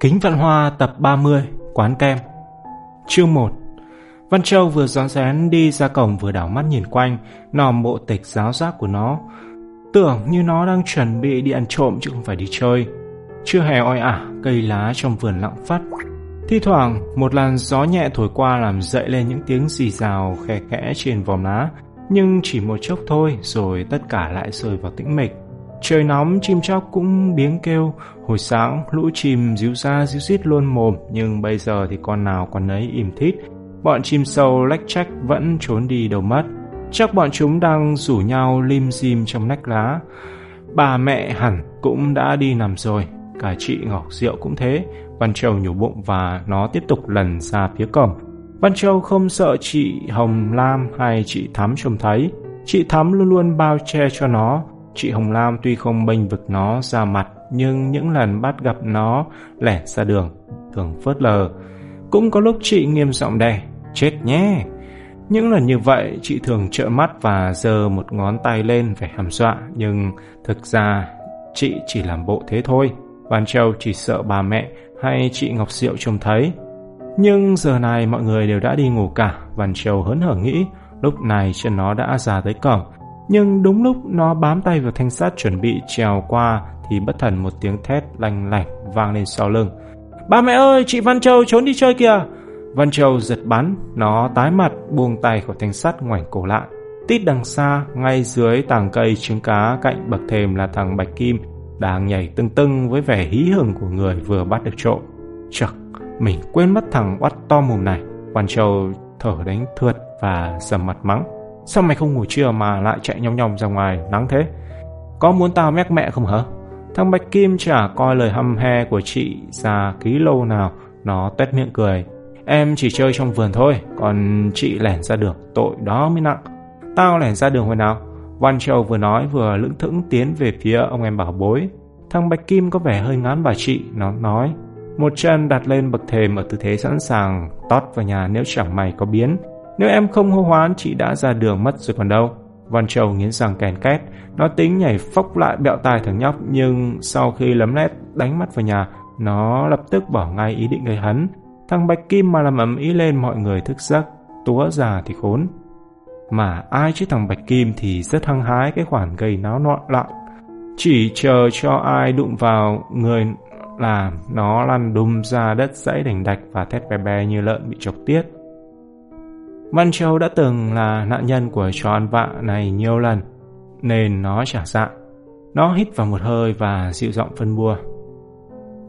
Kính Vạn Hoa tập 30 Quán Kem. Chương 1 Văn Châu vừa rón rén đi ra cổng vừa đảo mắt nhìn quanh nòm bộ tịch giáo giác của nó. Tưởng như nó đang chuẩn bị đi ăn trộm chứ không phải đi chơi. Chưa hề oi ả, cây lá trong vườn lặng phát Thi thoảng, một làn gió nhẹ thổi qua làm dậy lên những tiếng xì rào khe khẽ trên vòm lá. Nhưng chỉ một chốc thôi, rồi tất cả lại rơi vào tĩnh mịch. Trời nóng, chim chóc cũng biếng kêu. Hồi sáng, lũ chim díu ra díu xít luôn mồm, nhưng bây giờ thì con nào con ấy im thít. Bọn chim sâu lách trách vẫn trốn đi đâu mất. Chắc bọn chúng đang rủ nhau lim dim trong nách lá. Bà mẹ hẳn cũng đã đi nằm rồi. Cả chị Ngọc Diệu cũng thế. Văn Châu nhủ bụng và nó tiếp tục lần ra phía cổng. Văn Châu không sợ chị Hồng Lam hay chị Thắm trông thấy. Chị Thắm luôn luôn bao che cho nó, Chị Hồng Lam tuy không bênh vực nó ra mặt, nhưng những lần bắt gặp nó lẻn ra đường, thường phớt lờ. Cũng có lúc chị nghiêm giọng đè, chết nhé. Những lần như vậy, chị thường trợ mắt và giơ một ngón tay lên vẻ hàm dọa, nhưng thực ra chị chỉ làm bộ thế thôi. Ban Châu chỉ sợ bà mẹ hay chị Ngọc Diệu trông thấy. Nhưng giờ này mọi người đều đã đi ngủ cả, Văn Châu hớn hở nghĩ, lúc này chân nó đã ra tới cổng, nhưng đúng lúc nó bám tay vào thanh sắt chuẩn bị trèo qua thì bất thần một tiếng thét lanh lảnh vang lên sau lưng. Ba mẹ ơi, chị Văn Châu trốn đi chơi kìa! Văn Châu giật bắn, nó tái mặt buông tay khỏi thanh sắt ngoảnh cổ lại. Tít đằng xa, ngay dưới tàng cây trứng cá cạnh bậc thềm là thằng Bạch Kim đang nhảy tưng tưng với vẻ hí hửng của người vừa bắt được trộm. Chật, mình quên mất thằng oắt to mồm này. Văn Châu thở đánh thượt và sầm mặt mắng. Sao mày không ngủ trưa mà lại chạy nhong nhong ra ngoài nắng thế? Có muốn tao mét mẹ không hả? Thằng Bạch Kim chả coi lời hăm he của chị già ký lâu nào. Nó tét miệng cười. Em chỉ chơi trong vườn thôi, còn chị lẻn ra đường, tội đó mới nặng. Tao lẻn ra đường hồi nào? Văn Châu vừa nói vừa lững thững tiến về phía ông em bảo bối. Thằng Bạch Kim có vẻ hơi ngán bà chị, nó nói. Một chân đặt lên bậc thềm ở tư thế sẵn sàng tót vào nhà nếu chẳng mày có biến. Nếu em không hô hoán, chị đã ra đường mất rồi còn đâu. Văn Châu nghiến răng kèn két. Nó tính nhảy phóc lại bẹo tai thằng nhóc, nhưng sau khi lấm lét đánh mắt vào nhà, nó lập tức bỏ ngay ý định gây hấn. Thằng Bạch Kim mà làm ầm ý lên, mọi người thức giấc. Túa già thì khốn. Mà ai chứ thằng Bạch Kim thì rất hăng hái, cái khoản gây náo loạn loạn. Chỉ chờ cho ai đụng vào người là nó lăn đùng ra đất dãy đành đạch và thét bé bé như lợn bị chọc tiết. Văn Châu đã từng là nạn nhân của trò ăn vạ này nhiều lần, nên nó trả dạ. Nó hít vào một hơi và dịu giọng phân bua.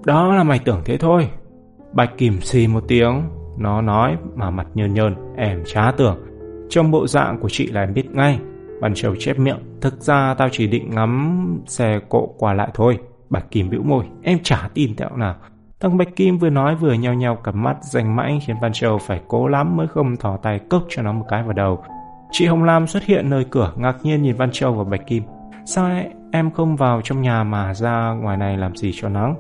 Đó là mày tưởng thế thôi. Bạch kìm xì một tiếng, nó nói mà mặt nhơn nhơn, em trá tưởng. Trong bộ dạng của chị là em biết ngay. Văn Châu chép miệng, thực ra tao chỉ định ngắm xe cộ qua lại thôi. Bạch Kìm bĩu môi, em chả tin tẹo nào. Thằng Bạch Kim vừa nói vừa nheo nheo cặp mắt danh mãnh khiến Văn Châu phải cố lắm mới không thò tay cốc cho nó một cái vào đầu. Chị Hồng Lam xuất hiện nơi cửa, ngạc nhiên nhìn Văn Châu và Bạch Kim. Sao em không vào trong nhà mà ra ngoài này làm gì cho nắng?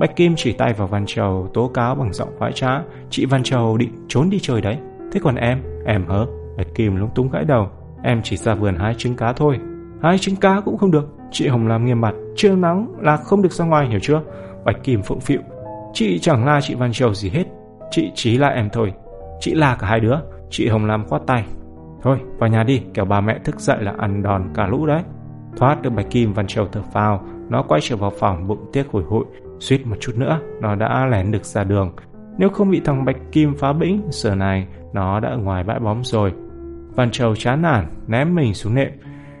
Bạch Kim chỉ tay vào Văn Châu, tố cáo bằng giọng khoái trá. Chị Văn Châu định trốn đi chơi đấy. Thế còn em? Em hớ? Bạch Kim lúng túng gãi đầu. Em chỉ ra vườn hái trứng cá thôi. Hái trứng cá cũng không được. Chị Hồng Lam nghiêm mặt. Trưa nắng là không được ra ngoài, hiểu chưa? Bạch Kim phượng phịu. Chị chẳng la chị Văn Châu gì hết. Chị chỉ là em thôi. Chị là cả hai đứa. Chị Hồng Lam khoát tay. Thôi, vào nhà đi, kẻo bà mẹ thức dậy là ăn đòn cả lũ đấy. Thoát được Bạch Kim Văn Châu thở phào. Nó quay trở vào phòng, bụng tiếc hồi hụi. Suýt một chút nữa, Nó đã lén được ra đường. Nếu không bị thằng Bạch Kim phá bĩnh, Giờ này nó đã ở ngoài bãi bóng rồi. Văn Châu chán nản, Ném mình xuống nệm.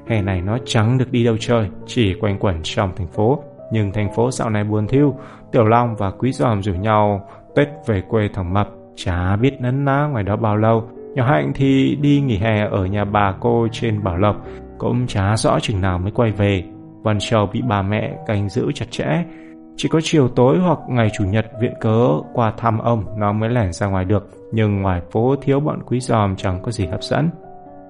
Hè này nó chẳng được đi đâu chơi, Chỉ quanh quẩn trong thành phố. Nhưng thành phố dạo này buồn thiêu Tiểu Long và Quý Giòm rủ nhau Tết về quê thằng Mập, chả biết nấn ná ngoài đó bao lâu. Nhỏ Hạnh thì đi nghỉ hè ở nhà bà cô trên Bảo Lộc, cũng chả rõ chừng nào mới quay về. Văn Châu bị bà mẹ canh giữ chặt chẽ. Chỉ có chiều tối hoặc ngày Chủ nhật viện cớ qua thăm ông nó mới lẻn ra ngoài được. Nhưng ngoài phố thiếu bọn quý giòm chẳng có gì hấp dẫn.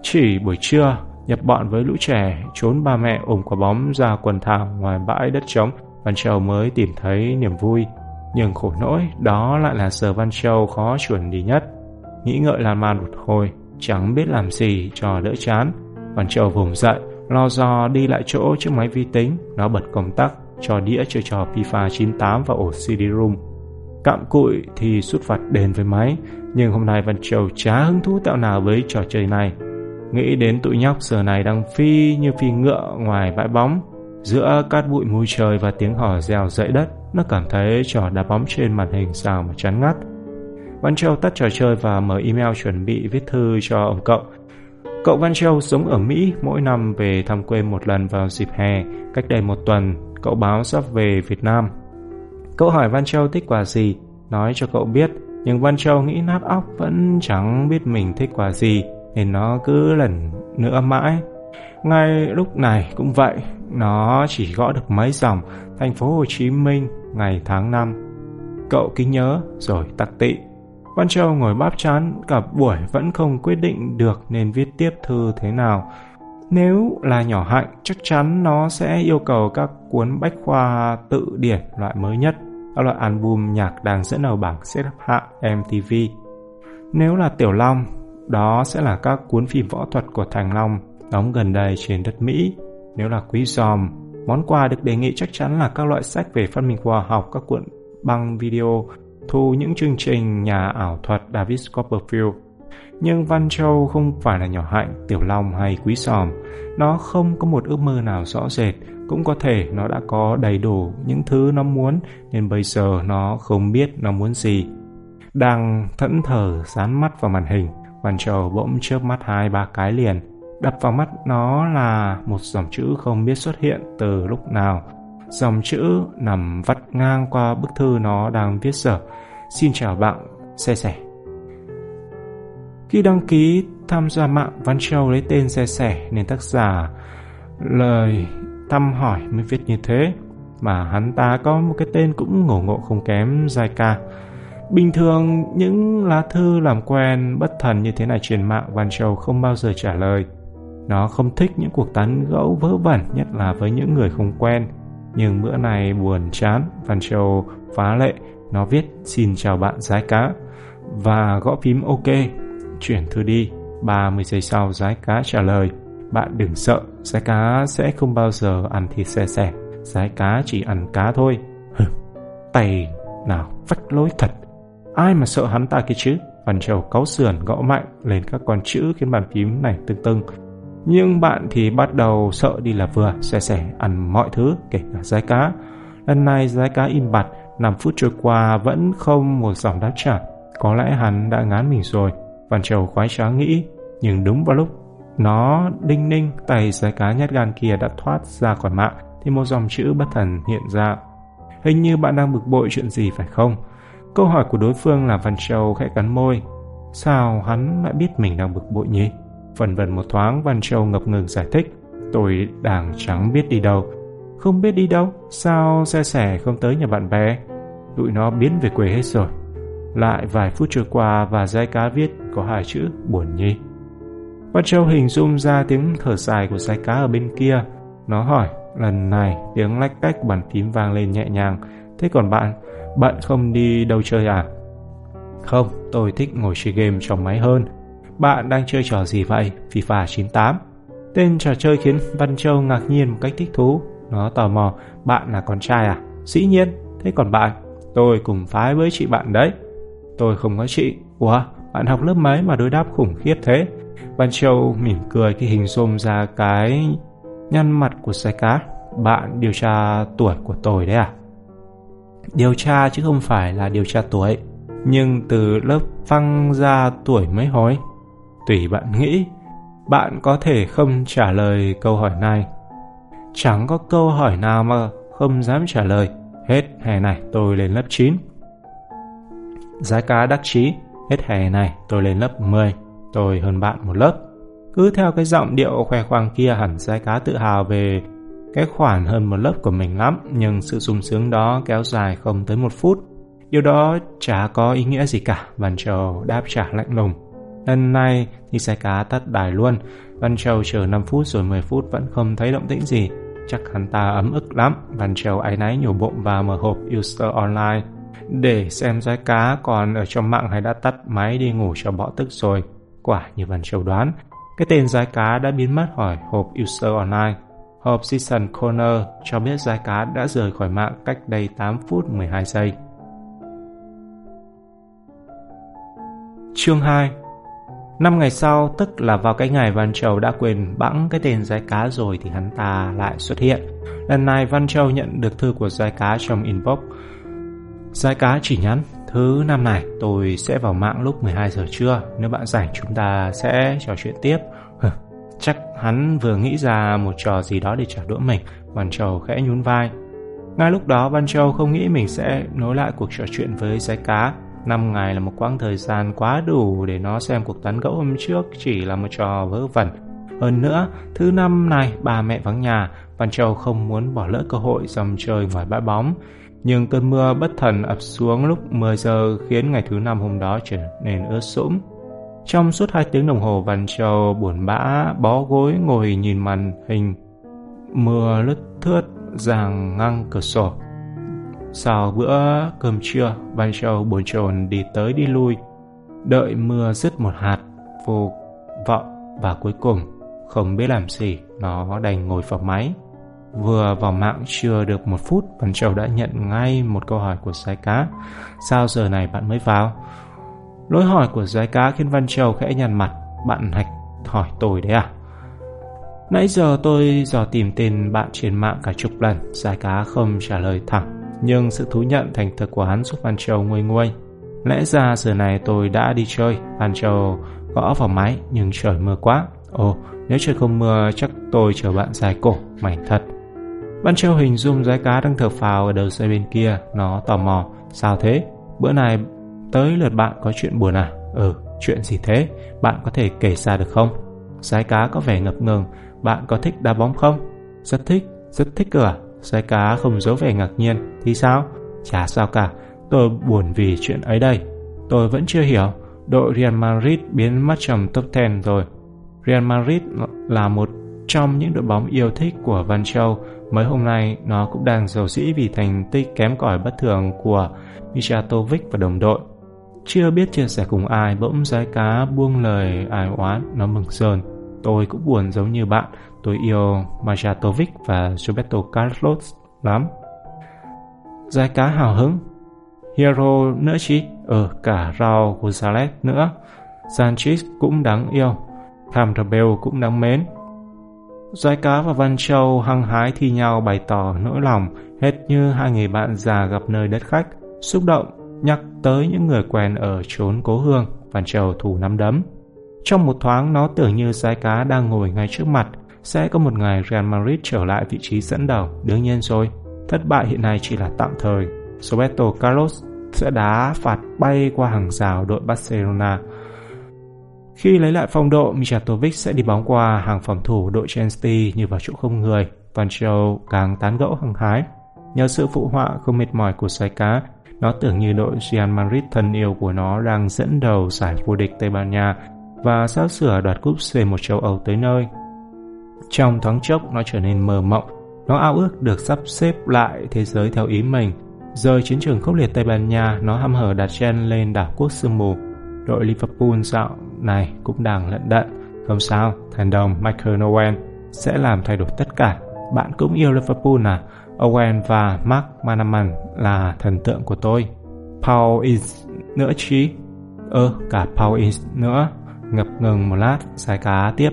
Chỉ buổi trưa, nhập bọn với lũ trẻ trốn ba mẹ ôm quả bóng ra quần thảo ngoài bãi đất trống Văn Châu mới tìm thấy niềm vui. Nhưng khổ nỗi, đó lại là giờ Văn Châu khó chuẩn đi nhất. Nghĩ ngợi lan man một hồi, chẳng biết làm gì cho đỡ chán. Văn Châu vùng dậy, lo do đi lại chỗ trước máy vi tính. Nó bật công tắc, cho đĩa chơi trò FIFA 98 vào ổ CD-ROM. cạm cụi thì xuất phạt đền với máy, nhưng hôm nay Văn Châu chả hứng thú tạo nào với trò chơi này. Nghĩ đến tụi nhóc giờ này đang phi như phi ngựa ngoài bãi bóng, giữa cát bụi mùi trời và tiếng hò reo dậy đất, nó cảm thấy trò đá bóng trên màn hình sao mà chán ngắt. Văn Châu tắt trò chơi và mở email chuẩn bị viết thư cho ông cậu. Cậu Văn Châu sống ở Mỹ mỗi năm về thăm quê một lần vào dịp hè. Cách đây một tuần, cậu báo sắp về Việt Nam. Cậu hỏi Văn Châu thích quà gì, nói cho cậu biết. Nhưng Văn Châu nghĩ nát óc vẫn chẳng biết mình thích quà gì, nên nó cứ lần nữa mãi. Ngay lúc này cũng vậy, nó chỉ gõ được mấy dòng thành phố Hồ Chí Minh ngày tháng năm. Cậu kính nhớ rồi tặc tị Văn Châu ngồi bắp chán cả buổi vẫn không quyết định được nên viết tiếp thư thế nào. Nếu là nhỏ hạnh, chắc chắn nó sẽ yêu cầu các cuốn bách khoa tự điển loại mới nhất, các loại album nhạc đang dẫn đầu bảng xếp hạng MTV. Nếu là Tiểu Long, đó sẽ là các cuốn phim võ thuật của Thành Long đóng gần đây trên đất Mỹ. Nếu là Quý Giòm, món quà được đề nghị chắc chắn là các loại sách về phát minh khoa học, các cuộn băng video thu những chương trình nhà ảo thuật David Copperfield. Nhưng Văn Châu không phải là nhỏ hạnh, tiểu long hay quý giòm Nó không có một ước mơ nào rõ rệt, cũng có thể nó đã có đầy đủ những thứ nó muốn nên bây giờ nó không biết nó muốn gì. Đang thẫn thờ dán mắt vào màn hình, Văn Châu bỗng chớp mắt hai ba cái liền. Đập vào mắt nó là một dòng chữ không biết xuất hiện từ lúc nào Dòng chữ nằm vắt ngang qua bức thư nó đang viết dở. Xin chào bạn, xe sẻ. Khi đăng ký tham gia mạng, Văn Châu lấy tên xe sẻ nên tác giả lời thăm hỏi mới viết như thế. Mà hắn ta có một cái tên cũng ngổ ngộ không kém dài ca. Bình thường những lá thư làm quen bất thần như thế này trên mạng Văn Châu không bao giờ trả lời. Nó không thích những cuộc tán gẫu vớ vẩn nhất là với những người không quen. Nhưng bữa này buồn chán, Văn Châu phá lệ, nó viết xin chào bạn giái cá và gõ phím OK, chuyển thư đi. 30 giây sau giái cá trả lời, bạn đừng sợ, giái cá sẽ không bao giờ ăn thịt xe xẻ, giái cá chỉ ăn cá thôi. Hừ, tay nào vách lối thật, ai mà sợ hắn ta kia chứ? Văn Châu cáu sườn gõ mạnh lên các con chữ khiến bàn phím này tưng tưng nhưng bạn thì bắt đầu sợ đi là vừa, xe xẻ ăn mọi thứ, kể cả rái cá. Lần này rái cá im bặt, 5 phút trôi qua vẫn không một dòng đáp trả. Có lẽ hắn đã ngán mình rồi. Văn Châu khoái trá nghĩ, nhưng đúng vào lúc nó đinh ninh tay rái cá nhát gan kia đã thoát ra khỏi mạng thì một dòng chữ bất thần hiện ra. Hình như bạn đang bực bội chuyện gì phải không? Câu hỏi của đối phương là Văn Châu khẽ cắn môi. Sao hắn lại biết mình đang bực bội nhỉ? Phần vần một thoáng, Văn Châu ngập ngừng giải thích. Tôi đang chẳng biết đi đâu. Không biết đi đâu? Sao xe sẻ không tới nhà bạn bè? Tụi nó biến về quê hết rồi. Lại vài phút trôi qua Và dây cá viết có hai chữ buồn nhi Văn Châu hình dung ra tiếng thở dài của dây cá ở bên kia. Nó hỏi, Lần này tiếng lách cách bàn phím vang lên nhẹ nhàng. Thế còn bạn bạn không đi đâu chơi à Không, tôi thích ngồi chơi game trong máy hơn bạn đang chơi trò gì vậy? FIFA 98 Tên trò chơi khiến Văn Châu ngạc nhiên một cách thích thú Nó tò mò, Bạn là con trai à? Dĩ nhiên Thế còn bạn? Tôi cùng phái với chị bạn đấy Tôi không có chị Ủa? Bạn học lớp mấy mà đối đáp khủng khiếp thế? Văn Châu mỉm cười khi hình dung ra cái nhăn mặt của sai cá Bạn điều tra tuổi của tôi đấy à? Điều tra chứ không phải là điều tra tuổi Nhưng từ lớp văng ra tuổi mới hối Tùy bạn nghĩ, bạn có thể không trả lời câu hỏi này. Chẳng có câu hỏi nào mà không dám trả lời. Hết hè này tôi lên lớp 9. Giá cá đắc chí, hết hè này tôi lên lớp 10, tôi hơn bạn một lớp. Cứ theo cái giọng điệu khoe khoang kia hẳn giá cá tự hào về cái khoản hơn một lớp của mình lắm, nhưng sự sung sướng đó kéo dài không tới một phút. Điều đó chả có ý nghĩa gì cả, Văn Châu đáp trả lạnh lùng. Lần này thì xe cá tắt đài luôn. Văn Châu chờ 5 phút rồi 10 phút vẫn không thấy động tĩnh gì. Chắc hắn ta ấm ức lắm. Văn Châu áy náy nhổ bụng và mở hộp user online để xem giá cá còn ở trong mạng hay đã tắt máy đi ngủ cho bỏ tức rồi. Quả như Văn Châu đoán, cái tên giá cá đã biến mất khỏi hộp user online. Hộp Season Corner cho biết giá cá đã rời khỏi mạng cách đây 8 phút 12 giây. Chương 2 Năm ngày sau, tức là vào cái ngày Văn Châu đã quên bẵng cái tên Giai cá rồi thì hắn ta lại xuất hiện. Lần này Văn Châu nhận được thư của Giai cá trong inbox. Giai cá chỉ nhắn, thứ năm này tôi sẽ vào mạng lúc 12 giờ trưa, nếu bạn rảnh chúng ta sẽ trò chuyện tiếp. Chắc hắn vừa nghĩ ra một trò gì đó để trả đũa mình, Văn Châu khẽ nhún vai. Ngay lúc đó Văn Châu không nghĩ mình sẽ nối lại cuộc trò chuyện với giái cá. Năm ngày là một quãng thời gian quá đủ để nó xem cuộc tán gẫu hôm trước chỉ là một trò vớ vẩn. Hơn nữa, thứ năm này bà mẹ vắng nhà, Văn Châu không muốn bỏ lỡ cơ hội dòng chơi ngoài bãi bóng. Nhưng cơn mưa bất thần ập xuống lúc 10 giờ khiến ngày thứ năm hôm đó trở nên ướt sũng. Trong suốt hai tiếng đồng hồ Văn Châu buồn bã bó gối ngồi nhìn màn hình. Mưa lất thướt ràng ngang cửa sổ. Sau bữa cơm trưa, Văn Châu buồn chồn đi tới đi lui. Đợi mưa dứt một hạt, vô vọng và cuối cùng, không biết làm gì, nó đành ngồi vào máy. Vừa vào mạng chưa được một phút, Văn Châu đã nhận ngay một câu hỏi của sai Cá. Sao giờ này bạn mới vào? Lối hỏi của Giái Cá khiến Văn Châu khẽ nhăn mặt. Bạn hạch hỏi tôi đấy à? Nãy giờ tôi dò tìm tên bạn trên mạng cả chục lần, Giái Cá không trả lời thẳng. Nhưng sự thú nhận thành thực của hắn giúp Văn Châu nguôi nguôi. Lẽ ra giờ này tôi đã đi chơi, Văn Châu gõ vào máy nhưng trời mưa quá. Ồ, nếu trời không mưa chắc tôi chờ bạn dài cổ, mảnh thật. Văn Châu hình dung giái cá đang thở phào ở đầu xe bên kia, nó tò mò. Sao thế? Bữa này tới lượt bạn có chuyện buồn à? Ừ, chuyện gì thế? Bạn có thể kể ra được không? Sái cá có vẻ ngập ngừng. Bạn có thích đá bóng không? Rất thích, rất thích cơ à? Giái cá không giấu vẻ ngạc nhiên. Thì sao? Chả sao cả. Tôi buồn vì chuyện ấy đây. Tôi vẫn chưa hiểu. Đội Real Madrid biến mất trong top 10 rồi. Real Madrid là một trong những đội bóng yêu thích của Văn Châu. Mấy hôm nay, nó cũng đang giàu dĩ vì thành tích kém cỏi bất thường của Mijatovic và đồng đội. Chưa biết chia sẻ cùng ai, bỗng giái cá buông lời ai oán, nó mừng sơn Tôi cũng buồn giống như bạn, tôi yêu Majatovic và Roberto Carlos lắm. Giái cá hào hứng. Hero nữa chứ, ở cả Raul Gonzalez nữa. Sanchez cũng đáng yêu. Camrabel cũng đáng mến. Giái cá và Văn Châu hăng hái thi nhau bày tỏ nỗi lòng, hết như hai người bạn già gặp nơi đất khách, xúc động, nhắc tới những người quen ở chốn cố hương, Văn Châu thủ nắm đấm. Trong một thoáng nó tưởng như giái cá đang ngồi ngay trước mặt, sẽ có một ngày Real Madrid trở lại vị trí dẫn đầu, đương nhiên rồi. Thất bại hiện nay chỉ là tạm thời. Roberto Carlos sẽ đá phạt bay qua hàng rào đội Barcelona. Khi lấy lại phong độ, Mijatovic sẽ đi bóng qua hàng phòng thủ đội Chelsea như vào chỗ không người. Van Châu càng tán gẫu hăng hái. Nhờ sự phụ họa không mệt mỏi của sai cá, nó tưởng như đội Real Madrid thân yêu của nó đang dẫn đầu giải vô địch Tây Ban Nha và sắp sửa đoạt cúp C1 châu Âu tới nơi. Trong thoáng chốc nó trở nên mơ mộng, nó ao ước được sắp xếp lại thế giới theo ý mình. Rời chiến trường khốc liệt Tây Ban Nha, nó hăm hở đặt chân lên đảo quốc sương mù. Đội Liverpool dạo này cũng đang lận đận. Không sao, thần đồng Michael Owen sẽ làm thay đổi tất cả. Bạn cũng yêu Liverpool à? Owen và Mark Manaman là thần tượng của tôi. Paul Ince nữa chí? Ơ, cả Paul Ince nữa. Ngập ngừng một lát, sai cá tiếp.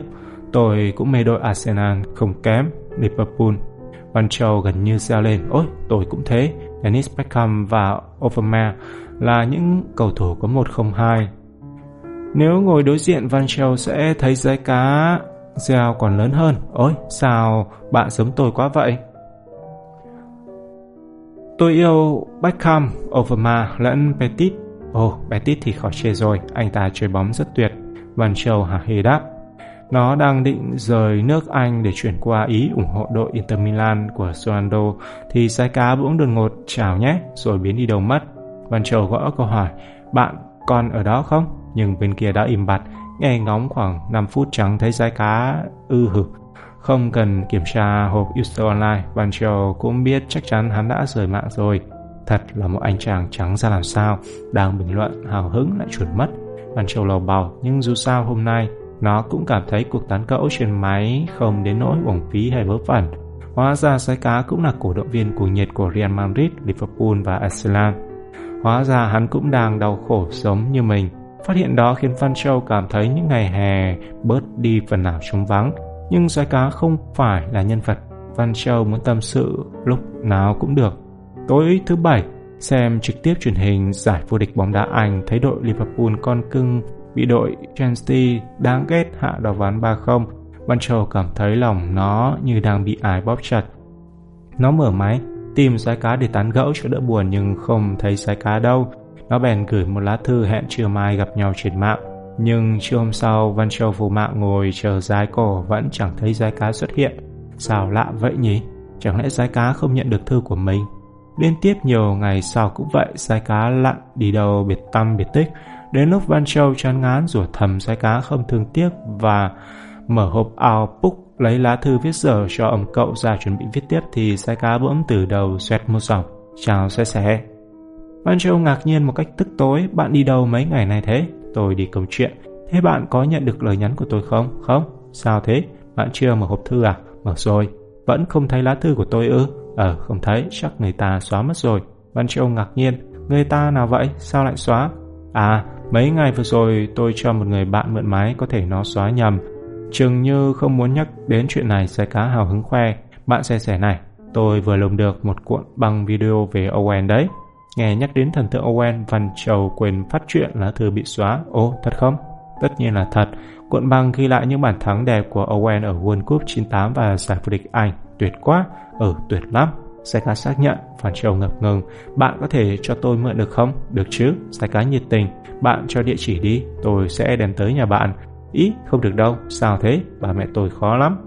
Tôi cũng mê đội Arsenal không kém, Liverpool. Van Châu gần như reo lên, ôi, tôi cũng thế. Dennis Beckham và Overmars là những cầu thủ có 102. Nếu ngồi đối diện Van Châu sẽ thấy giấy cá gieo còn lớn hơn. Ôi, sao bạn giống tôi quá vậy? Tôi yêu Beckham, Overmars lẫn Petit. Ồ, oh, Petit thì khỏi chê rồi, anh ta chơi bóng rất tuyệt. Van Châu hả hề đáp. Nó đang định rời nước Anh để chuyển qua Ý ủng hộ đội Inter Milan của Ronaldo thì sai cá bỗng đột ngột chào nhé rồi biến đi đâu mất. Văn Châu gõ câu hỏi bạn còn ở đó không? Nhưng bên kia đã im bặt nghe ngóng khoảng 5 phút chẳng thấy sai cá ư hử. Không cần kiểm tra hộp user online, Văn Châu cũng biết chắc chắn hắn đã rời mạng rồi. Thật là một anh chàng trắng ra làm sao, đang bình luận hào hứng lại chuột mất. Văn Châu lầu bầu, nhưng dù sao hôm nay nó cũng cảm thấy cuộc tán cẫu trên máy không đến nỗi uổng phí hay vớ vẩn. Hóa ra Sái Cá cũng là cổ động viên cuồng nhiệt của Real Madrid, Liverpool và Arsenal. Hóa ra hắn cũng đang đau khổ giống như mình. Phát hiện đó khiến Văn Châu cảm thấy những ngày hè bớt đi phần nào trống vắng. Nhưng xoái cá không phải là nhân vật. Văn Châu muốn tâm sự lúc nào cũng được. Tối thứ bảy, xem trực tiếp truyền hình giải vô địch bóng đá Anh thấy đội Liverpool con cưng bị đội Chelsea đáng ghét hạ đỏ ván 3-0. Văn Châu cảm thấy lòng nó như đang bị ai bóp chặt. Nó mở máy, tìm xoái cá để tán gẫu cho đỡ buồn nhưng không thấy xoái cá đâu. Nó bèn gửi một lá thư hẹn trưa mai gặp nhau trên mạng. Nhưng trưa hôm sau, Văn Châu phù mạng ngồi chờ giái cổ vẫn chẳng thấy giái cá xuất hiện. Sao lạ vậy nhỉ? Chẳng lẽ giái cá không nhận được thư của mình? Liên tiếp nhiều ngày sau cũng vậy, giái cá lặn đi đâu biệt tâm biệt tích. Đến lúc Văn Châu chán ngán rủa thầm giái cá không thương tiếc và mở hộp ao púc lấy lá thư viết dở cho ông cậu ra chuẩn bị viết tiếp thì giái cá bỗng từ đầu xoẹt một dòng. Chào xe xe. Văn Châu ngạc nhiên một cách tức tối, bạn đi đâu mấy ngày nay thế? Tôi đi công chuyện. Thế bạn có nhận được lời nhắn của tôi không? Không? Sao thế? Bạn chưa mở hộp thư à? Mở rồi. Vẫn không thấy lá thư của tôi ư? Ờ, không thấy, chắc người ta xóa mất rồi. Văn Châu ngạc nhiên. Người ta nào vậy? Sao lại xóa? À, mấy ngày vừa rồi tôi cho một người bạn mượn máy có thể nó xóa nhầm. Chừng như không muốn nhắc đến chuyện này sẽ cá hào hứng khoe. Bạn xe sẻ này, tôi vừa lồng được một cuộn băng video về Owen đấy. Nghe nhắc đến thần tượng Owen, Văn Châu quên phát chuyện lá thư bị xóa. Ồ, thật không? Tất nhiên là thật. Cuộn băng ghi lại những bản thắng đẹp của Owen ở World Cup 98 và giải vô địch Anh. Tuyệt quá. Ừ, tuyệt lắm. Sai cá xác nhận, Phan Châu ngập ngừng. Bạn có thể cho tôi mượn được không? Được chứ, Sai cá nhiệt tình. Bạn cho địa chỉ đi, tôi sẽ đem tới nhà bạn. Ý, không được đâu, sao thế? Bà mẹ tôi khó lắm.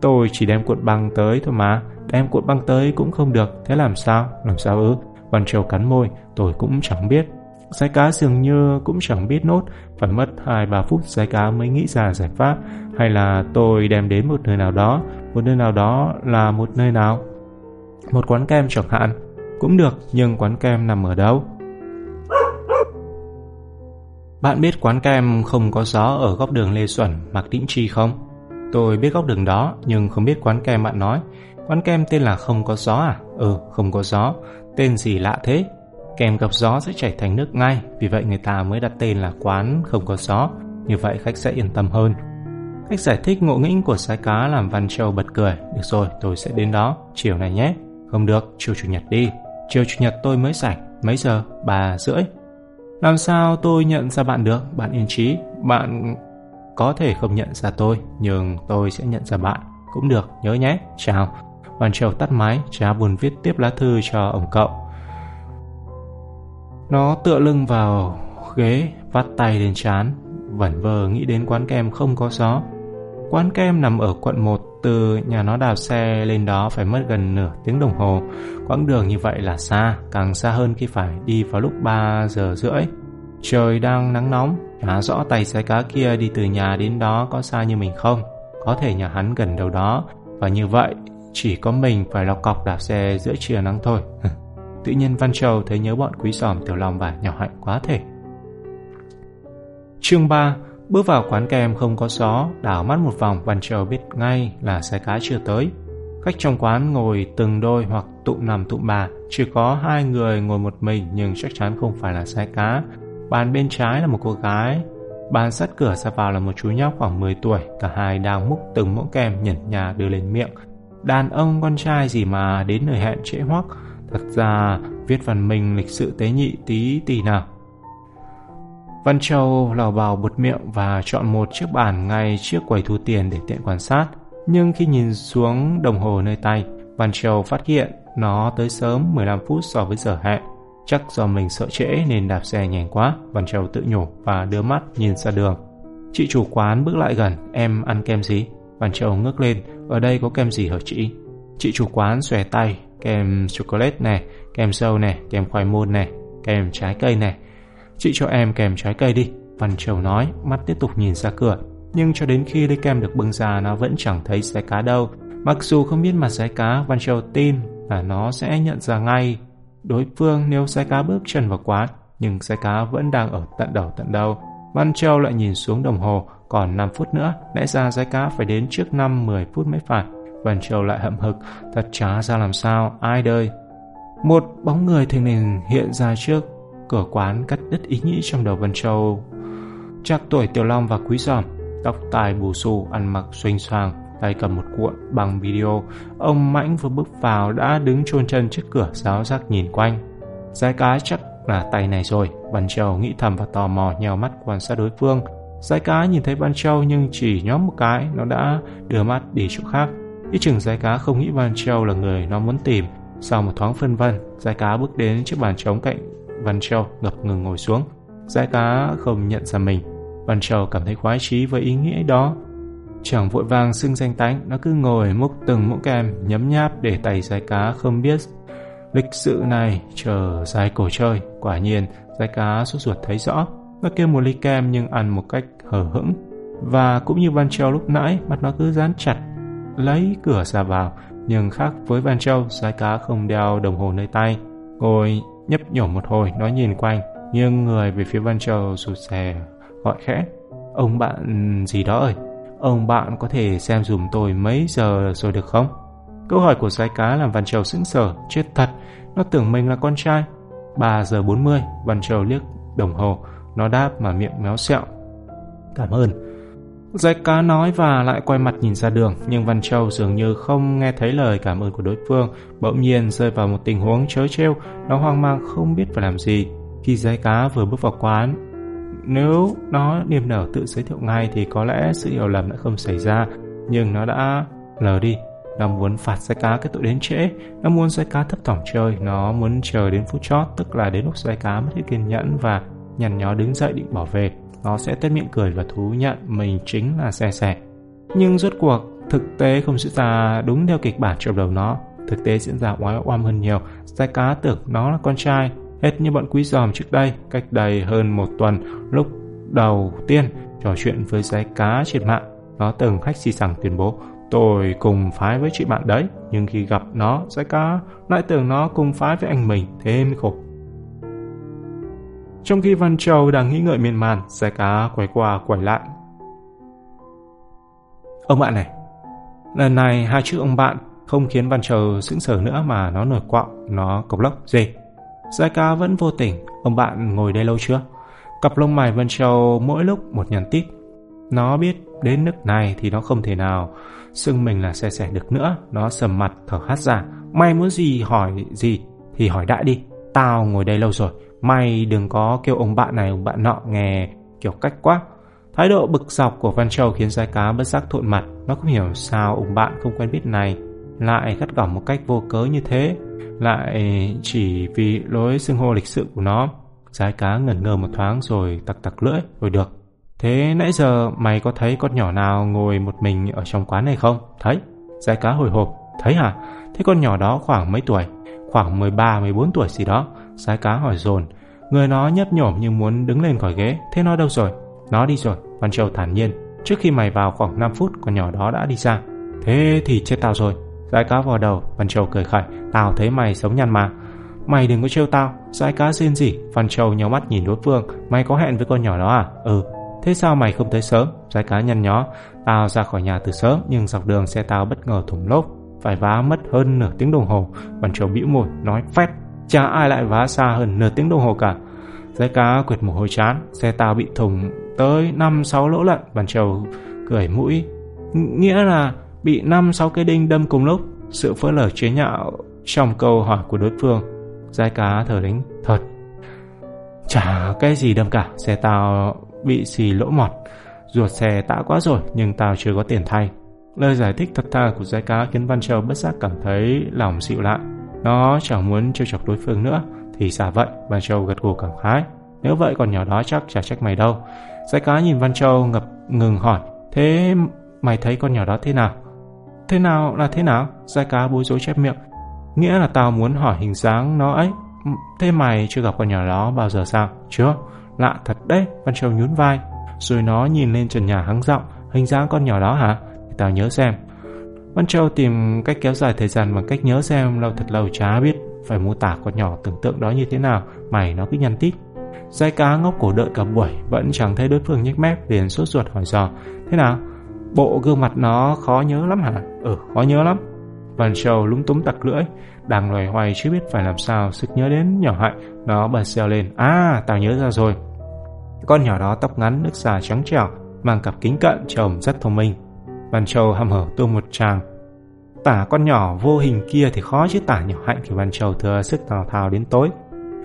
Tôi chỉ đem cuộn băng tới thôi mà. Đem cuộn băng tới cũng không được, thế làm sao? Làm sao ư? Văn Châu cắn môi, tôi cũng chẳng biết. Sai cá dường như cũng chẳng biết nốt, phải mất 2-3 phút sai cá mới nghĩ ra giải pháp, hay là tôi đem đến một nơi nào đó, một nơi nào đó là một nơi nào? Một quán kem chẳng hạn, cũng được, nhưng quán kem nằm ở đâu? Bạn biết quán kem không có gió ở góc đường Lê Duẩn, Mạc Tĩnh Chi không? Tôi biết góc đường đó, nhưng không biết quán kem bạn nói. Quán kem tên là Không có gió à? Ừ, không có gió. Tên gì lạ thế? Kèm gặp gió sẽ chảy thành nước ngay, vì vậy người ta mới đặt tên là quán Không có gió. Như vậy khách sẽ yên tâm hơn. Cách giải thích ngộ nghĩnh của sái cá làm Văn Châu bật cười. Được rồi, tôi sẽ đến đó, chiều này nhé. Không được, chiều chủ nhật đi. Chiều chủ nhật tôi mới rảnh. Mấy giờ? Ba rưỡi. Làm sao tôi nhận ra bạn được? Bạn yên trí. Bạn có thể không nhận ra tôi, nhưng tôi sẽ nhận ra bạn. Cũng được, nhớ nhé. Chào bàn trầu tắt máy, trá buồn viết tiếp lá thư cho ông cậu. Nó tựa lưng vào ghế, vắt tay lên chán, vẩn vờ nghĩ đến quán kem không có gió. Quán kem nằm ở quận 1, từ nhà nó đạp xe lên đó phải mất gần nửa tiếng đồng hồ. Quãng đường như vậy là xa, càng xa hơn khi phải đi vào lúc 3 giờ rưỡi. Trời đang nắng nóng, chả rõ tay xe cá kia đi từ nhà đến đó có xa như mình không. Có thể nhà hắn gần đâu đó, và như vậy chỉ có mình phải lọc cọc đạp xe giữa trưa nắng thôi. Tự nhiên Văn Châu thấy nhớ bọn quý giòm tiểu long và nhỏ hạnh quá thể. Chương 3 Bước vào quán kem không có gió, đảo mắt một vòng Văn Châu biết ngay là xe cá chưa tới. Khách trong quán ngồi từng đôi hoặc tụm nằm tụm bà, chỉ có hai người ngồi một mình nhưng chắc chắn không phải là xe cá. Bàn bên trái là một cô gái, bàn sát cửa ra vào là một chú nhóc khoảng 10 tuổi, cả hai đang múc từng muỗng kem nhẩn nhà đưa lên miệng. Đàn ông con trai gì mà đến nơi hẹn trễ hoắc, thật ra viết văn minh lịch sự tế nhị tí tì nào. Văn Châu lào bào bột miệng và chọn một chiếc bàn ngay trước quầy thu tiền để tiện quan sát. Nhưng khi nhìn xuống đồng hồ nơi tay, Văn Châu phát hiện nó tới sớm 15 phút so với giờ hẹn. Chắc do mình sợ trễ nên đạp xe nhanh quá, Văn Châu tự nhủ và đưa mắt nhìn ra đường. Chị chủ quán bước lại gần, em ăn kem gì? Văn Châu ngước lên, ở đây có kem gì hả chị? Chị chủ quán xòe tay, kem chocolate này, kem sâu này, kem khoai môn này, kem trái cây này. Chị cho em kem trái cây đi, Văn Châu nói, mắt tiếp tục nhìn ra cửa. Nhưng cho đến khi lấy kem được bưng ra nó vẫn chẳng thấy giấy cá đâu. Mặc dù không biết mặt giấy cá, Văn Châu tin là nó sẽ nhận ra ngay đối phương nếu giấy cá bước chân vào quán, nhưng giấy cá vẫn đang ở tận đầu tận đầu. Văn Châu lại nhìn xuống đồng hồ, còn 5 phút nữa, lẽ ra xe cá phải đến trước 5-10 phút mới phải. Văn Châu lại hậm hực, thật chả ra làm sao, ai đời. Một bóng người thình lình hiện ra trước cửa quán cắt đứt ý nghĩ trong đầu Văn Châu. Chắc tuổi Tiểu Long và Quý Giòm Tóc tai bù xù, ăn mặc xoanh xoàng tay cầm một cuộn bằng video. Ông Mãnh vừa bước vào đã đứng chôn chân trước cửa giáo giác nhìn quanh. Giái cá chắc là tay này rồi, Văn Châu nghĩ thầm và tò mò nhào mắt quan sát đối phương. Giái cá nhìn thấy Văn Châu nhưng chỉ nhóm một cái, nó đã đưa mắt đi chỗ khác. Ít chừng giái cá không nghĩ Văn Châu là người nó muốn tìm. Sau một thoáng phân vân, giái cá bước đến chiếc bàn trống cạnh Văn Châu ngập ngừng ngồi xuống. Giái cá không nhận ra mình. Văn Châu cảm thấy khoái chí với ý nghĩa đó. Chẳng vội vàng xưng danh tánh, nó cứ ngồi múc từng muỗng kem, nhấm nháp để tay giái cá không biết. Lịch sự này chờ dài cổ chơi, quả nhiên dài cá sốt ruột thấy rõ. Nó kêu một ly kem nhưng ăn một cách hờ hững. Và cũng như Van Châu lúc nãy, mặt nó cứ dán chặt, lấy cửa ra vào. Nhưng khác với Van Châu, dài cá không đeo đồng hồ nơi tay. Ngồi nhấp nhổm một hồi, nó nhìn quanh, nhưng người về phía Van Châu rụt rè, gọi khẽ. Ông bạn gì đó ơi, ông bạn có thể xem dùm tôi mấy giờ rồi được không? Câu hỏi của giái cá làm Văn Châu sững sờ, chết thật, nó tưởng mình là con trai. 3 giờ 40, Văn Châu liếc đồng hồ, nó đáp mà miệng méo sẹo. Cảm ơn. Giái cá nói và lại quay mặt nhìn ra đường, nhưng Văn Châu dường như không nghe thấy lời cảm ơn của đối phương, bỗng nhiên rơi vào một tình huống chớ trêu, nó hoang mang không biết phải làm gì. Khi giái cá vừa bước vào quán, nếu nó niềm nở tự giới thiệu ngay thì có lẽ sự hiểu lầm đã không xảy ra, nhưng nó đã lờ đi. Nó muốn phạt xe cá cái tội đến trễ, nó muốn xe cá thấp thỏm chơi, nó muốn chờ đến phút chót, tức là đến lúc xe cá mất hết kiên nhẫn và nhằn nhó đứng dậy định bỏ về. Nó sẽ tết miệng cười và thú nhận mình chính là xe xẻ. Nhưng rốt cuộc, thực tế không diễn ra đúng theo kịch bản trong đầu nó. Thực tế diễn ra oái oăm hơn nhiều, xe cá tưởng nó là con trai, hết như bọn quý giòm trước đây, cách đây hơn một tuần, lúc đầu tiên trò chuyện với giái cá trên mạng. Nó từng khách xì sẳng tuyên bố Tôi cùng phái với chị bạn đấy, nhưng khi gặp nó, sẽ cá lại tưởng nó cùng phái với anh mình, thêm khổ. Trong khi Văn Châu đang nghĩ ngợi miên man, giái cá quay qua quay lại. Ông bạn này, lần này hai chữ ông bạn không khiến Văn Châu sững sờ nữa mà nó nổi quạo, nó cộc lốc gì. Giai ca vẫn vô tình, ông bạn ngồi đây lâu chưa? Cặp lông mày văn Châu mỗi lúc một nhắn tít. Nó biết đến nước này thì nó không thể nào xưng mình là xe sẻ được nữa. Nó sầm mặt thở hắt ra. Mày muốn gì hỏi gì thì hỏi đại đi. Tao ngồi đây lâu rồi. Mày đừng có kêu ông bạn này ông bạn nọ nghe kiểu cách quá. Thái độ bực dọc của Văn Châu khiến Giai cá bất giác thộn mặt. Nó không hiểu sao ông bạn không quen biết này lại gắt gỏng một cách vô cớ như thế lại chỉ vì lối xưng hô lịch sự của nó. Giái cá ngẩn ngơ một thoáng rồi tặc tặc lưỡi, rồi được. Thế nãy giờ mày có thấy con nhỏ nào ngồi một mình ở trong quán này không? Thấy. giải cá hồi hộp. Thấy hả? Thế con nhỏ đó khoảng mấy tuổi? Khoảng 13-14 tuổi gì đó. giải cá hỏi dồn. Người nó nhấp nhổm như muốn đứng lên khỏi ghế. Thế nó đâu rồi? Nó đi rồi. Văn Châu thản nhiên. Trước khi mày vào khoảng 5 phút, con nhỏ đó đã đi ra. Thế thì chết tao rồi. giải cá vào đầu, Văn Châu cười khẩy, tao thấy mày sống nhăn mà. Mày đừng có trêu tao, giải cá xin gì? Văn Châu nhau mắt nhìn đối phương, mày có hẹn với con nhỏ đó à? Ừ, thế sao mày không tới sớm? Dãi cá nhăn nhó, tao ra khỏi nhà từ sớm nhưng dọc đường xe tao bất ngờ thủng lốp, phải vá mất hơn nửa tiếng đồng hồ. Bàn trầu bĩu môi, nói phét, chả ai lại vá xa hơn nửa tiếng đồng hồ cả. Dãi cá quệt mồ hôi chán, xe tao bị thủng tới 5-6 lỗ lận. Bàn trầu cười mũi, nghĩa là bị năm sáu cái đinh đâm cùng lúc sự phớt lờ chế nhạo trong câu hỏi của đối phương. Giai cá thở lính thật chả cái gì đâm cả. Xe tao bị xì lỗ mọt ruột xe tã quá rồi, nhưng tao chưa có tiền thay lời giải thích thật thà của giai cá khiến văn châu bất giác cảm thấy lòng dịu lại nó chẳng muốn trêu chọc đối phương nữa, thì xả vậy, văn châu gật gù cảm khái nếu vậy còn nhỏ đó chắc chả trách mày đâu giai cá nhìn văn châu ngập ngừng hỏi, thế mày thấy con nhỏ đó thế nào Thế nào là thế nào? Giai cá bối rối chép miệng. Nghĩa là tao muốn hỏi hình dáng nó ấy. Thế mày chưa gặp con nhỏ đó bao giờ sao? Chưa. Lạ thật đấy. Văn Châu nhún vai. Rồi nó nhìn lên trần nhà hắng giọng. Hình dáng con nhỏ đó hả? Thì tao nhớ xem. Văn Châu tìm cách kéo dài thời gian bằng cách nhớ xem lâu thật lâu chả biết phải mô tả con nhỏ tưởng tượng đó như thế nào. Mày nó cứ nhăn tít. Giai cá ngốc cổ đợi cả buổi vẫn chẳng thấy đối phương nhếch mép liền sốt ruột hỏi dò. Thế nào? Bộ gương mặt nó khó nhớ lắm hả? Ừ, khó nhớ lắm. Văn Châu lúng túng tặc lưỡi, đang loay hoài chưa biết phải làm sao, sực nhớ đến nhỏ hại, nó bật xeo lên. À, tao nhớ ra rồi. Con nhỏ đó tóc ngắn, nước xà trắng trẻo, mang cặp kính cận trông rất thông minh. Văn Châu hăm hở tung một tràng. Tả con nhỏ vô hình kia thì khó chứ tả nhỏ hạnh thì Văn Châu thừa sức tào thào đến tối.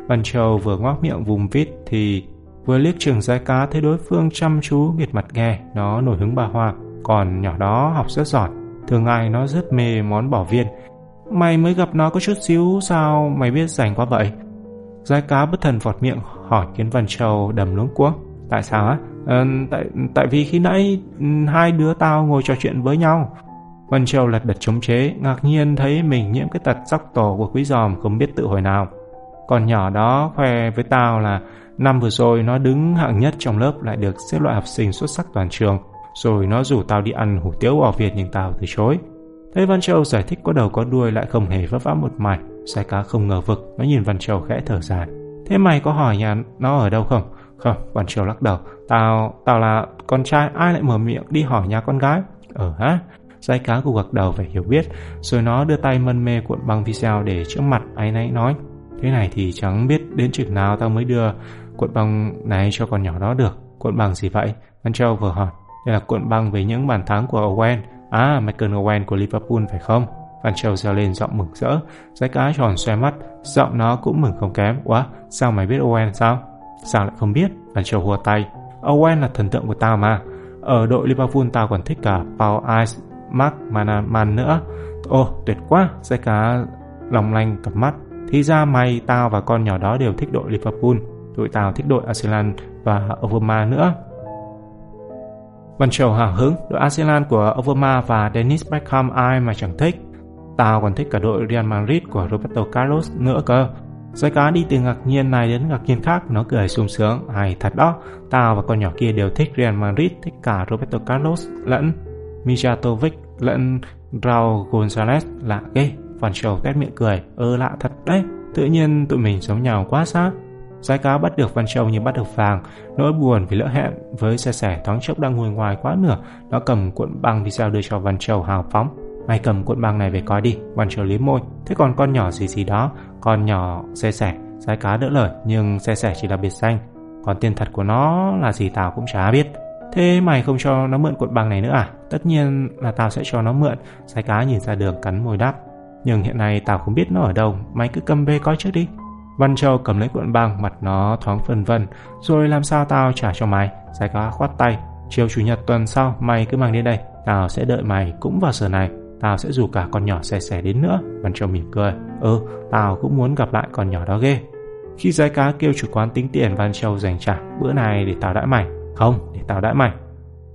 Văn Châu vừa ngoác miệng vùng vít thì vừa liếc trường giai cá thấy đối phương chăm chú nghiệt mặt nghe, nó nổi hứng bà hoa. Còn nhỏ đó học rất giỏi, thường ngày nó rất mê món bỏ viên. Mày mới gặp nó có chút xíu sao mày biết rảnh quá vậy? Giai cá bất thần vọt miệng hỏi khiến Văn Châu đầm luống cuống. Tại sao á? À, tại tại vì khi nãy ừ, hai đứa tao ngồi trò chuyện với nhau. Văn Châu lật đật chống chế, ngạc nhiên thấy mình nhiễm cái tật sóc tổ của quý giòm không biết tự hồi nào. Còn nhỏ đó khoe với tao là năm vừa rồi nó đứng hạng nhất trong lớp lại được xếp loại học sinh xuất sắc toàn trường. Rồi nó rủ tao đi ăn hủ tiếu ở Việt nhưng tao từ chối. Thấy Văn Châu giải thích có đầu có đuôi lại không hề vấp vã một mạch. Sai cá không ngờ vực, nó nhìn Văn Châu khẽ thở dài. Thế mày có hỏi nhà nó ở đâu không? Không, Văn Châu lắc đầu. Tao, tao là con trai, ai lại mở miệng đi hỏi nhà con gái? Ờ hả? Sai cá gục gật đầu phải hiểu biết, rồi nó đưa tay mân mê cuộn băng video để trước mặt ấy nãy nói. Thế này thì chẳng biết đến chừng nào tao mới đưa cuộn băng này cho con nhỏ đó được. Cuộn băng gì vậy? Văn Châu vừa hỏi. Đây là cuộn băng về những bàn thắng của Owen. À, Michael Owen của Liverpool phải không? Van Châu reo lên giọng mừng rỡ. Dai cá tròn xoe mắt, giọng nó cũng mừng không kém. Quá, sao mày biết Owen sao? Sao lại không biết? Van Châu hùa tay. Owen là thần tượng của tao mà. Ở đội Liverpool tao còn thích cả Paul Ice, Mark Manaman nữa. Ồ, tuyệt quá, dây cá lòng lanh cặp mắt. Thì ra mày, tao và con nhỏ đó đều thích đội Liverpool. Tụi tao thích đội Arsenal và Overmars nữa. Văn trầu hào hứng, đội Arsenal của Overmars và Dennis Beckham ai mà chẳng thích. Tao còn thích cả đội Real Madrid của Roberto Carlos nữa cơ. Doi cá đi từ ngạc nhiên này đến ngạc nhiên khác, nó cười sung sướng. Hay thật đó, tao và con nhỏ kia đều thích Real Madrid, thích cả Roberto Carlos lẫn Mijatovic lẫn Raul Gonzalez lạ ghê. Văn trầu tét miệng cười, ơ lạ thật đấy, tự nhiên tụi mình giống nhau quá sao? Giai cá bắt được Văn Châu như bắt được vàng, nỗi buồn vì lỡ hẹn với xe sẻ thoáng chốc đang ngồi ngoài quá nửa, nó cầm cuộn băng video đưa cho Văn Châu hào phóng. Mày cầm cuộn băng này về coi đi, Văn Châu liếm môi. Thế còn con nhỏ gì gì đó, con nhỏ xe sẻ, giai cá đỡ lời, nhưng xe sẻ chỉ là biệt danh. Còn tên thật của nó là gì tao cũng chả biết. Thế mày không cho nó mượn cuộn băng này nữa à? Tất nhiên là tao sẽ cho nó mượn, giai cá nhìn ra đường cắn môi đáp. Nhưng hiện nay tao không biết nó ở đâu, mày cứ cầm về coi trước đi. Văn Châu cầm lấy cuộn băng, mặt nó thoáng phân vân, rồi làm sao tao trả cho mày? Giải cá khoát tay, chiều chủ nhật tuần sau mày cứ mang đến đây, tao sẽ đợi mày cũng vào giờ này. Tao sẽ rủ cả con nhỏ xe xe đến nữa. Văn Châu mỉm cười. Ừ tao cũng muốn gặp lại con nhỏ đó ghê. Khi giái cá kêu chủ quán tính tiền Văn Châu dành trả. Bữa này để tao đãi mày. Không để tao đãi mày.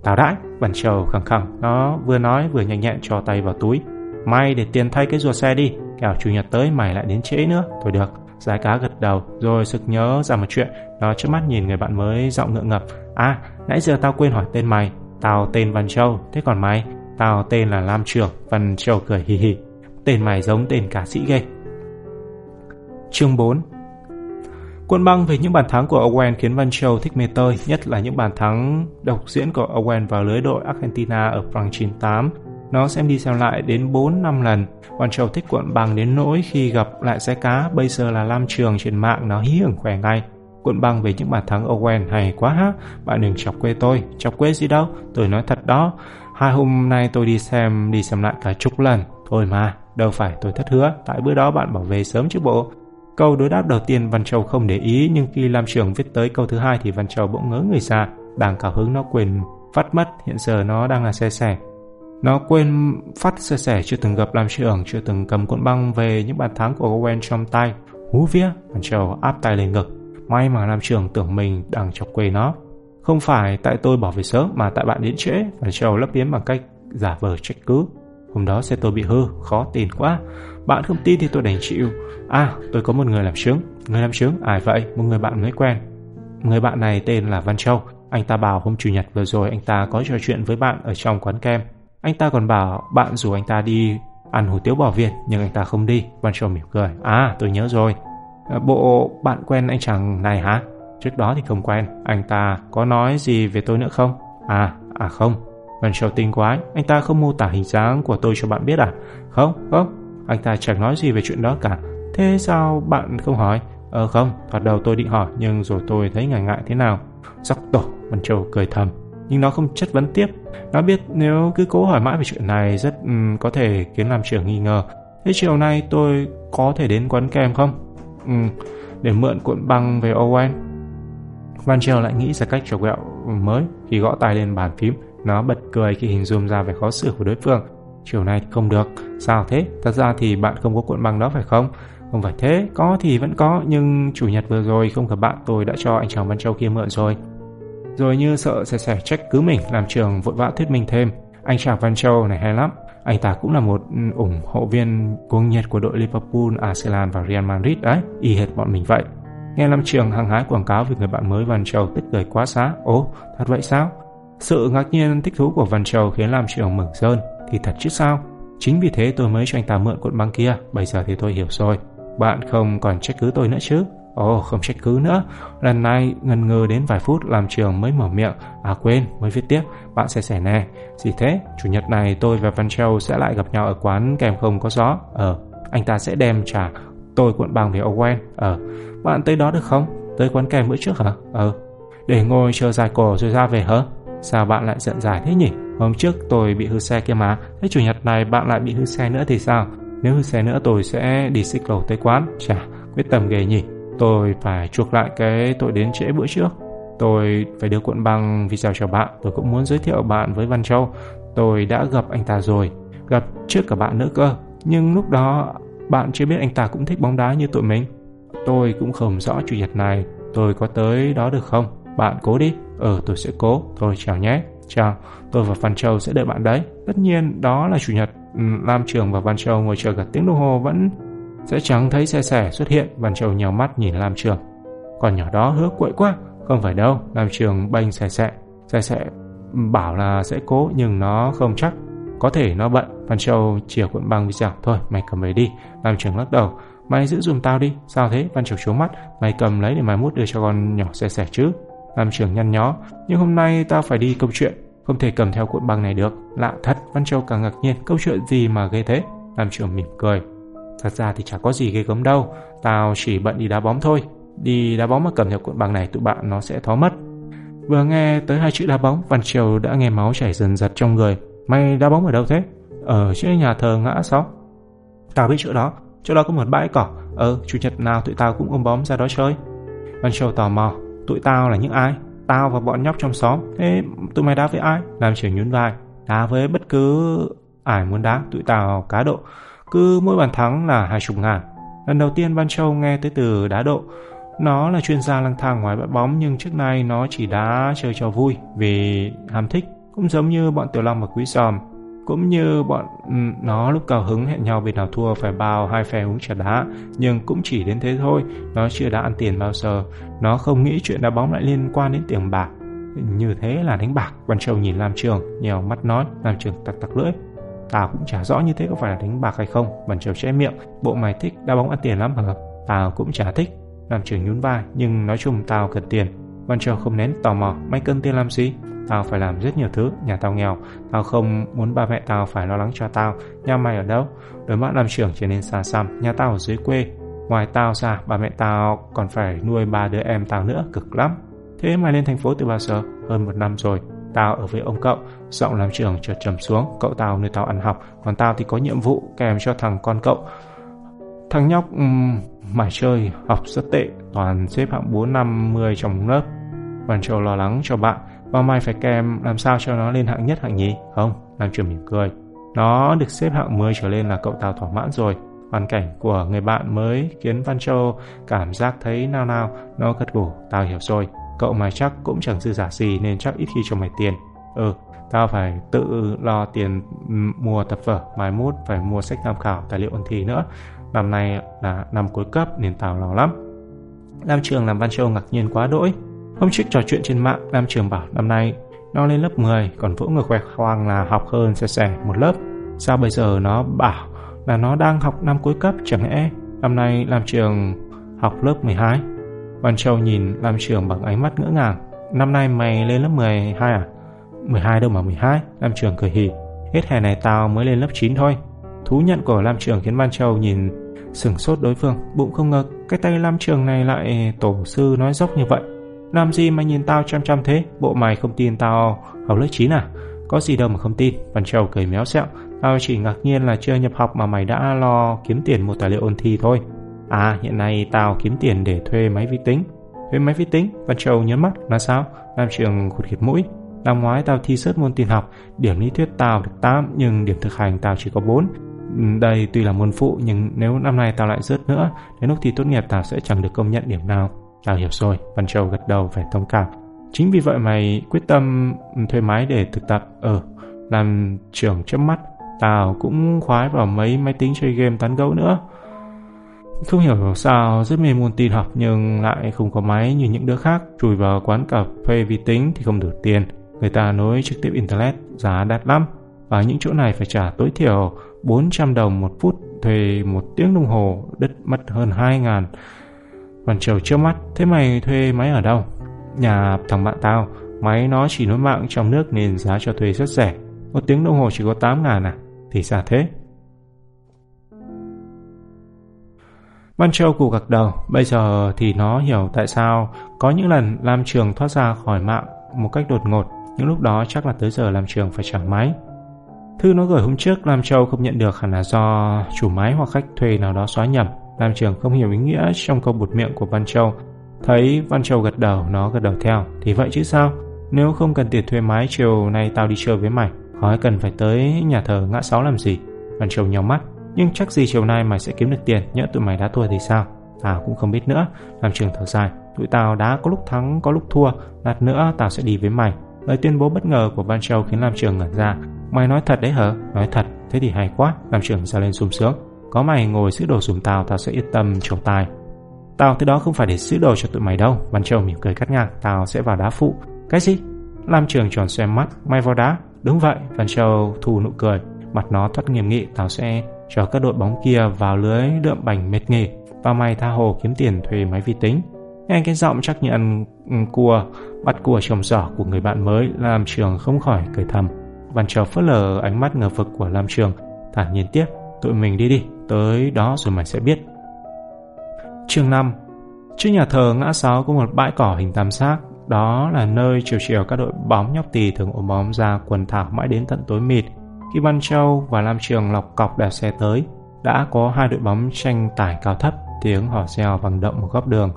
Tao đãi Văn Châu khẳng khẳng Nó vừa nói vừa nhanh nhẹn cho tay vào túi. May để tiền thay cái ruột xe đi. Kẻo chủ nhật tới mày lại đến trễ nữa. Thôi được giải cá gật đầu Rồi sực nhớ ra một chuyện Nó trước mắt nhìn người bạn mới giọng ngượng ngập. À nãy giờ tao quên hỏi tên mày. Tao tên Văn Châu Thế còn mày? Tao tên là Lam Trường Văn Châu cười hì hì. Tên mày giống tên ca sĩ ghê. Chương 4 Cuộn băng về những bàn thắng của Owen khiến Văn Châu thích mê tơi, nhất là những bàn thắng độc diễn của Owen vào lưới đội Argentina ở vòng 98. Nó xem đi xem lại đến 4-5 lần. Văn trâu thích cuộn băng đến nỗi khi gặp lại xe cá, bây giờ là Lam Trường trên mạng nó hí hưởng khỏe ngay. Cuộn băng về những bàn thắng Owen hay quá ha, bạn đừng chọc quê tôi, chọc quê gì đâu, tôi nói thật đó. Hai hôm nay tôi đi xem, đi xem lại cả chục lần. Thôi mà, đâu phải tôi thất hứa, tại bữa đó bạn bảo về sớm chứ bộ. Câu đối đáp đầu tiên Văn Châu không để ý, nhưng khi Lam Trường viết tới câu thứ hai thì Văn Châu bỗng ngớ người ra. Đang cả hứng nó quên phát mất, hiện giờ nó đang là xe sẻ. Nó quên phát xe sẻ chưa từng gặp làm Trường, chưa từng cầm cuộn băng về những bàn thắng của Owen trong tay. Hú vía, Văn trầu áp tay lên ngực. May mà làm Trường tưởng mình đang chọc quê nó. Không phải tại tôi bỏ về sớm mà tại bạn đến trễ và trầu lấp liếm bằng cách giả vờ trách cứ. Hôm đó xe tôi bị hư, khó tin quá. Bạn không tin thì tôi đành chịu. À, tôi có một người làm chứng. Người làm chứng? Ai vậy? Một người bạn mới quen. Người bạn này tên là Văn Châu. Anh ta bảo hôm chủ nhật vừa rồi anh ta có trò chuyện với bạn ở trong quán kem. Anh ta còn bảo bạn rủ anh ta đi ăn hủ tiếu bò Việt nhưng anh ta không đi. Văn Châu mỉm cười. À, tôi nhớ rồi. Ờ, bộ bạn quen anh chàng này hả? Trước đó thì không quen, anh ta có nói gì về tôi nữa không? À, à không. Văn Châu tinh quái, anh ta không mô tả hình dáng của tôi cho bạn biết à? Không, không, anh ta chẳng nói gì về chuyện đó cả. Thế sao bạn không hỏi? Ờ không, thoạt đầu tôi định hỏi nhưng rồi tôi thấy ngại ngại thế nào. Sắc tổ, Văn Châu cười thầm. Nhưng nó không chất vấn tiếp. Nó biết nếu cứ cố hỏi mãi về chuyện này rất um, có thể khiến làm trưởng nghi ngờ. Thế chiều nay tôi có thể đến quán kem không? Ừ, để mượn cuộn băng về Owen. Van Trell lại nghĩ ra cách trò quẹo mới khi gõ tay lên bàn phím. Nó bật cười khi hình dung ra vẻ khó xử của đối phương. Chiều nay thì không được. Sao thế? Thật ra thì bạn không có cuộn băng đó phải không? Không phải thế, có thì vẫn có, nhưng chủ nhật vừa rồi không gặp bạn tôi đã cho anh chàng Văn Châu kia mượn rồi. Rồi như sợ sẽ sẻ trách cứ mình làm trường vội vã thuyết minh thêm. Anh chàng Văn Châu này hay lắm, anh ta cũng là một ừ, ủng hộ viên cuồng nhiệt của đội Liverpool, Arsenal và Real Madrid đấy, y hệt bọn mình vậy. Nghe Lâm Trường hăng hái quảng cáo về người bạn mới Văn Châu tức cười quá xá. Ồ, thật vậy sao? Sự ngạc nhiên thích thú của Văn Châu khiến Lâm Trường mừng rơn. Thì thật chứ sao? Chính vì thế tôi mới cho anh ta mượn cuộn băng kia. Bây giờ thì tôi hiểu rồi. Bạn không còn trách cứ tôi nữa chứ? Ồ, không trách cứ nữa. Lần này ngần ngừ đến vài phút làm trường mới mở miệng. À quên, mới viết tiếp. Bạn sẽ sẻ nè. Gì thế? Chủ nhật này tôi và Văn Châu sẽ lại gặp nhau ở quán kèm không có gió. Ờ, anh ta sẽ đem trả tôi cuộn băng về Owen. Ờ, bạn tới đó được không? Tới quán kèm bữa trước hả? Ờ, để ngồi chờ dài cổ rồi ra về hả? Sao bạn lại giận dài thế nhỉ? Hôm trước tôi bị hư xe kia mà. Thế chủ nhật này bạn lại bị hư xe nữa thì sao? Nếu hư xe nữa tôi sẽ đi xích lầu tới quán. Chà, quyết tâm ghê nhỉ. Tôi phải chuộc lại cái tội đến trễ bữa trước. Tôi phải đưa cuộn băng video cho bạn. Tôi cũng muốn giới thiệu bạn với Văn Châu. Tôi đã gặp anh ta rồi. Gặp trước cả bạn nữa cơ. Nhưng lúc đó, bạn chưa biết anh ta cũng thích bóng đá như tụi mình. Tôi cũng không rõ chủ nhật này tôi có tới đó được không. Bạn cố đi. Ờ tôi sẽ cố. Thôi, chào nhé. Chào. Tôi và Văn Châu sẽ đợi bạn đấy. Tất nhiên, đó là chủ nhật. Lam Trường và Văn Châu ngồi chờ cả tiếng đồng hồ vẫn sẽ chẳng thấy xe sẻ xuất hiện. Văn Châu nhau mắt nhìn Lam Trường. Còn nhỏ đó hứa quậy quá. Không phải đâu. Lam Trường bênh xe sẻ. Xe sẻ bảo là sẽ cố, nhưng nó không chắc. Có thể nó bận. Văn Châu chìa cuộn băng video. Thôi, mày cầm về đi. Lam Trường lắc đầu. Mày giữ dùm tao đi. Sao thế? Văn châu trố mắt. Mày cầm lấy để mai mút đưa cho con nhỏ xe sẻ chứ. Lam Trường nhăn nhó. Nhưng hôm nay tao phải đi công chuyện. Không thể cầm theo cuộn băng này được. Lạ thật. Văn Châu càng ngạc nhiên. Câu chuyện gì mà ghê thế? Lam Trường mỉm cười. Thật ra thì chả có gì ghê gớm đâu. Tao chỉ bận đi đá bóng thôi. Đi đá bóng mà cầm theo cuộn băng này tụi bạn nó sẽ thó mất. Vừa nghe tới hai chữ đá bóng, Văn Triều đã nghe máu chảy dần dật trong người. Mày đá bóng ở đâu thế? Ở trước nhà thờ ngã sáu. Tao biết chỗ đó, chỗ đó có một bãi cỏ. Ờ, chủ nhật nào tụi tao cũng ôm bóng ra đó chơi. Văn Triều tò mò, tụi tao là những ai? Tao và bọn nhóc trong xóm. Thế tụi mày đá với ai? Làm trưởng nhún vai. Đá với bất cứ ai muốn đá, tụi tao cá độ. Cứ mỗi bàn thắng là hai chục ngàn. Lần đầu tiên Văn Châu nghe tới từ đá độ. Nó là chuyên gia lang thang ngoài bãi bóng nhưng trước nay nó chỉ đá chơi cho vui vì ham thích. Cũng giống như bọn Tiểu Long và Quý Giòm. Cũng như bọn ừ, nó lúc cao hứng hẹn nhau bên nào thua phải bao hai phe uống trà đá. Nhưng cũng chỉ đến thế thôi. Nó chưa đã ăn tiền bao giờ. Nó không nghĩ chuyện đá bóng lại liên quan đến tiền bạc. Như thế là đánh bạc. Văn Châu nhìn Lam Trường, nhèo mắt nói. Lam Trường tặc tặc lưỡi. Tao cũng chả rõ như thế có phải là đánh bạc hay không. Văn Châu che miệng. Bộ mày thích đá bóng ăn tiền lắm hả? Tao cũng chả thích. làm trưởng nhún vai. Nhưng nói chung tao cần tiền. Văn Châu không nén tò mò. Mày cần tiền làm gì? Tao phải làm rất nhiều thứ, nhà tao nghèo, tao không muốn ba mẹ tao phải lo lắng cho tao. Nhà mày ở đâu? Đôi mắt làm trưởng trở nên xa xăm, nhà tao ở dưới quê. Ngoài tao ra, ba mẹ tao còn phải nuôi ba đứa em tao nữa, cực lắm. Thế mày lên thành phố từ bao giờ? Hơn một năm rồi. Tao ở với ông cậu, giọng làm trưởng chợt trầm xuống, cậu tao nơi tao ăn học, còn tao thì có nhiệm vụ kèm cho thằng con cậu. Thằng nhóc um, mải chơi, học rất tệ, toàn xếp hạng 4 50 trong lớp. Văn Châu lo lắng cho bạn, và mai phải kèm làm sao cho nó lên hạng nhất hạng nhì? Không, làm trưởng mỉm cười. Nó được xếp hạng 10 trở lên là cậu tao thỏa mãn rồi. Hoàn cảnh của người bạn mới khiến Văn Châu cảm giác thấy nao nao. Nó gật gù, tao hiểu rồi. Cậu mà chắc cũng chẳng dư giả gì nên chắc ít khi cho mày tiền. Ừ, tao phải tự lo tiền mua tập vở Mai mốt, phải mua sách tham khảo, tài liệu ôn thi nữa. Năm nay là năm cuối cấp nên tao lo lắm. Lam Trường làm Văn Châu ngạc nhiên quá đỗi. Hôm trước trò chuyện trên mạng, Nam Trường bảo năm nay nó lên lớp 10, còn vũ người khoe khoang là học hơn xe xẻ một lớp. Sao bây giờ nó bảo là nó đang học năm cuối cấp chẳng lẽ? Năm nay Lam Trường học lớp 12? Văn Châu nhìn Lam Trường bằng ánh mắt ngỡ ngàng. Năm nay mày lên lớp 12 à? 12 đâu mà 12? Lam Trường cười hì. Hết hè này tao mới lên lớp 9 thôi. Thú nhận của Lam Trường khiến Văn Châu nhìn sửng sốt đối phương. Bụng không ngờ cái tay Lam Trường này lại tổ sư nói dốc như vậy. Làm gì mà nhìn tao chăm chăm thế? Bộ mày không tin tao học lớp 9 à? Có gì đâu mà không tin. Văn Châu cười méo xẹo. Tao chỉ ngạc nhiên là chưa nhập học mà mày đã lo kiếm tiền một tài liệu ôn thi thôi. À, hiện nay tao kiếm tiền để thuê máy vi tính. Thuê máy vi tính? Văn Châu nhớ mắt. Là sao? Nam Trường khụt khịt mũi. Năm ngoái tao thi sớt môn tin học, điểm lý thuyết tao được 8 nhưng điểm thực hành tao chỉ có 4. Ừ, đây tuy là môn phụ nhưng nếu năm nay tao lại rớt nữa, đến lúc thi tốt nghiệp tao sẽ chẳng được công nhận điểm nào. Tao hiểu rồi, Văn Châu gật đầu vẻ thông cảm. Chính vì vậy mày quyết tâm thuê máy để thực tập. Ờ, làm trưởng chớp mắt, tao cũng khoái vào mấy máy tính chơi game tán gẫu nữa. Không hiểu sao rất mê môn tin học nhưng lại không có máy như những đứa khác. Chùi vào quán cà phê vi tính thì không đủ tiền. Người ta nối trực tiếp Internet, giá đắt lắm. Và những chỗ này phải trả tối thiểu 400 đồng một phút thuê một tiếng đồng hồ, đứt mất hơn 2 ngàn. Còn trầu trước mắt, thế mày thuê máy ở đâu? Nhà thằng bạn tao, máy nó chỉ nối mạng trong nước nên giá cho thuê rất rẻ. Một tiếng đồng hồ chỉ có 8 ngàn à? Thì sao thế? Văn Châu cụ gật đầu, bây giờ thì nó hiểu tại sao có những lần Lam Trường thoát ra khỏi mạng một cách đột ngột, những lúc đó chắc là tới giờ Lam Trường phải trả máy. Thư nó gửi hôm trước Lam Châu không nhận được hẳn là do chủ máy hoặc khách thuê nào đó xóa nhầm. Lam Trường không hiểu ý nghĩa trong câu bụt miệng của Văn Châu. Thấy Văn Châu gật đầu, nó gật đầu theo. Thì vậy chứ sao? Nếu không cần tiền thuê máy chiều nay tao đi chơi với mày, hỏi cần phải tới nhà thờ ngã sáu làm gì? Văn Châu nhau mắt. Nhưng chắc gì chiều nay mày sẽ kiếm được tiền, nhỡ tụi mày đã thua thì sao? Tao cũng không biết nữa. làm Trường thở dài. Tụi tao đã có lúc thắng, có lúc thua. Lát nữa tao sẽ đi với mày. Lời tuyên bố bất ngờ của ban Châu khiến làm Trường ngẩn ra. Mày nói thật đấy hả? Nói thật, thế thì hay quá. làm Trường ra lên sung sướng. Có mày ngồi giữ đồ dùm tao, tao sẽ yên tâm trồng tài. Tao tới đó không phải để giữ đồ cho tụi mày đâu. ban Châu mỉm cười cắt ngang. Tao sẽ vào đá phụ. Cái gì? làm Trường tròn xoe mắt. Mày vào đá? Đúng vậy. ban Châu thu nụ cười. Mặt nó thoát nghiêm nghị. Tao sẽ cho các đội bóng kia vào lưới đượm bành mệt nghề. Và mày tha hồ kiếm tiền thuê máy vi tính. Nghe cái giọng chắc nhận ừ, cua, bắt cua trồng giỏ của người bạn mới làm trường không khỏi cười thầm. Văn trò phớt lờ ánh mắt ngờ vực của Lam Trường, thản nhiên tiếp, tụi mình đi đi, tới đó rồi mày sẽ biết. Chương 5 Trước nhà thờ ngã sáu có một bãi cỏ hình tam giác, đó là nơi chiều chiều các đội bóng nhóc tỳ thường ôm bóng ra quần thảo mãi đến tận tối mịt. Khi Văn Châu và Lam Trường lọc cọc đạp xe tới, đã có hai đội bóng tranh tải cao thấp, tiếng hò reo vang động một góc đường.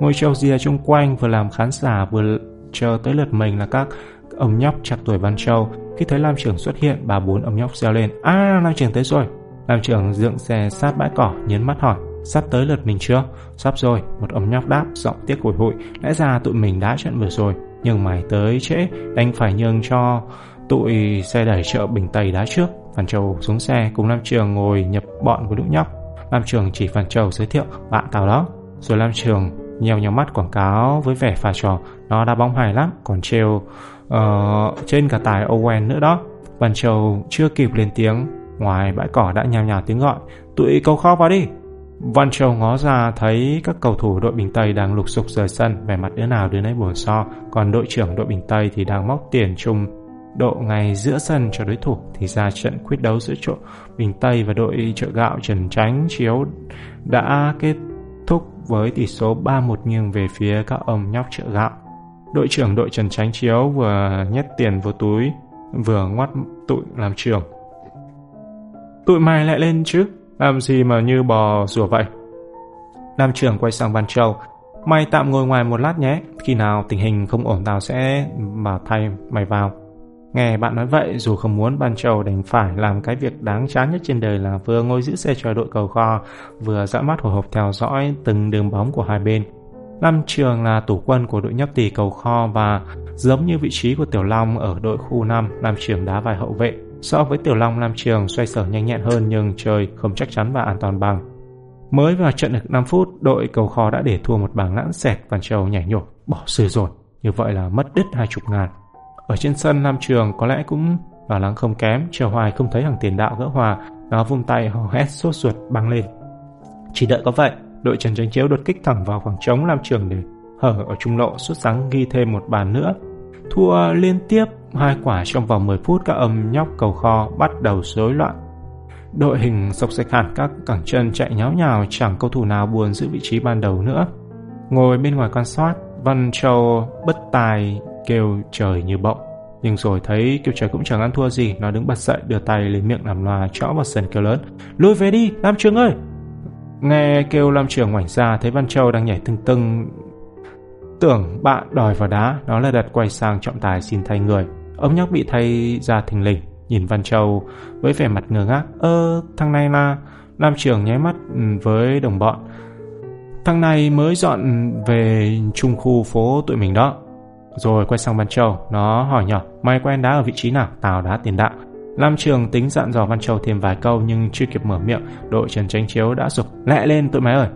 Ngôi trâu ria chung quanh vừa làm khán giả vừa chờ tới lượt mình là các ông nhóc chặt tuổi Văn Châu. Khi thấy Lam Trường xuất hiện, bà bốn ông nhóc reo lên. À, Lam Trường tới rồi. Lam Trường dựng xe sát bãi cỏ, nhấn mắt hỏi. Sắp tới lượt mình chưa? Sắp rồi, một ông nhóc đáp, giọng tiếc hồi hụi. Lẽ ra tụi mình đã trận vừa rồi, nhưng mày tới trễ, đành phải nhường cho tụi xe đẩy chợ Bình Tây đá trước. Phan Châu xuống xe cùng Lam Trường ngồi nhập bọn với lũ nhóc. Lam Trường chỉ Phan Châu giới thiệu bạn tao đó. Rồi Lam Trường nheo nhau mắt quảng cáo với vẻ pha trò. Nó đá bóng hài lắm còn trêu uh, trên cả tài Owen nữa đó. Văn Châu chưa kịp lên tiếng ngoài bãi cỏ đã nhào nhào tiếng gọi. Tụi cầu kho vào đi. Văn Châu ngó ra thấy các cầu thủ đội Bình Tây đang lục sục rời sân. Vẻ mặt đứa nào đứa nấy buồn so. Còn đội trưởng đội Bình Tây thì đang móc tiền chung độ ngay giữa sân cho đối thủ thì ra trận quyết đấu giữa chỗ Bình Tây và đội chợ gạo Trần Tránh Chiếu đã kết thúc với tỷ số 3-1 nghiêng về phía các ông nhóc chợ gạo. Đội trưởng đội Trần Tránh Chiếu vừa nhét tiền vào túi, vừa ngoắt tụi làm trường. Tụi mày lại lên chứ, làm gì mà như bò rùa vậy? Nam trưởng quay sang Văn Châu, mày tạm ngồi ngoài một lát nhé, khi nào tình hình không ổn tao sẽ mà thay mày vào. Nghe bạn nói vậy, dù không muốn Ban Châu đành phải làm cái việc đáng chán nhất trên đời là vừa ngồi giữ xe cho đội cầu kho, vừa dã mắt hồi hộp theo dõi từng đường bóng của hai bên. Lâm Trường là tủ quân của đội nhấp tỷ cầu kho và giống như vị trí của Tiểu Long ở đội khu 5, Lam Trường đá vài hậu vệ. So với Tiểu Long, Lam Trường xoay sở nhanh nhẹn hơn nhưng chơi không chắc chắn và an toàn bằng. Mới vào trận được 5 phút, đội cầu kho đã để thua một bảng lãng xẹt Văn Châu nhảy nhổ, bỏ sư rồi. Như vậy là mất đứt hai chục ngàn. Ở trên sân nam Trường có lẽ cũng lo lắng không kém, chờ hoài không thấy hàng tiền đạo gỡ hòa, nó vung tay hò hét sốt ruột băng lên. Chỉ đợi có vậy, đội Trần Tranh Chiếu đột kích thẳng vào khoảng trống nam Trường để hở ở trung lộ xuất sáng ghi thêm một bàn nữa. Thua liên tiếp hai quả trong vòng 10 phút các âm nhóc cầu kho bắt đầu rối loạn. Đội hình sọc sạch hẳn các cẳng chân chạy nháo nhào chẳng cầu thủ nào buồn giữ vị trí ban đầu nữa. Ngồi bên ngoài quan sát, Văn Châu bất tài kêu trời như bỗng. Nhưng rồi thấy kêu trời cũng chẳng ăn thua gì, nó đứng bật dậy, đưa tay lên miệng làm loa chõ vào sân kêu lớn, lùi về đi, lam trường ơi! Nghe kêu lam trường ngoảnh ra, thấy văn châu đang nhảy tưng tưng. Tưởng bạn đòi vào đá, nó là đặt quay sang trọng tài xin thay người. Ông nhóc bị thay ra thình lình, nhìn văn châu với vẻ mặt ngơ ngác. Ơ, thằng này là lam trường nháy mắt ừ, với đồng bọn. Thằng này mới dọn về trung khu phố tụi mình đó rồi quay sang Văn Châu, nó hỏi nhỏ, mày quen đá ở vị trí nào? Tao đá tiền đạo. Lam Trường tính dặn dò Văn Châu thêm vài câu nhưng chưa kịp mở miệng, đội Trần Tránh Chiếu đã sụp lẹ lên tụi mày ơi.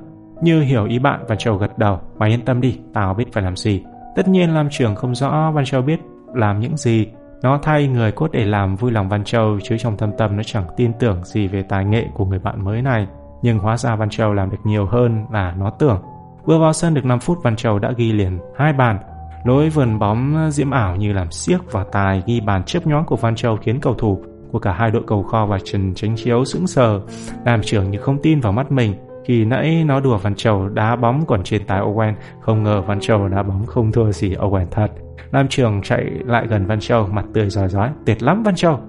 Như hiểu ý bạn, Văn Châu gật đầu, mày yên tâm đi, tao biết phải làm gì. Tất nhiên Lam Trường không rõ Văn Châu biết làm những gì. Nó thay người cốt để làm vui lòng Văn Châu chứ trong thâm tâm nó chẳng tin tưởng gì về tài nghệ của người bạn mới này. Nhưng hóa ra Văn Châu làm được nhiều hơn là nó tưởng. Vừa vào sân được 5 phút Văn Châu đã ghi liền hai bàn, Lối vườn bóng ờ, diễm ảo như làm siếc và tài ghi bàn chớp nhoáng của Văn Châu khiến cầu thủ của cả hai đội cầu kho và Trần Tránh Chiếu sững sờ, làm trưởng như không tin vào mắt mình. Khi nãy nó đùa Văn Châu đá bóng còn trên tay Owen, không ngờ Văn Châu đá bóng không thua gì Owen thật. Nam Trường chạy lại gần Văn Châu, mặt tươi rói rói, tuyệt lắm Văn Châu.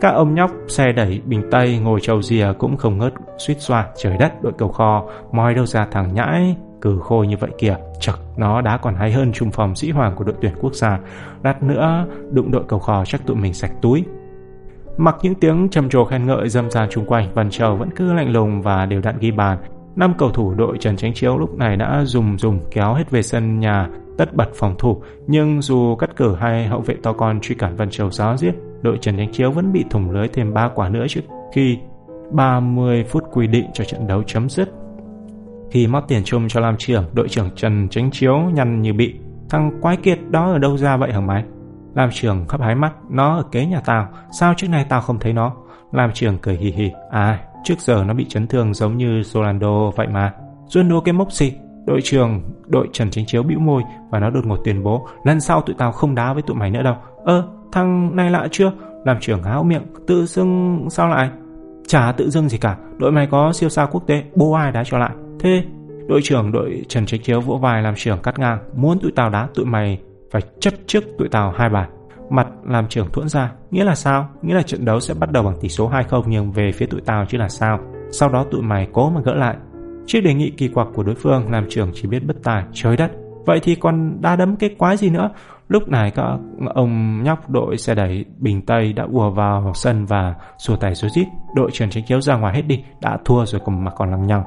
Các ông nhóc xe đẩy bình tây ngồi trầu rìa cũng không ngớt suýt xoa trời đất đội cầu kho moi đâu ra thằng nhãi cừ khôi như vậy kìa. Chật nó đã còn hay hơn trung phòng sĩ hoàng của đội tuyển quốc gia. Lát nữa, đụng đội cầu khò chắc tụi mình sạch túi. Mặc những tiếng trầm trồ khen ngợi dâm gian chung quanh, văn châu vẫn cứ lạnh lùng và đều đặn ghi bàn. Năm cầu thủ đội trần tránh chiếu lúc này đã dùng dùng kéo hết về sân nhà, tất bật phòng thủ. Nhưng dù cắt cử hai hậu vệ to con truy cản văn châu giáo giết, đội trần tránh chiếu vẫn bị thủng lưới thêm ba quả nữa trước khi 30 phút quy định cho trận đấu chấm dứt khi mót tiền chung cho làm trưởng, đội trưởng Trần Tránh Chiếu nhăn như bị. Thằng quái kiệt đó ở đâu ra vậy hả mày? làm trưởng khắp hái mắt, nó ở kế nhà tao, sao trước nay tao không thấy nó? làm trưởng cười hì hì, à, trước giờ nó bị chấn thương giống như Solando vậy mà. Ronaldo cái mốc gì? Đội trưởng, đội Trần Tránh Chiếu bĩu môi và nó đột ngột tuyên bố, lần sau tụi tao không đá với tụi mày nữa đâu. Ơ, thằng này lạ chưa? làm trưởng háo miệng, tự dưng sao lại? Chả tự dưng gì cả, đội mày có siêu sao quốc tế, bố ai đá cho lại. Thế. Đội trưởng đội Trần Tránh Chiếu vỗ vai làm trưởng cắt ngang, Muốn tụi tao đá tụi mày Phải chấp trước tụi tao hai bàn. Mặt làm trưởng thuẫn ra, Nghĩa là sao? Nghĩa là trận đấu sẽ bắt đầu bằng tỷ số 2-0 Nhưng về phía tụi tao chứ là sao? Sau đó tụi mày cố mà gỡ lại. Trước đề nghị kỳ quặc của đối phương, Làm trưởng chỉ biết bất tài, Trời đất. Vậy thì còn đá đấm cái quái gì nữa? Lúc này các ông nhóc đội xe đẩy Bình Tây đã ùa vào sân và xua tay xua rít Đội trưởng Tránh Chiếu ra ngoài hết đi, Đã thua rồi còn mà còn lằng nhằng.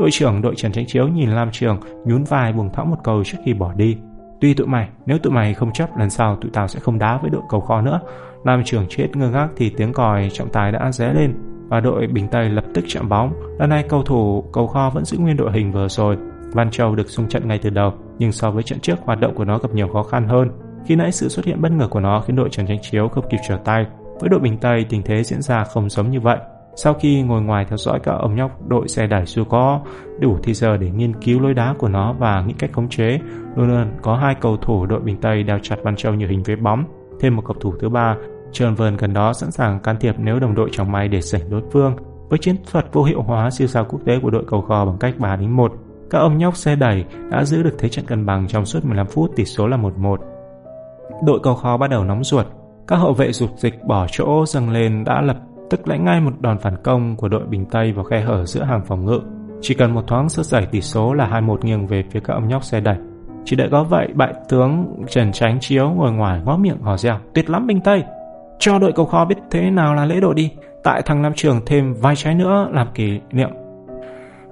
Đội trưởng đội Trần Tránh Chiếu nhìn Lam Trường nhún vai buông thõng một câu trước khi bỏ đi. Tuy tụi mày, nếu tụi mày không chấp lần sau tụi tao sẽ không đá với đội cầu kho nữa. Lam Trường chết ngơ ngác thì tiếng còi trọng tài đã ré lên và đội Bình Tây lập tức chạm bóng. Lần này cầu thủ cầu kho vẫn giữ nguyên đội hình vừa rồi. Văn Châu được xung trận ngay từ đầu, nhưng so với trận trước hoạt động của nó gặp nhiều khó khăn hơn. Khi nãy sự xuất hiện bất ngờ của nó khiến đội Trần Tránh Chiếu không kịp trở tay. Với đội Bình Tây tình thế diễn ra không giống như vậy. Sau khi ngồi ngoài theo dõi các ông nhóc đội xe đẩy dù có đủ thì giờ để nghiên cứu lối đá của nó và nghĩ cách khống chế, luôn có hai cầu thủ đội Bình Tây đeo chặt Văn Châu như hình với bóng. Thêm một cầu thủ thứ ba, Trơn Vân gần đó sẵn sàng can thiệp nếu đồng đội chẳng may để sảnh đối phương. Với chiến thuật vô hiệu hóa siêu sao quốc tế của đội cầu kho bằng cách 3 đến 1, các ông nhóc xe đẩy đã giữ được thế trận cân bằng trong suốt 15 phút tỷ số là 1-1. Đội cầu kho bắt đầu nóng ruột, các hậu vệ dục dịch bỏ chỗ dâng lên đã lập tức lãnh ngay một đòn phản công của đội Bình Tây vào khe hở giữa hàng phòng ngự. Chỉ cần một thoáng sơ sẩy tỷ số là 2-1 nghiêng về phía các ông nhóc xe đẩy. Chỉ đợi có vậy, bại tướng Trần Tránh Chiếu ngồi ngoài ngó miệng hò reo, tuyệt lắm Bình Tây. Cho đội cầu kho biết thế nào là lễ độ đi, tại thằng Nam Trường thêm vài trái nữa làm kỷ niệm.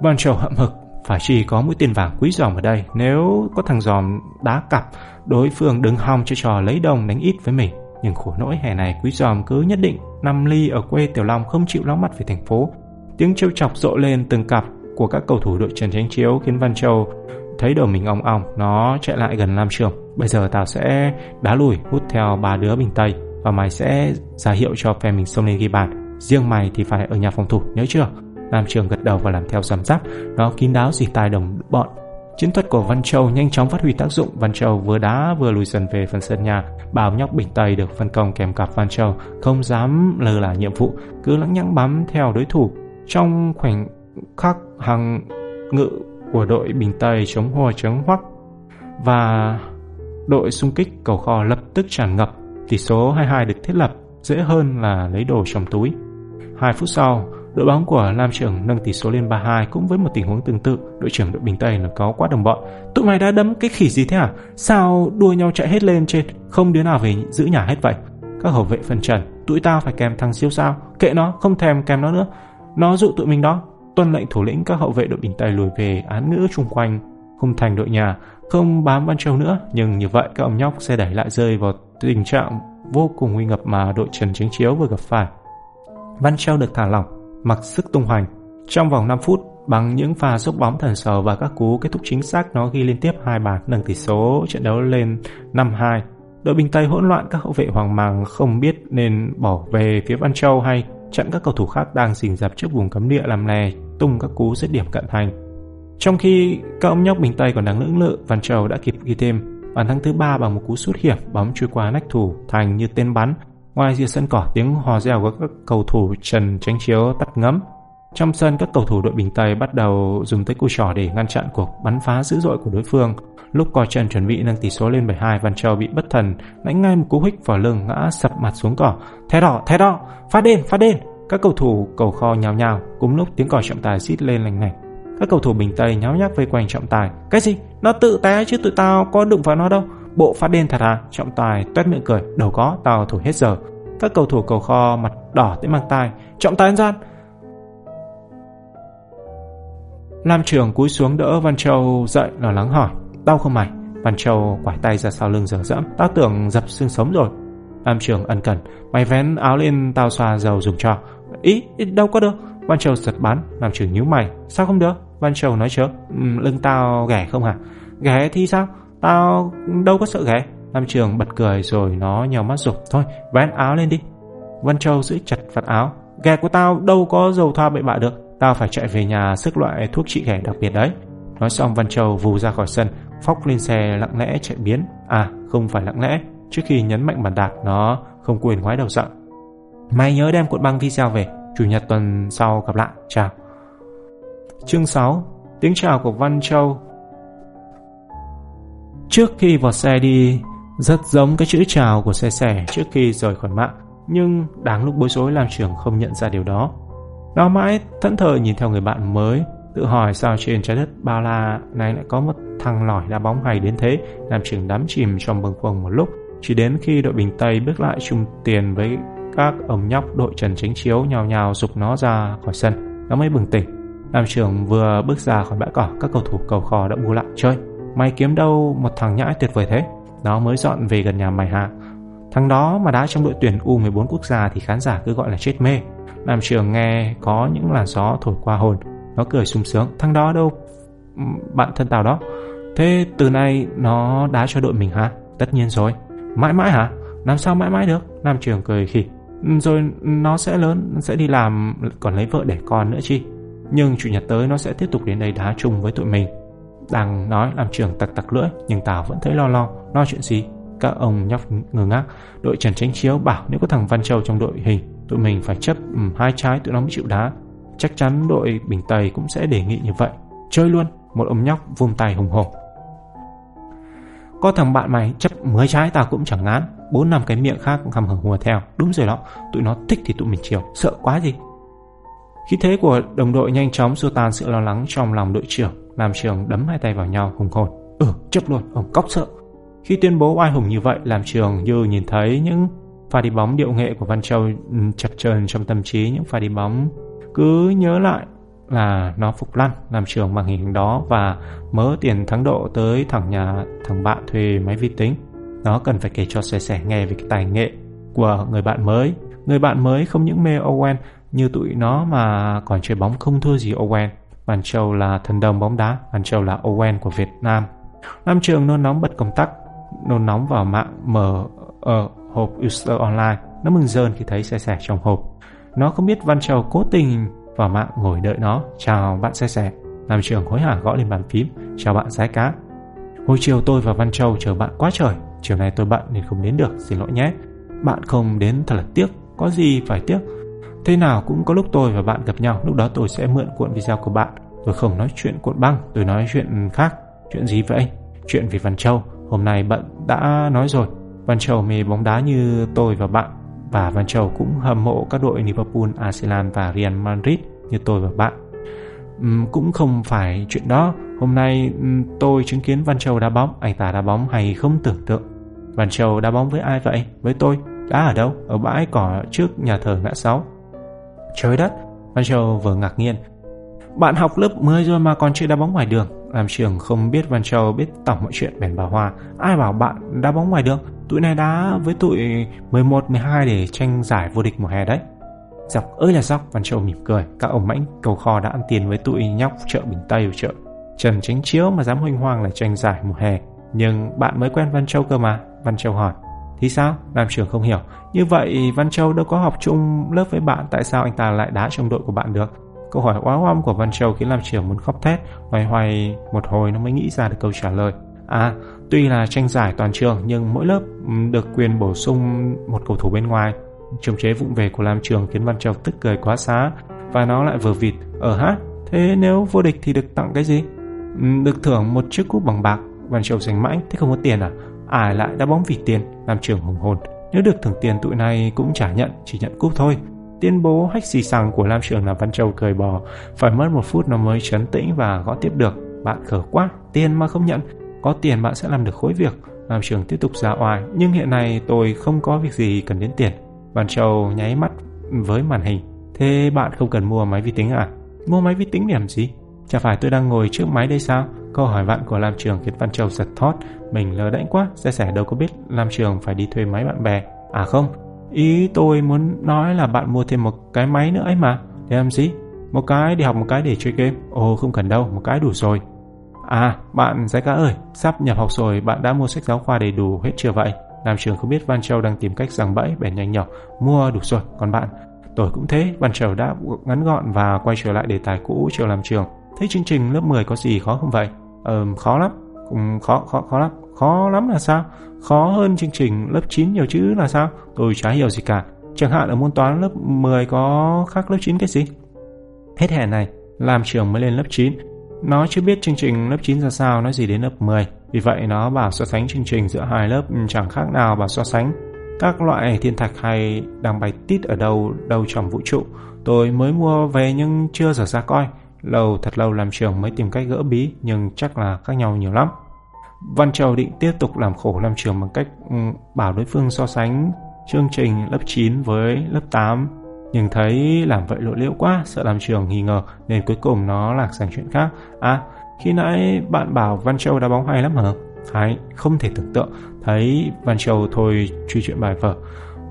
ban trầu hậm hực, phải chỉ có mũi tiền vàng quý giòm ở đây, nếu có thằng giòm đá cặp, đối phương đứng hòng cho trò lấy đồng đánh ít với mình. Nhưng khổ nỗi hè này quý giòm cứ nhất định Năm ly ở quê Tiểu Long không chịu lóng mặt về thành phố. Tiếng trêu chọc rộ lên từng cặp của các cầu thủ đội Trần Tránh Chiếu khiến Văn Châu thấy đầu mình ong ong, nó chạy lại gần Lam Trường. Bây giờ tao sẽ đá lùi hút theo ba đứa bình Tây và mày sẽ ra hiệu cho phe mình xông lên ghi bàn. Riêng mày thì phải ở nhà phòng thủ, nhớ chưa? Lam Trường gật đầu và làm theo giám sát nó kín đáo dì tai đồng bọn Chiến thuật của Văn Châu nhanh chóng phát huy tác dụng, Văn Châu vừa đá vừa lùi dần về phần sân nhà. Bảo nhóc Bình Tây được phân công kèm cặp Văn Châu, không dám lơ là nhiệm vụ, cứ lắng nhắng bám theo đối thủ. Trong khoảnh khắc hàng ngự của đội Bình Tây chống hoa chống hoắc, và đội xung kích cầu kho lập tức tràn ngập. Tỷ số 22 được thiết lập, dễ hơn là lấy đồ trong túi. hai phút sau, đội bóng của Lam Trường nâng tỷ số lên 3-2 cũng với một tình huống tương tự. Đội trưởng đội Bình Tây là có quá đồng bọn. Tụi mày đã đấm cái khỉ gì thế à? Sao đua nhau chạy hết lên trên, không đứa nào về giữ nhà hết vậy? Các hậu vệ phần trần, tụi tao phải kèm thằng siêu sao, kệ nó, không thèm kèm nó nữa. Nó dụ tụi mình đó. Tuân lệnh thủ lĩnh các hậu vệ đội Bình Tây lùi về án ngữ chung quanh, không thành đội nhà, không bám Văn Châu nữa. Nhưng như vậy các ông nhóc sẽ đẩy lại rơi vào tình trạng vô cùng nguy ngập mà đội Trần Chính Chiếu vừa gặp phải. Văn Châu được thả lỏng, mặc sức tung hoành. Trong vòng 5 phút, bằng những pha dốc bóng thần sờ và các cú kết thúc chính xác nó ghi liên tiếp hai bàn nâng tỷ số trận đấu lên 5-2. Đội Bình Tây hỗn loạn các hậu vệ hoàng màng không biết nên bỏ về phía Văn Châu hay chặn các cầu thủ khác đang rình rập trước vùng cấm địa làm lè tung các cú dứt điểm cận thành. Trong khi các ông nhóc Bình Tây còn đang lưỡng lự, Văn Châu đã kịp ghi thêm bàn thắng thứ ba bằng một cú sút hiểm bóng trôi qua nách thủ thành như tên bắn. Ngoài dưới sân cỏ tiếng hò reo của các cầu thủ Trần Tránh Chiếu tắt ngấm. Trong sân các cầu thủ đội Bình Tây bắt đầu dùng tới cú trò để ngăn chặn cuộc bắn phá dữ dội của đối phương. Lúc coi trần chuẩn bị nâng tỷ số lên 72, Văn Châu bị bất thần, đánh ngay một cú hích vào lưng ngã sập mặt xuống cỏ. Thẻ đỏ, thẻ đỏ, phát đền, phát đền. Các cầu thủ cầu kho nhào nhào, cùng lúc tiếng còi trọng tài xít lên lành ngành. Các cầu thủ Bình Tây nháo nhác vây quanh trọng tài. Cái gì? Nó tự té chứ tụi tao có đụng vào nó đâu. Bộ phát điên thật à? Trọng tài tuét miệng cười. đầu có, tao thổi hết giờ. Các cầu thủ cầu kho mặt đỏ tới mang tai. Trọng tài gian. Lam trưởng cúi xuống đỡ Văn Châu dậy lo lắng hỏi. Đau không mày? Văn Châu quải tay ra sau lưng dở dẫm. Tao tưởng dập xương sống rồi. Lam trưởng ân cần. Mày vén áo lên tao xoa dầu dùng cho. Ý, đâu có được. Văn Châu giật bắn. Lam trưởng nhíu mày. Sao không được? Văn Châu nói chớ. Ừ, lưng tao ghẻ không hả? Ghẻ thì sao? Tao đâu có sợ ghẻ. Lam trường bật cười rồi nó nhào mắt dục Thôi, vén áo lên đi. Văn Châu giữ chặt vạt áo. Ghẻ của tao đâu có dầu thoa bậy bạ được. Tao phải chạy về nhà sức loại thuốc trị ghẻ đặc biệt đấy. Nói xong Văn Châu vù ra khỏi sân, Phóc lên xe lặng lẽ chạy biến. À không phải lặng lẽ. Trước khi nhấn mạnh bàn đạp, Nó không quên ngoái đầu dặn. Mày nhớ đem cuộn băng video về. Chủ nhật tuần sau gặp lại. Chào. Chương 6 Tiếng chào của Văn Châu. Trước khi vào xe đi, Rất giống cái chữ chào của xe xẻ trước khi rời khỏi mạng, Nhưng đáng lúc bối rối làm trưởng không nhận ra điều đó. Nó mãi thẫn thờ nhìn theo người bạn mới, Tự hỏi sao trên trái đất bao la này lại có một thằng lỏi đá bóng hay đến thế, Làm trưởng đắm chìm trong bâng khuâng một lúc. Chỉ đến khi đội Bình Tây bước lại chung tiền với các ông nhóc đội Trần Chính Chiếu nhào nhào dục nó ra khỏi sân, Nó mới bừng tỉnh. Làm trưởng vừa bước ra khỏi bãi cỏ, Các cầu thủ cầu kho đã bu lại, chơi! Mày kiếm đâu một thằng nhãi tuyệt vời thế? Nó mới dọn về gần nhà mày hả? Thằng đó mà đá trong đội tuyển U14 quốc gia Thì khán giả cứ gọi là chết mê. Làm trường nghe có những làn gió thổi qua hồn, Nó cười sung sướng. Thằng đó đâu? Bạn thân tao đó. Thế từ nay nó đá cho đội mình hả? Tất nhiên rồi. Mãi mãi hả? Làm sao mãi mãi được? Nam trường cười khỉ. Ừ, rồi nó sẽ lớn, Sẽ đi làm, Còn lấy vợ để con nữa chi? Nhưng chủ nhật tới nó sẽ tiếp tục đến đây đá chung với tụi mình đang nói làm trường tặc tặc lưỡi Nhưng Tào vẫn thấy lo lo. Lo chuyện gì? Các ông nhóc ngơ ngác. Đội Trần Tránh Chiếu bảo nếu có thằng Văn Châu trong đội hình Tụi mình phải chấp um, hai trái tụi nó mới chịu đá. Chắc chắn đội Bình Tây cũng sẽ đề nghị như vậy. Chơi luôn Một ông nhóc vung tay hùng hổ. Có thằng bạn mày chấp 10 trái tao cũng chẳng ngán. Bốn năm cái miệng khác hầm hở hùa theo. Đúng rồi đó Tụi nó thích thì tụi mình chiều. Sợ quá gì? Khí thế của đồng đội nhanh chóng xua tan sự lo lắng trong lòng đội trưởng làm trường đấm hai tay vào nhau hùng hồn. Ừ chấp luôn, ông cóc sợ. Khi tuyên bố oai hùng như vậy Làm trường như nhìn thấy những pha đi bóng điệu nghệ của Văn Châu ừ, chập chờn trong tâm trí, những pha đi bóng. Cứ nhớ lại là nó phục lăn làm trường bằng hình đó và mớ tiền thắng độ tới thẳng nhà, thằng bạn thuê máy vi tính. Nó cần phải kể cho sẻ sẻ nghe về cái tài nghệ của người bạn mới. Người bạn mới không những mê Owen như tụi nó mà còn chơi bóng không thua gì Owen. Văn Châu là thần đồng bóng đá, Văn Châu là Owen của Việt Nam. Nam Trường nôn nóng bật công tắc, nôn nóng vào mạng mở ở e, hộp user online. Nó mừng rơn khi thấy xe sẻ trong hộp. Nó không biết Văn Châu cố tình vào mạng ngồi đợi nó. Chào bạn xe sẻ. Nam Trường hối hả gõ lên bàn phím. Chào bạn sái cá. Hồi chiều tôi và Văn Châu chờ bạn quá trời. Chiều nay tôi bận nên không đến được, xin lỗi nhé. Bạn không đến thật là tiếc, có gì phải tiếc. Thế nào cũng có lúc tôi và bạn gặp nhau Lúc đó tôi sẽ mượn cuộn video của bạn. Tôi không nói chuyện cuộn băng Tôi nói chuyện khác Chuyện gì vậy? Chuyện vì Văn Châu. Hôm nay bạn đã nói rồi. Văn Châu mê bóng đá như tôi và bạn. Và Văn Châu cũng hâm mộ các đội Liverpool, Arsenal và Real Madrid như tôi và bạn. Uhm, Cũng không phải chuyện đó. Hôm nay uhm, tôi chứng kiến Văn Châu đá bóng. Anh ta đá bóng hay không tưởng tượng. Văn Châu đá bóng với ai vậy? Với tôi. Đá ở đâu? Ở bãi cỏ trước nhà thờ ngã sáu. Trời đất Văn Châu vừa ngạc nhiên. Bạn học lớp 10 rồi mà còn chưa đá bóng ngoài đường. Làm trường không biết Văn Châu biết tổng mọi chuyện bèn bà Hoa. Ai bảo bạn đá bóng ngoài đường? Tụi này đá với tụi 11, 12 để tranh giải vô địch mùa hè đấy. Dọc ơi là dọc Văn Châu mỉm cười. Các ông mãnh cầu kho đã ăn tiền với tụi nhóc chợ Bình Tây ở chợ. Trần Tránh Chiếu mà dám huỳnh hoang là tranh giải mùa hè. Nhưng bạn mới quen Văn Châu cơ mà Văn Châu hỏi. Thì sao? Lam Trường không hiểu Như vậy Văn Châu đâu có học chung lớp với bạn Tại sao anh ta lại đá trong đội của bạn được Câu hỏi oá oăm của Văn Châu khiến Lam Trường muốn khóc thét, loay hoay một hồi nó mới nghĩ ra được câu trả lời. À, tuy là tranh giải toàn trường nhưng mỗi lớp được quyền bổ sung một cầu thủ bên ngoài. Trông chế vụng về của Lam Trường khiến Văn Châu tức cười quá xá và nó lại vừa vịt. Ờ Ở hát, thế nếu vô địch thì được tặng cái gì? Được thưởng một chiếc cúp bằng bạc. Văn Châu giành mãnh, thế không có tiền à? Ai lại đá bóng vì tiền? làm Trường hùng hồn. Nếu được thưởng tiền tụi này cũng trả nhận, chỉ nhận cúp thôi. Tuyên bố hách xì xằng của Lam Trường làm Văn Châu cười bò, phải mất một phút nó mới chấn tĩnh và gõ tiếp được. Bạn khở quá, tiền mà không nhận, có tiền bạn sẽ làm được khối việc. Lam Trường tiếp tục ra oai, nhưng hiện nay tôi không có việc gì cần đến tiền. Văn Châu nháy mắt với màn hình. Thế bạn không cần mua máy vi tính à? Mua máy vi tính để làm gì? Chả phải tôi đang ngồi trước máy đây sao? Câu hỏi bạn của Lam Trường khiến Văn Châu giật thót. Mình lơ đễnh quá, xe sẻ đâu có biết Lam Trường phải đi thuê máy bạn bè. À không, Ý tôi muốn nói là bạn mua thêm một cái máy nữa ấy mà Để làm gì? Một cái để học một cái để chơi game Ồ không cần đâu, một cái đủ rồi À, bạn Giai Cá ơi, sắp nhập học rồi Bạn đã mua sách giáo khoa đầy đủ hết chưa vậy? Làm trường không biết Văn Châu đang tìm cách rằng bẫy Bèn nhanh nhỏ, mua đủ rồi Còn bạn, tôi cũng thế Văn Châu đã ngắn gọn và quay trở lại đề tài cũ chiều làm trường Thế chương trình lớp 10 có gì khó không vậy? Ờ, khó lắm khó, khó, khó lắm Khó lắm là sao? Khó hơn chương trình lớp 9 nhiều chữ là sao? Tôi chả hiểu gì cả. Chẳng hạn ở môn toán lớp 10 có khác lớp 9 cái gì? Hết hè này, làm trường mới lên lớp 9. Nó chưa biết chương trình lớp 9 ra sao nói gì đến lớp 10. Vì vậy nó bảo so sánh chương trình giữa hai lớp chẳng khác nào bảo so sánh các loại thiên thạch hay đang bay tít ở đâu đâu trong vũ trụ. Tôi mới mua về nhưng chưa dở ra coi. Lâu thật lâu làm trường mới tìm cách gỡ bí nhưng chắc là khác nhau nhiều lắm. Văn Châu định tiếp tục làm khổ làm Trường bằng cách ừ, bảo đối phương so sánh chương trình lớp 9 với lớp 8 nhưng thấy làm vậy lộ liễu quá sợ làm trường nghi ngờ nên cuối cùng nó lạc sang chuyện khác. À khi nãy bạn bảo Văn Châu đá bóng hay lắm hả? Hay, không thể tưởng tượng. Thấy Văn Châu thôi truy chuyện bài vở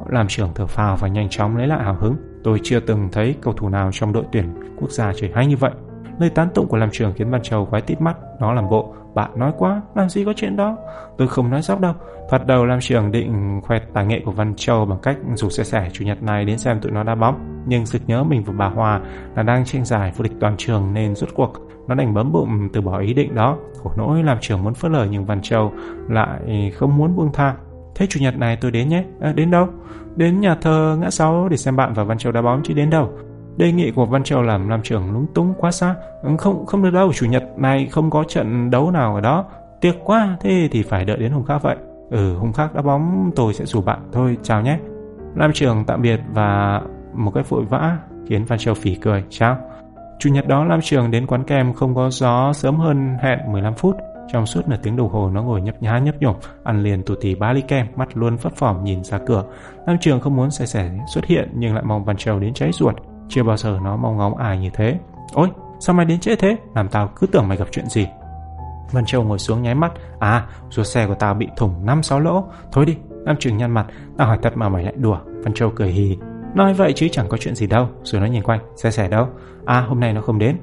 làm trưởng thở phào và nhanh chóng lấy lại hào hứng tôi chưa từng thấy cầu thủ nào trong đội tuyển quốc gia chơi hay như vậy. Lời tán tụng của làm trưởng khiến Văn Châu quái tít mắt. Nó làm bộ, Bạn nói quá, Làm gì có chuyện đó? Tôi không nói dóc đâu. Thoạt đầu làm trưởng định khoe tài nghệ của Văn Châu Bằng cách rủ xe sẻ chủ nhật này đến xem tụi nó đá bóng. Nhưng sực nhớ mình và bà Hòa Là đang tranh giải vô địch toàn trường Nên rút cuộc Nó đành bấm bụng từ bỏ ý định đó. Khổ nỗi, làm trưởng muốn phớt lờ Nhưng Văn Châu lại không muốn buông tha. Thế chủ nhật này tôi đến nhé à, Đến đâu? Đến nhà thờ ngã sáu để xem bạn và Văn Châu đá bóng chứ đến đâu Đề nghị của Văn châu làm làm trưởng lúng túng quá xa. Ừ, không không được đâu, chủ nhật này không có trận đấu nào ở đó. Tiếc quá, thế thì phải đợi đến hôm khác vậy. Ừ, hôm khác đá bóng tôi sẽ rủ bạn. Thôi, chào nhé. Lam Trường tạm biệt và một cái vội vã khiến Văn châu phỉ cười. Chào. Chủ nhật đó Lam Trường đến quán kem không có gió sớm hơn hẹn 15 phút. Trong suốt nửa tiếng đồng hồ nó ngồi nhấp nhá nhấp nhổm, ăn liền tù tì ba ly kem, mắt luôn phấp phỏng nhìn ra cửa. nam Trường không muốn xe xẻ xuất hiện nhưng lại mong Văn Triều đến cháy ruột. Chưa bao giờ nó mong ngóng ai như thế. Ôi sao mày đến trễ thế? Làm tao cứ tưởng mày gặp chuyện gì? Văn Châu ngồi xuống nháy mắt. À ruột xe của tao bị thủng 5-6 lỗ. Thôi đi Nam Trường nhăn mặt. Tao hỏi thật mà mày lại đùa. Văn Châu cười hì Nói vậy chứ chẳng có chuyện gì đâu. Rồi nó nhìn quanh Xe sẻ đâu. À hôm nay nó không đến.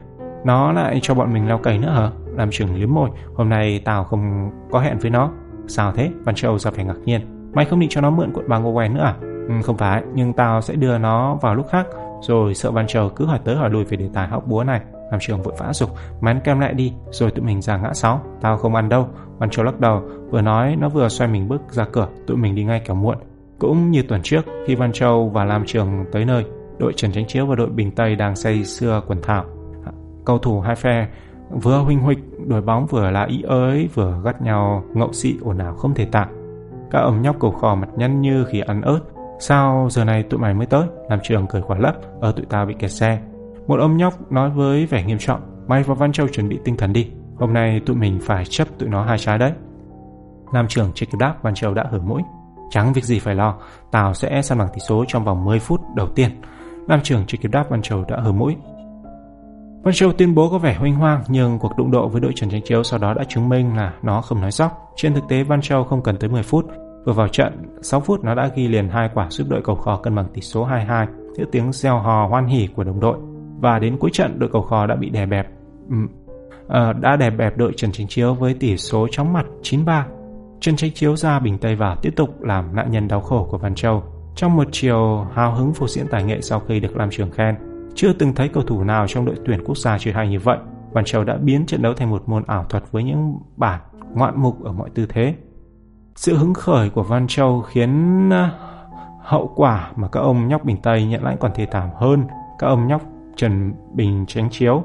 Nó lại cho bọn mình lau cầy nữa hả? Nam Trường liếm môi. Hôm nay tao không có hẹn với nó. Sao thế? Văn Châu ra phải ngạc nhiên? Mày không định cho nó mượn cuộn băng Owen nữa à? Ừ, Không phải. Nhưng tao sẽ đưa nó vào lúc khác. Rồi sợ Văn Châu cứ hỏi tới hỏi lui về đề tài hóc búa này. Làm trường vội vã dục. Mán kem lại đi. Rồi tụi mình ra ngã sáu. Tao không ăn đâu. Văn Châu lắc đầu. Vừa nói nó vừa xoay mình bước ra cửa. Tụi mình đi ngay kẻo muộn. Cũng như tuần trước Khi Văn Châu và Lam Trường tới nơi Đội Trần Tránh Chiếu và đội Bình Tây đang xây xưa quần thảo. Cầu thủ hai phe vừa huynh huỳnh đuổi bóng vừa là ý ới vừa gắt nhau ngậu xị ồn ào không thể tả. Các ông nhóc cầu khò mặt nhăn như khi ăn ớt. Sao giờ này tụi mày mới tới? Làm trường cười khỏa lấp. Ở tụi tao bị kẹt xe. Một ông nhóc nói với vẻ nghiêm trọng. Mày và Văn Châu chuẩn bị tinh thần đi. Hôm nay tụi mình phải chấp tụi nó hai trái đấy. Nam trưởng chỉ kịp đáp, Văn Châu đã hở mũi. Chẳng việc gì phải lo, tao sẽ săn bằng tỷ số trong vòng 10 phút đầu tiên. Nam trưởng chỉ kịp đáp, Văn Châu đã hở mũi. Văn show tuyên bố có vẻ huynh hoang, nhưng cuộc đụng độ với đội Trần Tranh Chiếu sau đó đã chứng minh là nó không nói dóc. Trên thực tế, Văn Châu không cần tới 10 phút. Vừa vào trận, 6 phút nó đã ghi liền hai quả giúp đội cầu kho cân bằng tỷ số 2-2, giữa tiếng reo hò hoan hỉ của đồng đội. Và đến cuối trận, đội cầu kho đã bị đè bẹp, à, đã đè bẹp đội Trần Tranh Chiếu với tỷ số chóng mặt 9-3. Trần Tranh Chiếu ra bình tây vào tiếp tục làm nạn nhân đau khổ của Văn Châu. Trong một chiều hào hứng phục diễn tài nghệ sau khi được làm trường khen, chưa từng thấy cầu thủ nào trong đội tuyển quốc gia chơi hay như vậy. Văn Châu đã biến trận đấu thành một môn ảo thuật với những bản ngoạn mục ở mọi tư thế. Sự hứng khởi của Văn Châu khiến à, hậu quả mà các ông nhóc Bình Tây nhận lãnh còn thê thảm hơn các ông nhóc Trần Bình Tránh Chiếu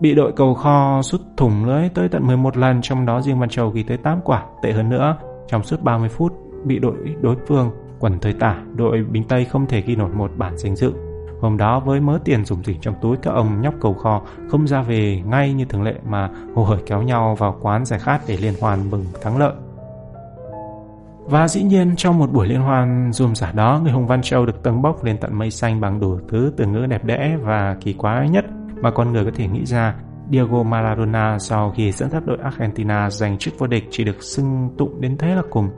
bị đội cầu kho sút thủng lưới tới tận 11 lần, trong đó riêng Văn Châu ghi tới 8 quả tệ hơn nữa, trong suốt 30 phút bị đội đối phương quần thời tả, đội Bình Tây không thể ghi nổi một bản danh dự Hôm đó với mớ tiền dùng dỉnh trong túi các ông nhóc cầu kho không ra về ngay như thường lệ mà hồ hởi kéo nhau vào quán giải khát để liên hoan mừng thắng lợi. Và dĩ nhiên trong một buổi liên hoan dùm giả đó, người hùng Văn Châu được tâng bốc lên tận mây xanh bằng đủ thứ từ ngữ đẹp đẽ và kỳ quái nhất mà con người có thể nghĩ ra. Diego Maradona sau khi dẫn dắt đội Argentina giành chức vô địch chỉ được xưng tụng đến thế là cùng.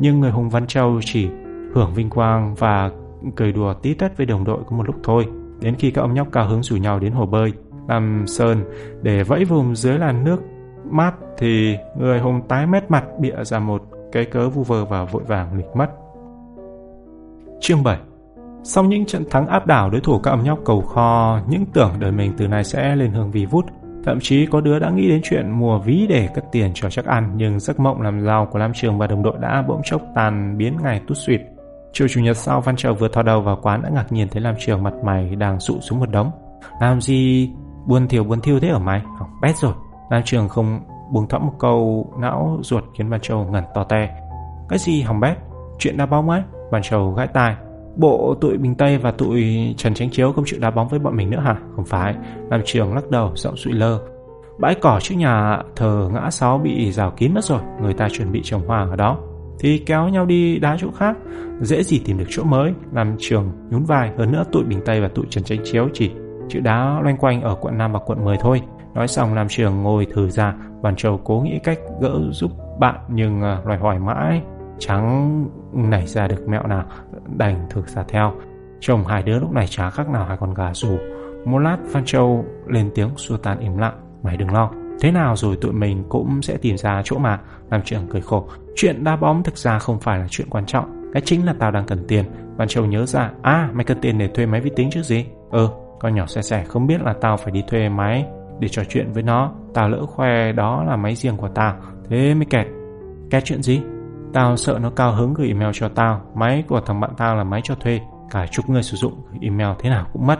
Nhưng người hùng Văn Châu chỉ hưởng vinh quang và cười đùa tí tết với đồng đội có một lúc thôi. Đến khi các ông nhóc cao hứng rủ nhau đến hồ bơi, làm sơn để vẫy vùng dưới làn nước mát thì người hùng tái mét mặt bịa ra một cái cớ vu vơ và vội vàng nghịch mất. Chương 7 Sau những trận thắng áp đảo đối thủ các ông nhóc cầu kho, những tưởng đời mình từ nay sẽ lên hương vi vút. Thậm chí có đứa đã nghĩ đến chuyện mua ví để cất tiền cho chắc ăn, nhưng giấc mộng làm giàu của Lam Trường và đồng đội đã bỗng chốc tàn biến ngày tút suyệt. Chiều chủ nhật sau Văn Trợ vừa thò đầu vào quán đã ngạc nhiên thấy Lam Trường mặt mày đang sụ xuống một đống. Làm gì buồn thiểu buồn thiêu thế ở mày? Hỏng bét rồi. Lam Trường không buông thõng một câu não ruột khiến Văn Châu ngẩn to te. Cái gì hỏng bét? Chuyện đá bóng ấy? Văn Châu gãi tai. Bộ tụi Bình Tây và tụi Trần Tránh Chiếu không chịu đá bóng với bọn mình nữa hả? Không phải. Lam Trường lắc đầu, giọng sụi lơ. Bãi cỏ trước nhà thờ ngã sáu bị rào kín mất rồi. Người ta chuẩn bị trồng hoa ở đó thì kéo nhau đi đá chỗ khác. Dễ gì tìm được chỗ mới, làm trường, nhún vai, hơn nữa tụi bình tây và tụi trần tranh chiếu chỉ chữ đá loanh quanh ở quận năm và quận 10 thôi. Nói xong làm trường ngồi thử ra Văn Châu cố nghĩ cách gỡ giúp bạn nhưng à, loài hoài mãi chẳng nảy ra được mẹo nào đành thử ra theo. Chồng hai đứa lúc này chả khác nào hai con gà rủ một lát Văn Châu lên tiếng xua tan im lặng, mày đừng lo. Thế nào rồi tụi mình cũng sẽ tìm ra chỗ mà. Làm trưởng cười khổ. Chuyện đá bóng thực ra không phải là chuyện quan trọng. Cái chính là tao đang cần tiền. Văn Châu nhớ ra À mày cần tiền để thuê máy vi tính chứ gì? Ừ con nhỏ xe xẻ, không biết là tao phải đi thuê máy Để trò chuyện với nó. Tao lỡ khoe đó là máy riêng của tao. Thế mới kẹt. Kẹt chuyện gì? Tao sợ nó cao hứng gửi email cho tao. Máy của thằng bạn tao là máy cho thuê. Cả chục người sử dụng gửi email thế nào cũng mất.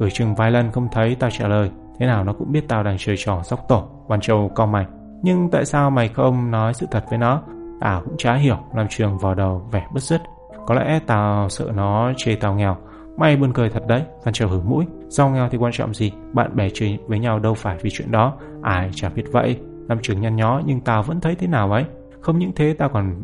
Gửi chừng vài lần không thấy tao trả lời. Thế nào nó cũng biết tao đang chơi trò sóc tổ. Văn Châu co mày. Nhưng tại sao mày không nói sự thật với nó? Tao cũng chả hiểu Làm trường vào đầu vẻ bứt rứt. Có lẽ tao sợ nó chê tao nghèo. Mày buồn cười thật đấy Văn Trèo hử mũi. Giàu nghèo thì quan trọng gì? Bạn bè chơi với nhau đâu phải vì chuyện đó. Ai chả biết vậy. Làm trường nhăn nhó nhưng tao vẫn thấy thế nào ấy? Không những thế tao còn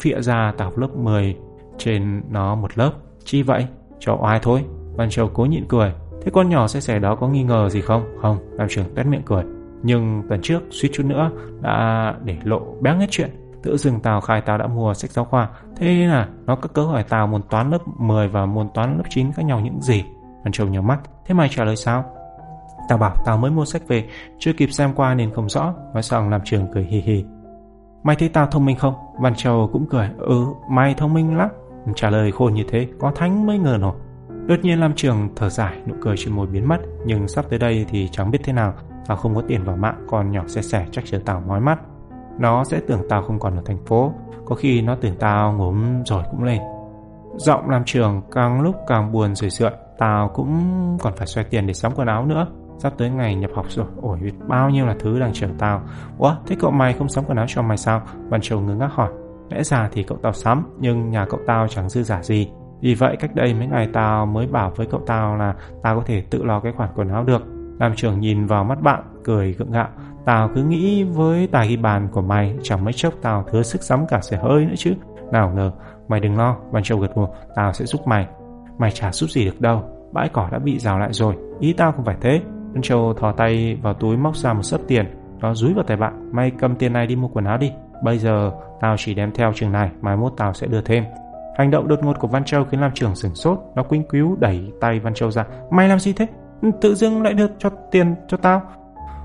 phịa ra tao lớp 10 Trên nó một lớp. Chi vậy? Cho oai thôi? Văn Châu cố nhịn cười. Thế con nhỏ xe xẻ đó có nghi ngờ gì không? Không, làm trường tét miệng cười. Nhưng tuần trước suýt chút nữa đã để lộ bé hết chuyện. Tự dưng tao khai tao đã mua sách giáo khoa. Thế là nó cứ cớ hỏi tao môn toán lớp 10 và môn toán lớp 9 khác nhau những gì. Văn Châu nhớ mắt. Thế mày trả lời sao? Tao bảo tao mới mua sách về, chưa kịp xem qua nên không rõ. Nói xong làm trường cười hì hì. Mày thấy tao thông minh không? Văn Châu cũng cười. Ừ, mày thông minh lắm. Trả lời khôn như thế, có thánh mới ngờ nổi. Đột nhiên Lam Trường thở dài, nụ cười trên môi biến mất, nhưng sắp tới đây thì chẳng biết thế nào, tao không có tiền vào mạng, con nhỏ xe sẻ trách chờ tao mói mắt. Nó sẽ tưởng tao không còn ở thành phố, có khi nó tưởng tao ngốm rồi cũng lên. Giọng làm Trường càng lúc càng buồn rười rượi, tao cũng còn phải xoay tiền để sắm quần áo nữa. Sắp tới ngày nhập học rồi, ôi biết bao nhiêu là thứ đang chờ tao. Ủa, thế cậu mày không sắm quần áo cho mày sao? Văn Châu ngớ ngác hỏi. Lẽ ra thì cậu tao sắm, nhưng nhà cậu tao chẳng dư giả gì. Vì vậy cách đây mấy ngày tao mới bảo với cậu tao là tao có thể tự lo cái khoản quần áo được. Làm trưởng nhìn vào mắt bạn, cười gượng gạo. Tao cứ nghĩ với tài ghi bàn của mày chẳng mấy chốc tao thừa sức sắm cả xe hơi nữa chứ. Nào ngờ, mày đừng lo, Văn Châu gật gù, tao sẽ giúp mày. Mày chả giúp gì được đâu, bãi cỏ đã bị rào lại rồi, ý tao không phải thế. Văn Châu thò tay vào túi móc ra một sấp tiền, nó rúi vào tay bạn, mày cầm tiền này đi mua quần áo đi. Bây giờ tao chỉ đem theo chừng này, mai mốt tao sẽ đưa thêm. Hành động đột ngột của Văn Châu khiến Lam Trường sửng sốt, nó quýnh cứu đẩy tay Văn Châu ra. Mày làm gì thế? Tự dưng lại đưa cho tiền cho tao.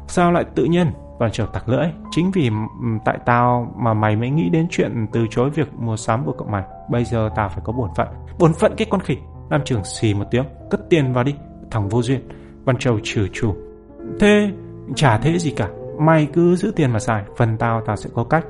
Sao lại tự nhiên? Đoàn trưởng tặc lưỡi. Chính vì ừ, tại tao mà mày mới nghĩ đến chuyện từ chối việc mua sắm của cậu mày. Bây giờ tao phải có bổn phận. Bổn phận cái con khỉ. Nam trưởng xì một tiếng, cất tiền vào đi. Thằng vô duyên. Văn Châu trừ chủ. Thế, chả thế gì cả. Mày cứ giữ tiền mà xài. Phần tao tao sẽ có cách.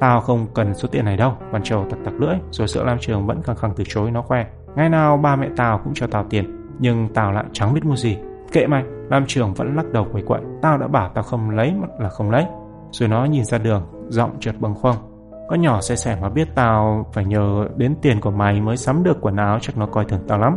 Tao không cần số tiền này đâu. Văn Châu tặc tặc lưỡi. Rồi sợ Lam Trường vẫn khăng khăng từ chối nó khoe. Ngày nào ba mẹ tao cũng cho tao tiền. Nhưng tao lại chẳng biết mua gì. Kệ mày, Lam Trường vẫn lắc đầu quấy quậy. Tao đã bảo tao không lấy là không lấy. Rồi nó nhìn ra đường, giọng trượt bâng khuâng. Có nhỏ xe sẻ mà biết tao phải nhờ đến tiền của mày mới sắm được quần áo chắc nó coi thường tao lắm.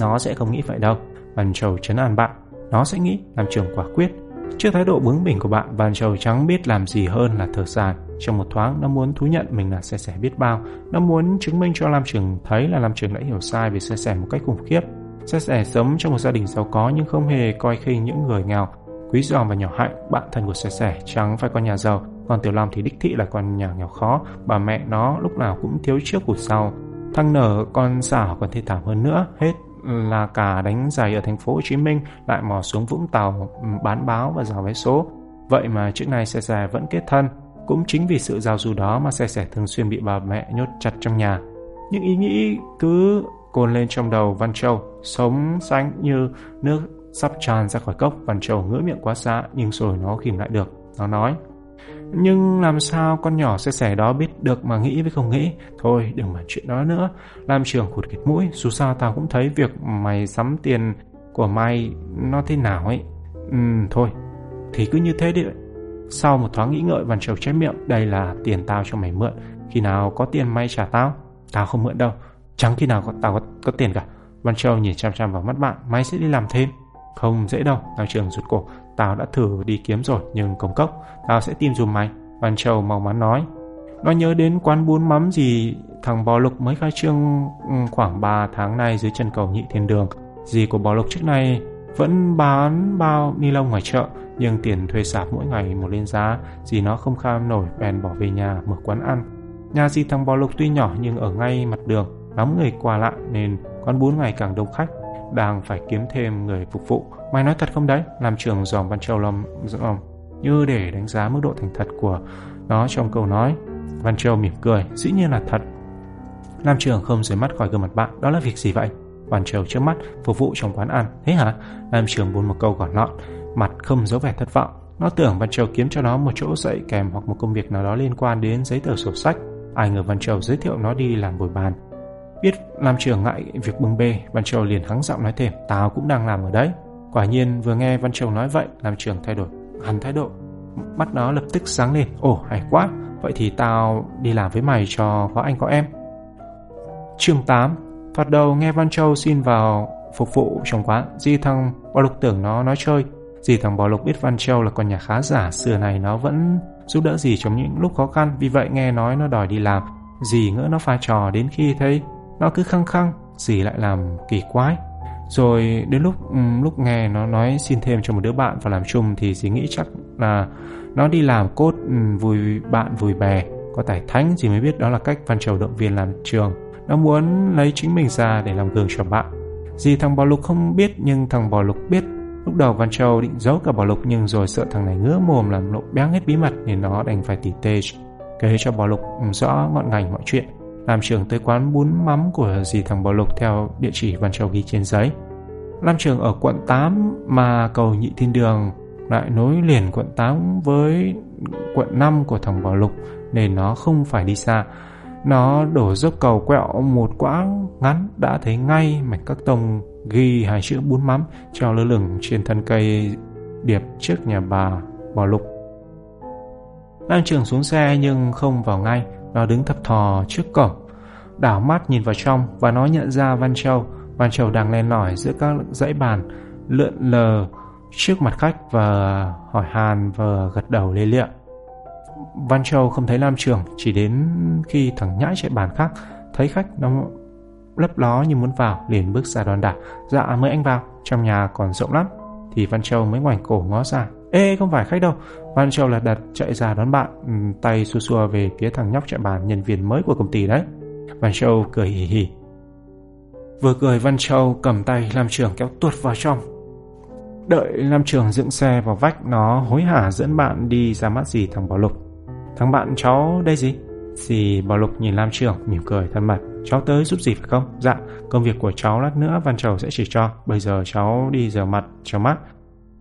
Nó sẽ không nghĩ vậy đâu. Văn Trầu chấn an bạn. Nó sẽ nghĩ Lam Trường quả quyết. Trước thái độ bướng bỉnh của bạn, Văn Trầu chẳng biết làm gì hơn là thở dài. Trong một thoáng, nó muốn thú nhận mình là xe sẻ biết bao. Nó muốn chứng minh cho Lam Trường thấy là Lam Trường đã hiểu sai về xe sẻ một cách khủng khiếp. Xe sẻ sống trong một gia đình giàu có nhưng không hề coi khinh những người nghèo. Quý giòm và nhỏ hạnh, bạn thân của sẻ sẻ chẳng phải con nhà giàu, còn Tiểu Long thì đích thị là con nhà nghèo khó, bà mẹ nó lúc nào cũng thiếu trước của sau. thăng nở con xảo còn thê thảm hơn nữa, hết là cả đánh giày ở thành phố Hồ Chí Minh lại mò xuống Vũng Tàu bán báo và giàu vé số. Vậy mà trước nay xe xe vẫn kết thân, cũng chính vì sự giao du đó mà xe xe thường xuyên bị bà mẹ nhốt chặt trong nhà. Những ý nghĩ cứ cồn lên trong đầu Văn Châu, sống xanh như nước sắp tràn ra khỏi cốc. Văn Châu ngỡ miệng quá xa nhưng rồi nó kìm lại được. Nó nói, nhưng làm sao con nhỏ xe sẻ đó biết được mà nghĩ với không nghĩ? Thôi đừng bàn chuyện đó nữa. Lam trường khụt kịt mũi Dù sao tao cũng thấy việc mày sắm tiền của mày Nó thế nào ấy. Ừ thôi. Thì cứ như thế đi. Sau một thoáng nghĩ ngợi Văn Châu chép miệng Đây là tiền tao cho mày mượn. Khi nào có tiền mày trả tao. Tao không mượn đâu. Chẳng khi nào có, tao có, có tiền cả. Văn Châu nhìn chăm chăm vào mắt bạn Mày sẽ đi làm thêm. Không dễ đâu Lam trường rụt cổ Tao đã thử đi kiếm rồi nhưng công cốc. Tao sẽ tìm dùm mày Văn Châu mau mắn nói. Nó nhớ đến quán bún mắm gì Thằng Bò Lục mới khai trương ừ, khoảng 3 tháng nay dưới chân cầu nhị thiên đường. Gì của Bò Lục trước nay vẫn bán bao ni lông ngoài chợ Nhưng tiền thuê sạp mỗi ngày một lên giá. Gì nó không kham nổi bèn bỏ về nhà mở quán ăn. Nhà gì thằng Bò Lục tuy nhỏ nhưng ở ngay mặt đường. Lắm người qua lại nên quán bún ngày càng đông khách Đang phải kiếm thêm người phục vụ Mày nói thật không đấy? Làm trường dòm Văn Châu Lâm dòm như để đánh giá mức độ thành thật của nó trong câu nói. Văn Châu mỉm cười, dĩ nhiên là thật. Nam Trường không rời mắt khỏi gương mặt bạn, đó là việc gì vậy? Văn Châu trước mắt, phục vụ trong quán ăn. Thế hả? Nam Trường buồn một câu gọn lọn, mặt không giấu vẻ thất vọng. Nó tưởng Văn Châu kiếm cho nó một chỗ dạy kèm hoặc một công việc nào đó liên quan đến giấy tờ sổ sách. Ai ngờ Văn Châu giới thiệu nó đi làm bồi bàn. Biết Lam Trường ngại việc bưng bê, Văn Châu liền hắng giọng nói thêm, tao cũng đang làm ở đấy. Quả nhiên vừa nghe Văn Châu nói vậy, Lam Trường thay đổi hắn thái độ. Mắt nó lập tức sáng lên, ồ hay quá, vậy thì tao đi làm với mày cho có anh có em. Chương 8 Thoạt đầu nghe Văn Châu xin vào phục vụ trong quán, Di thằng Bò Lục tưởng nó nói chơi. Di thằng Bò Lục biết Văn Châu là con nhà khá giả, xưa này nó vẫn giúp đỡ gì trong những lúc khó khăn, vì vậy nghe nói nó đòi đi làm. Dì ngỡ nó pha trò đến khi thấy nó cứ khăng khăng, dì lại làm kỳ quái. Rồi đến lúc ừ, lúc nghe nó nói xin thêm cho một đứa bạn vào làm chung thì dì nghĩ chắc là nó đi làm cốt ừ, vui bạn vui bè. Có tài thánh gì mới biết đó là cách Văn Trầu động viên làm trường. Nó muốn lấy chính mình ra để làm gương cho bạn. Dì thằng Bò Lục không biết nhưng thằng Bò Lục biết. Lúc đầu Văn Châu định giấu cả Bò Lục nhưng rồi sợ thằng này ngứa mồm làm lộ béng hết bí mật nên nó đành phải tỉ tê kể cho Bò Lục ừ, rõ ngọn ngành mọi chuyện làm trưởng tới quán bún mắm của dì thằng Bảo Lục theo địa chỉ Văn Châu ghi trên giấy. Lam Trường ở quận 8 mà cầu Nhị Thiên Đường lại nối liền quận 8 với quận 5 của thằng Bảo Lục nên nó không phải đi xa. Nó đổ dốc cầu quẹo một quãng ngắn đã thấy ngay mạch các tông ghi hai chữ bún mắm treo lơ lửng trên thân cây điệp trước nhà bà Bò Lục. Lam Trường xuống xe nhưng không vào ngay, nó đứng thập thò trước cổng. Đảo mắt nhìn vào trong và nó nhận ra Văn Châu. Văn Châu đang len lỏi giữa các dãy bàn, lượn lờ trước mặt khách và hỏi hàn và gật đầu lê lịa. Văn Châu không thấy Lam Trường, chỉ đến khi thằng nhãi chạy bàn khác, thấy khách nó lấp ló như muốn vào, liền bước ra đòn đả. Dạ mới anh vào, trong nhà còn rộng lắm. Thì Văn Châu mới ngoảnh cổ ngó ra. Ê không phải khách đâu. Văn Châu là đặt chạy ra đón bạn, ừ, tay xua xua về phía thằng nhóc chạy bàn nhân viên mới của công ty đấy. Văn Châu cười hì hì. Vừa cười Văn Châu cầm tay Lam Trường kéo tuột vào trong. Đợi Lam Trường dựng xe vào vách nó hối hả dẫn bạn đi ra mắt gì thằng Bảo Lục. Thằng bạn cháu đây gì? Dì Bảo Lục nhìn Lam Trường mỉm cười thân mật. Cháu tới giúp gì phải không? Dạ, công việc của cháu lát nữa Văn Châu sẽ chỉ cho. Bây giờ cháu đi rửa mặt, cho mắt.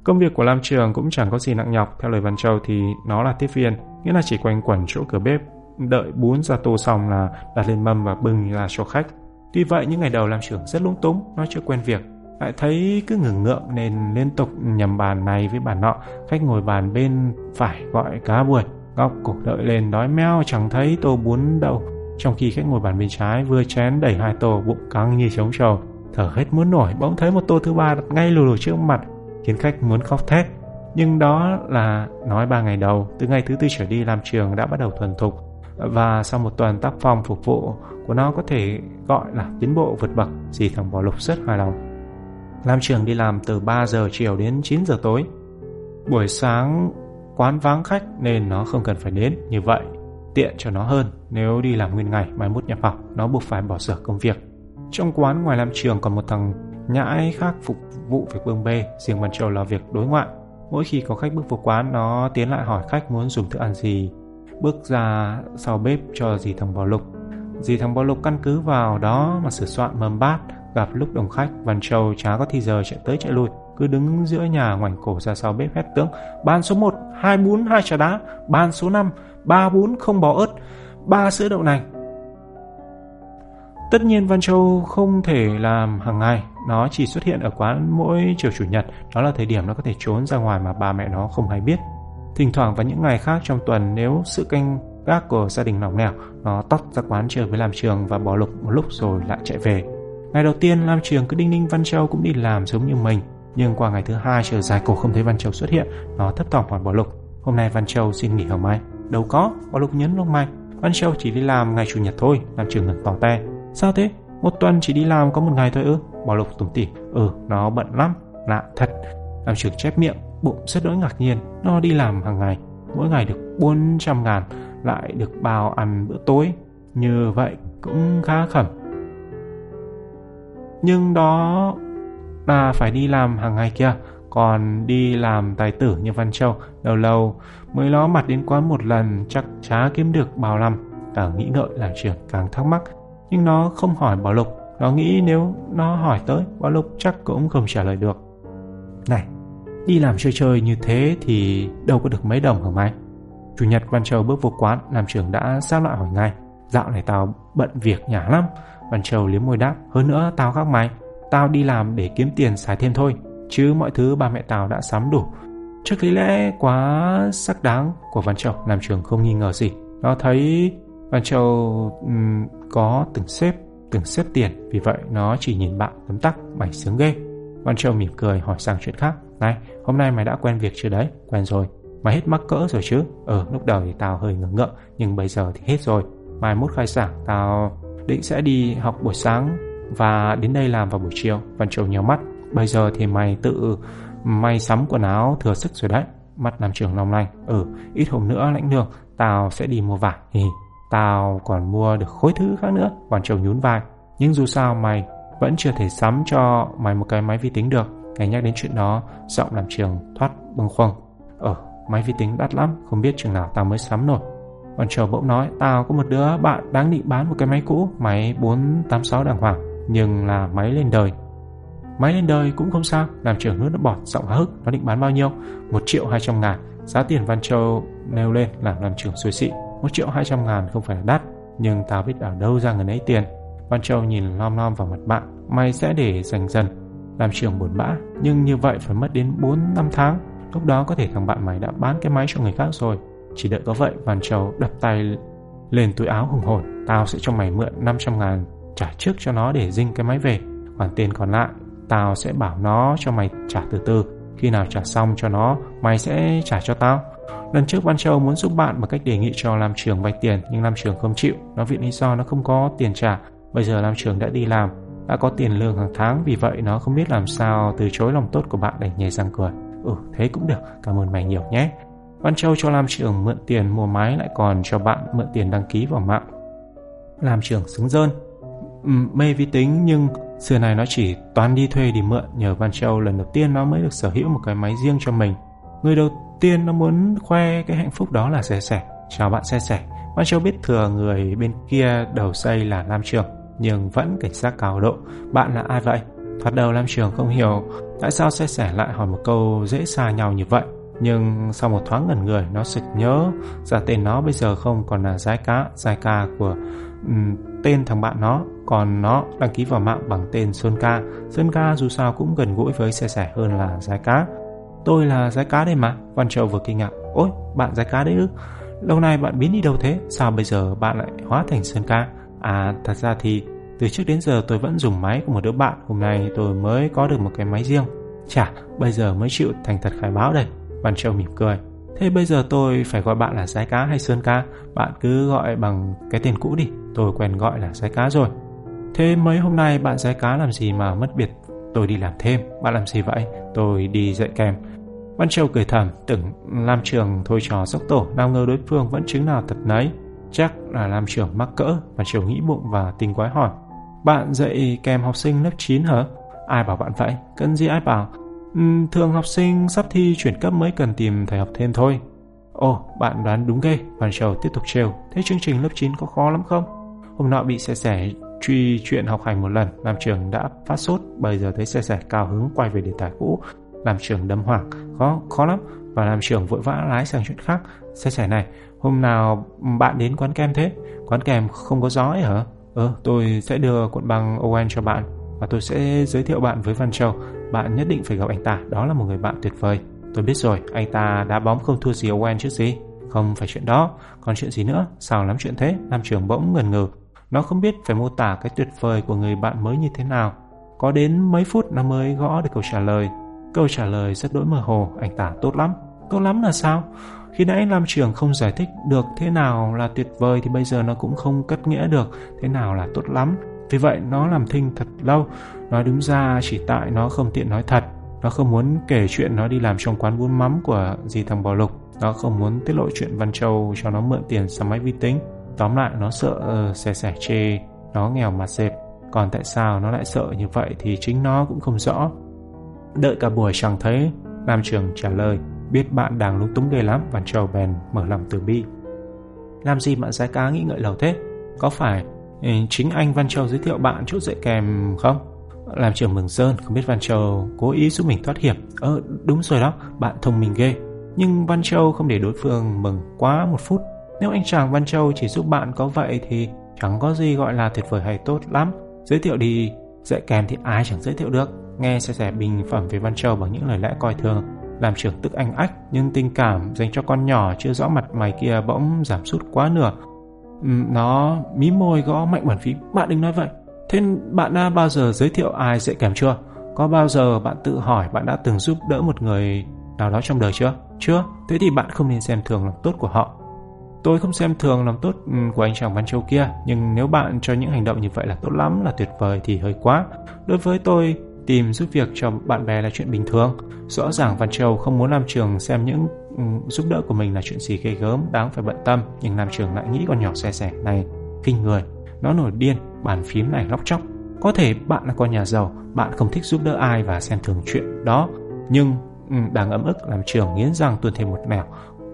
Công việc của Lam Trường cũng chẳng có gì nặng nhọc. Theo lời Văn Châu thì nó là tiếp viên, nghĩa là chỉ quanh quẩn chỗ cửa bếp. Đợi bún ra tô xong là đặt lên mâm và bưng ra cho khách. Tuy vậy những ngày đầu Lam Trường rất lung túng, nó chưa quen việc. Lại thấy cứ ngừng ngượng nên liên tục nhầm bàn này với bàn nọ. Khách ngồi bàn bên phải gọi cá buổi. Góc cổ đợi lên đói meo chẳng thấy tô bún đâu trong khi khách ngồi bàn bên trái vừa chén đẩy hai tô bụng căng như trống trầu thở hết muốn nổi bỗng thấy một tô thứ ba đặt ngay lù lù trước mặt khiến khách muốn khóc thét. Nhưng đó là nói ba ngày đầu, từ ngày thứ tư trở đi làm trường đã bắt đầu thuần thục. Và sau một tuần tác phong phục vụ của nó có thể gọi là tiến bộ vượt bậc dì thằng bò lục rất hài lòng. Lam Trường đi làm từ 3 giờ chiều đến 9 giờ tối. Buổi sáng quán vắng khách nên nó không cần phải đến. Như vậy, tiện cho nó hơn. Nếu đi làm nguyên ngày, mai mốt nhập học, nó buộc phải bỏ dở công việc. Trong quán ngoài làm trường còn một thằng nhãi khác phục vụ việc bưng bê riêng văn châu là việc đối ngoại. Mỗi khi có khách bước vào quán nó tiến lại hỏi khách muốn dùng thức ăn gì. Bước ra sau bếp cho dì thằng bò lục. Dì thằng bò lục căn cứ vào đó mà sửa soạn mâm bát gặp lúc đồng khách văn châu chả có thì giờ chạy tới chạy lui. Cứ đứng giữa nhà ngoảnh cổ ra sau bếp hét tướng bàn số 1, hai bún hai trà đá bàn số 5, ba bún không bò ớt ba sữa đậu nành. Tất nhiên Văn Châu không thể làm hàng ngày, nó chỉ xuất hiện ở quán mỗi chiều chủ nhật, đó là thời điểm nó có thể trốn ra ngoài mà ba mẹ nó không hay biết. Thỉnh thoảng vào những ngày khác trong tuần nếu sự canh gác của gia đình lòng lẻo, nó tóc ra quán chơi với làm trường và bỏ lục một lúc rồi lại chạy về. Ngày đầu tiên Lam Trường cứ đinh ninh Văn Châu cũng đi làm giống như mình, nhưng qua ngày thứ hai chờ dài cổ không thấy Văn Châu xuất hiện, nó thấp thỏm hỏi bỏ lục. Hôm nay Văn Châu xin nghỉ hôm mai? Đâu có, bỏ lục nhấn lông mày. Văn Châu chỉ đi làm ngày chủ nhật thôi, Lam Trường ngẩn tỏ te. Sao thế? Một tuần chỉ đi làm có một ngày thôi ư? Bảo lục tủm tỉm. Ừ, nó bận lắm. Lạ thật. Làm trưởng chép miệng, bụng rất đỗi ngạc nhiên. Nó đi làm hàng ngày, mỗi ngày được 400 ngàn, lại được bao ăn bữa tối. Như vậy cũng khá khẩm. Nhưng đó là phải đi làm hàng ngày kia còn đi làm tài tử như Văn Châu lâu lâu mới ló mặt đến quán một lần chắc chả kiếm được bao năm càng nghĩ ngợi làm trưởng càng thắc mắc nhưng nó không hỏi Bảo Lục nó nghĩ nếu nó hỏi tới Bảo Lục chắc cũng không trả lời được. Này đi làm chơi chơi như thế thì đâu có được mấy đồng hả mày? Chủ nhật Văn Châu bước vô quán làm trưởng đã sao lại hỏi ngay. Dạo này tao bận việc nhả lắm Văn Châu liếm môi đáp. Hơn nữa tao khác mày tao đi làm để kiếm tiền xài thêm thôi chứ mọi thứ ba mẹ tao đã sắm đủ. Trước lý lẽ quá sắc đáng của Văn Châu làm trường không nghi ngờ gì. Nó thấy Văn Châu um, có từng xếp, từng xếp tiền, vì vậy nó chỉ nhìn bạn tấm tắc, mày sướng ghê. Văn Châu mỉm cười hỏi sang chuyện khác. Này, hôm nay mày đã quen việc chưa đấy? Quen rồi. Mày hết mắc cỡ rồi chứ? Ừ, lúc đầu thì tao hơi ngưỡng ngợ, nhưng bây giờ thì hết rồi. Mai mốt khai giảng, tao định sẽ đi học buổi sáng và đến đây làm vào buổi chiều. Văn Châu nhíu mắt. Bây giờ thì mày tự May sắm quần áo thừa sức rồi đấy Mắt làm trưởng long lanh Ừ ít hôm nữa lãnh lương Tao sẽ đi mua vải Hì Tao còn mua được khối thứ khác nữa Hoàn trầu nhún vai. Nhưng dù sao, mày vẫn chưa thể sắm cho mày một cái máy vi tính được. Ngày nhắc đến chuyện đó, Giọng làm trường thoát bâng khuâng. Ờ máy vi tính đắt lắm, Không biết chừng nào tao mới sắm nổi. Hoàn trầu bỗng nói, Tao có một đứa bạn đang định bán một cái máy cũ, Máy 486 đàng hoàng, Nhưng là máy lên đời. Máy lên đời cũng không sao, Làm trưởng nước nó bọt, giọng há hức Nó định bán bao nhiêu? Một triệu hai trăm ngàn, Giá tiền Văn Châu nêu lên làm làm trưởng suy xị một triệu hai trăm ngàn không phải là đắt, Nhưng tao biết ở đâu ra người ấy tiền. Văn Châu nhìn lom lom vào mặt bạn, Mày sẽ để dành dần Làm trường buồn bã, Nhưng như vậy phải mất đến 4 năm tháng. Lúc đó có thể thằng bạn mày đã bán cái máy cho người khác rồi. Chỉ đợi có vậy Văn Châu đập tay lên túi áo hùng hồn. Tao sẽ cho mày mượn 500 ngàn Trả trước cho nó để dinh cái máy về. Khoản tiền còn lại, Tao sẽ bảo nó cho mày trả từ từ. Khi nào trả xong cho nó, Mày sẽ trả cho tao. Lần trước Văn Châu muốn giúp bạn bằng cách đề nghị cho Lam Trường vay tiền, Nhưng Lam Trường không chịu Nó viện lý do nó không có tiền trả Bây giờ Lam Trường đã đi làm, Đã có tiền lương hàng tháng, Vì vậy nó không biết làm sao từ chối lòng tốt của bạn để nhảy răng cười Ừ thế cũng được Cảm ơn mày nhiều nhé Văn Châu cho Lam Trường mượn tiền mua máy, lại còn cho bạn mượn tiền đăng ký vào mạng. Lam Trường xứng rơn. Ừ, mê vi tính, nhưng xưa này nó chỉ toàn đi thuê đi mượn, nhờ Văn Châu lần đầu tiên nó mới được sở hữu một cái máy riêng cho mình. Người đầu tiên nó muốn khoe cái hạnh phúc đó là xe sẻ. Chào bạn xe sẻ. Bạn Châu biết thừa người bên kia đầu dây là Lam Trường nhưng vẫn cảnh giác cao độ. Bạn là ai vậy? Thoạt đầu Lam Trường không hiểu tại sao xe sẻ lại hỏi một câu dễ xa nhau như vậy. Nhưng sau một thoáng ngẩn người Nó sực nhớ ra tên nó bây giờ không còn là Giái Cá Giái Ca của um, tên thằng bạn nó Còn nó đăng ký vào mạng bằng tên Sơn Ca Sơn Ca dù sao cũng gần gũi với xe sẻ hơn là Giái Cá Tôi là Giái Cá đây mà, Văn triệu vừa kinh ngạc Ôi, bạn Giái Cá đấy ư Lâu nay bạn biến đi đâu thế Sao bây giờ bạn lại hóa thành Sơn Ca À thật ra thì từ trước đến giờ tôi vẫn dùng máy của một đứa bạn Hôm nay tôi mới có được một cái máy riêng Chả bây giờ mới chịu thành thật khai báo đây Văn triệu mỉm cười. Thế bây giờ tôi phải gọi bạn là giái Cá hay Sơn Ca? Bạn cứ gọi bằng cái tên cũ đi. Tôi quen gọi là giái Cá rồi. Thế mấy hôm nay bạn giái Cá làm gì mà mất biệt tôi đi làm thêm? Bạn làm gì vậy? Tôi đi dạy kèm. Văn Châu cười thầm, tưởng Lam Trường thôi trò dốc tổ, nào ngờ đối phương vẫn chứng nào thật nấy. Chắc là Lam Trường mắc cỡ, Văn Châu nghĩ bụng và tinh quái hỏi. Bạn dạy kèm học sinh lớp 9 hả? Ai bảo bạn vậy? Cần gì ai bảo? Uhm, thường học sinh sắp thi chuyển cấp mới cần tìm thầy học thêm thôi. Ồ, bạn đoán đúng ghê, Văn Châu tiếp tục trêu. Thế chương trình lớp 9 có khó lắm không? Hôm nọ bị xe sẻ truy chuyện học hành một lần, làm trường đã phát sốt, bây giờ thấy xe sẻ cao hứng quay về đề tài cũ. Làm trưởng đâm hoảng, khó, khó lắm, và làm trưởng vội vã lái sang chuyện khác. Xe sẻ này, hôm nào bạn đến quán kem thế? Quán kem không có gió ấy hả? Ờ, tôi sẽ đưa cuộn băng Owen cho bạn và tôi sẽ giới thiệu bạn với Văn Châu. Bạn nhất định phải gặp anh ta, đó là một người bạn tuyệt vời. Tôi biết rồi, anh ta đá bóng không thua gì Owen chứ gì. Không phải chuyện đó, còn chuyện gì nữa? Sao lắm chuyện thế? Nam trưởng bỗng ngần ngừ. Nó không biết phải mô tả cái tuyệt vời của người bạn mới như thế nào. Có đến mấy phút nó mới gõ được câu trả lời. Câu trả lời rất đỗi mơ hồ, anh ta tốt lắm. Tốt lắm là sao? Khi nãy Lam Trường không giải thích được thế nào là tuyệt vời thì bây giờ nó cũng không cất nghĩa được thế nào là tốt lắm. Vì vậy nó làm thinh thật lâu. Nói đúng ra chỉ tại nó không tiện nói thật. Nó không muốn kể chuyện nó đi làm trong quán bún mắm của dì thằng Bảo Lục. Nó không muốn tiết lộ chuyện Văn Châu cho nó mượn tiền sắm máy vi tính. Tóm lại nó sợ ờ, uh, xẻ xẻ chê. Nó nghèo mặt dẹp Còn tại sao nó lại sợ như vậy thì chính nó cũng không rõ. Đợi cả buổi chẳng thấy Nam Trường trả lời Biết bạn đang lúng túng ghê lắm Văn Châu bèn mở lòng từ bi Làm gì bạn giái cá nghĩ ngợi lầu thế Có phải ừ, chính anh Văn Châu giới thiệu bạn chỗ dạy kèm không? Làm trưởng Mừng Sơn không biết Văn Châu cố ý giúp mình thoát hiểm. Ờ đúng rồi đó, bạn thông minh ghê. Nhưng Văn Châu không để đối phương mừng quá một phút. Nếu anh chàng Văn Châu chỉ giúp bạn có vậy thì chẳng có gì gọi là tuyệt vời hay tốt lắm. Giới thiệu đi, dạy kèm thì ai chẳng giới thiệu được. Nghe xe sẻ bình phẩm về Văn Châu bằng những lời lẽ coi thường, làm trưởng tức anh ách nhưng tình cảm dành cho con nhỏ chưa rõ mặt mày kia bỗng giảm sút quá nửa ừ, nó mí môi gõ mạnh bản phím Bạn đừng nói vậy Thế bạn đã bao giờ giới thiệu ai dạy kèm chưa? Có bao giờ bạn tự hỏi bạn đã từng giúp đỡ một người nào đó trong đời chưa? Chưa? Thế thì bạn không nên xem thường lòng tốt của họ Tôi không xem thường lòng tốt ừ, của anh chàng Văn Châu kia Nhưng nếu bạn cho những hành động như vậy là tốt lắm, là tuyệt vời thì hơi quá Đối với tôi, tìm giúp việc cho bạn bè là chuyện bình thường. Rõ ràng Văn Châu không muốn làm trường xem những ừ, giúp đỡ của mình là chuyện gì ghê gớm, đáng phải bận tâm. Nhưng Nam Trường lại nghĩ con nhỏ xe sẻ này, kinh người. Nó nổi điên, bàn phím này lóc chóc. Có thể bạn là con nhà giàu, bạn không thích giúp đỡ ai và xem thường chuyện đó. Nhưng ừ, đang ấm ức làm trường nghiến răng tuôn thêm một mèo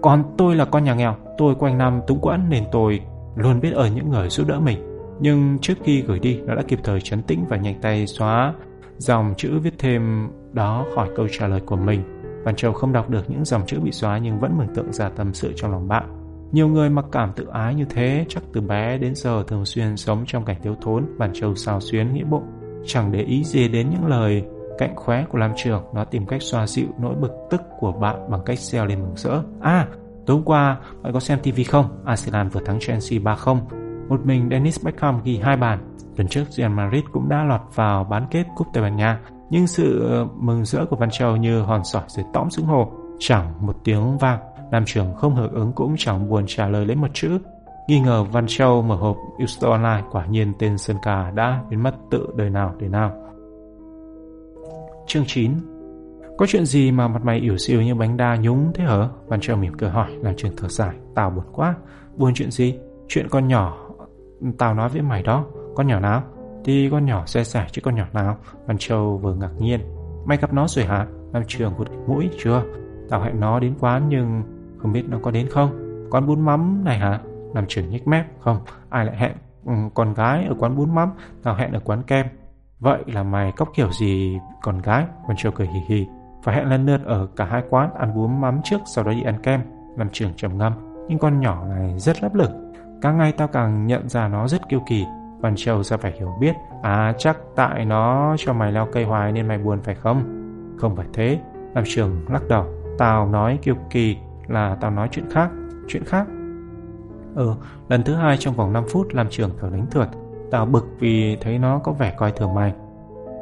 còn tôi là con nhà nghèo, tôi quanh năm túng quẫn nên tôi luôn biết ơn những người giúp đỡ mình. Nhưng trước khi gửi đi, nó đã kịp thời chấn tĩnh và nhanh tay xóa dòng chữ viết thêm đó khỏi câu trả lời của mình Văn Châu không đọc được những dòng chữ bị xóa nhưng vẫn mường tượng ra tâm sự trong lòng bạn. Nhiều người mặc cảm tự ái như thế chắc từ bé đến giờ thường xuyên sống trong cảnh thiếu thốn. Văn Châu sao xuyến nghĩ bụng, chẳng để ý gì đến những lời cạnh khóe của Lam Trường, nó tìm cách xoa dịu nỗi bực tức của bạn bằng cách reo lên mừng rỡ. À, tối hôm qua bạn có xem TV không? Arsenal vừa thắng Chelsea 3-0. Một mình Dennis Beckham ghi hai bàn. Tuần trước Real Madrid cũng đã lọt vào bán kết Cúp Tây Ban Nha. Nhưng sự ờ, mừng rỡ của Van Châu như hòn sỏi dưới tõm xuống hồ. Chẳng một tiếng vang, Nam trưởng không hưởng ứng cũng chẳng buồn trả lời lấy một chữ. Nghi ngờ Van Châu mở hộp Houston Online quả nhiên tên Sơn Cà đã biến mất tự đời nào đời nào. Chương 9 Có chuyện gì mà mặt mày ỉu xìu như bánh đa nhúng thế hở Van Châu mỉm cười hỏi làm trường thở dài. Tao buồn quá. Buồn chuyện gì? Chuyện con nhỏ. Tao nói với mày đó. Con nhỏ nào? Thì con nhỏ xe sẻ chứ con nhỏ nào? Văn Châu vừa ngạc nhiên. Mày gặp nó rồi hả? Nam Trường hụt mũi chưa? Tao hẹn nó đến quán nhưng không biết nó có đến không? Quán bún mắm này hả? Nam Trường nhếch mép. Không, ai lại hẹn? Ừ, con gái ở quán bún mắm, tao hẹn ở quán kem. Vậy là mày cóc kiểu gì con gái? Văn Châu cười hì hì. Phải hẹn lần lượt ở cả hai quán ăn bún mắm trước sau đó đi ăn kem. Nam Trường trầm ngâm. Nhưng con nhỏ này rất lấp lực. Càng ngày tao càng nhận ra nó rất kiêu kỳ. Văn Châu ra phải hiểu biết. À chắc tại nó cho mày leo cây hoài nên mày buồn phải không? Không phải thế. Lam Trường lắc đầu. Tao nói kiêu kỳ là tao nói chuyện khác. Chuyện khác? Ừ, lần thứ hai trong vòng 5 phút Lam Trường thở đánh thượt. Tao bực vì thấy nó có vẻ coi thường mày.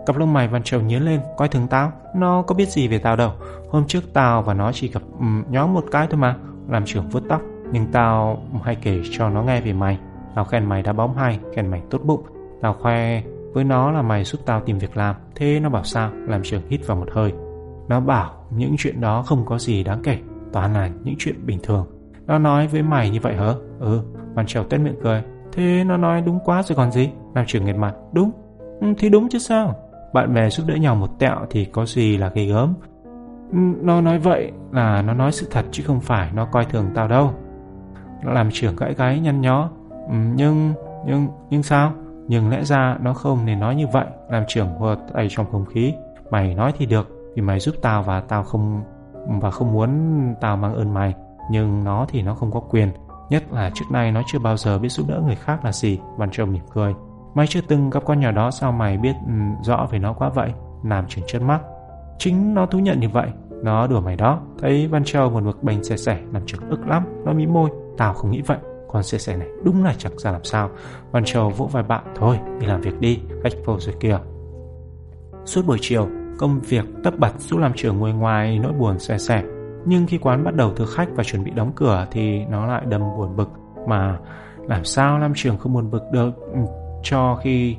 Cặp lông mày Văn Châu nhớ lên, coi thường tao. Nó có biết gì về tao đâu. Hôm trước tao và nó chỉ gặp um, nhóm một cái thôi mà. làm Trường vuốt tóc. Nhưng tao hay kể cho nó nghe về mày. Tao khen mày đá bóng hay, khen mày tốt bụng. Tao khoe với nó là mày giúp tao tìm việc làm. Thế nó bảo sao? Làm trường hít vào một hơi. Nó bảo những chuyện đó không có gì đáng kể. Toàn là những chuyện bình thường. Nó nói với mày như vậy hả? Ừ, Văn Trèo tết miệng cười. Thế nó nói đúng quá rồi còn gì? làm trường nghệt mặt. Đúng. Ừ, thì đúng chứ sao? Bạn bè giúp đỡ nhau một tẹo thì có gì là ghê gớm. Ừ, nó nói vậy là nó nói sự thật chứ không phải nó coi thường tao đâu. Làm trưởng gãi gáy nhăn nhó. Ừ, nhưng, nhưng, nhưng sao? Nhưng lẽ ra nó không nên nói như vậy. Làm trưởng hùa tay trong không khí. Mày nói thì được, vì mày giúp tao và tao không và không muốn tao mang ơn mày. Nhưng nó thì nó không có quyền. Nhất là trước nay nó chưa bao giờ biết giúp đỡ người khác là gì. Văn Châu mỉm cười. Mày chưa từng gặp con nhỏ đó sao mày biết um, rõ về nó quá vậy? làm trưởng chân mắt. Chính nó thú nhận như vậy. Nó đùa mày đó. Thấy Văn Châu một mực bành xẻ xẻ làm trưởng ức lắm. Nó mí môi. Tao không nghĩ vậy. Con xe xe này đúng là chẳng ra làm sao. Văn Châu vỗ vai bạn. Thôi, đi làm việc đi. cách vô rồi kìa. Suốt buổi chiều, công việc tất bật giúp làm trường ngồi ngoài nỗi buồn xe xe. Nhưng khi quán bắt đầu thưa khách và chuẩn bị đóng cửa thì nó lại đâm buồn bực. Mà làm sao Lam Trường không buồn bực được ừ, cho khi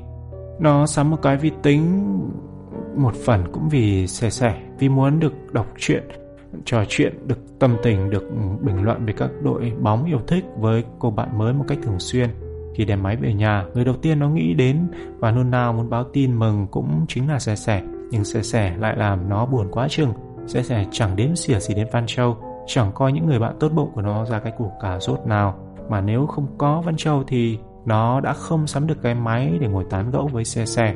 nó sắm một cái vi tính một phần cũng vì xẻ xẻ, vì muốn được đọc truyện trò chuyện, được tâm tình, được bình luận về các đội bóng yêu thích với cô bạn mới một cách thường xuyên. Khi đem máy về nhà, người đầu tiên nó nghĩ đến và nôn nao muốn báo tin mừng cũng chính là xe sẻ Nhưng xe sẻ lại làm nó buồn quá chừng. xe sẻ chẳng đếm xỉa gì đến Văn Châu, chẳng coi những người bạn tốt bụng của nó ra cái củ cà rốt nào. Mà nếu không có Văn Châu thì nó đã không sắm được cái máy để ngồi tán gẫu với xe xe.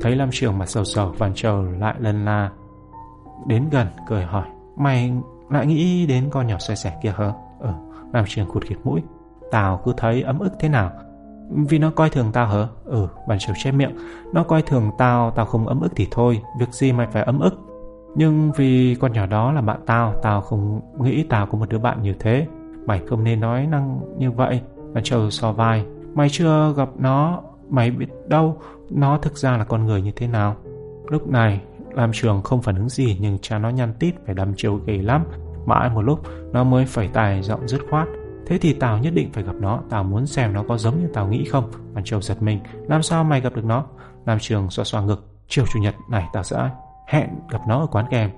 Thấy Lam Trường mặt sầu sầu, Văn Châu lại lần la. Đến gần, cười hỏi, mày lại nghĩ đến con nhỏ xe xẻ kia hả? Ờ, ừ, Nam Trường khụt khịt mũi. Tao cứ thấy ấm ức thế nào. Vì nó coi thường tao hả? Ừ, bàn Châu chép miệng. Nó coi thường tao, tao không ấm ức thì thôi. Việc gì mày phải ấm ức? Nhưng vì con nhỏ đó là bạn tao, tao không nghĩ tao có một đứa bạn như thế. Mày không nên nói năng như vậy. bàn Châu so vai. Mày chưa gặp nó, mày biết đâu nó thực ra là con người như thế nào. Lúc này, Lam Trường không phản ứng gì nhưng cha nó nhăn tít phải đâm chiều gầy lắm. Mãi một lúc, nó mới phẩy tài giọng dứt khoát. Thế thì tao nhất định phải gặp nó, tao muốn xem nó có giống như tao nghĩ không. Văn Châu giật mình, làm sao mày gặp được nó? Lam Trường xoa xoa ngực, chiều chủ nhật này tao sẽ hẹn gặp nó ở quán kem.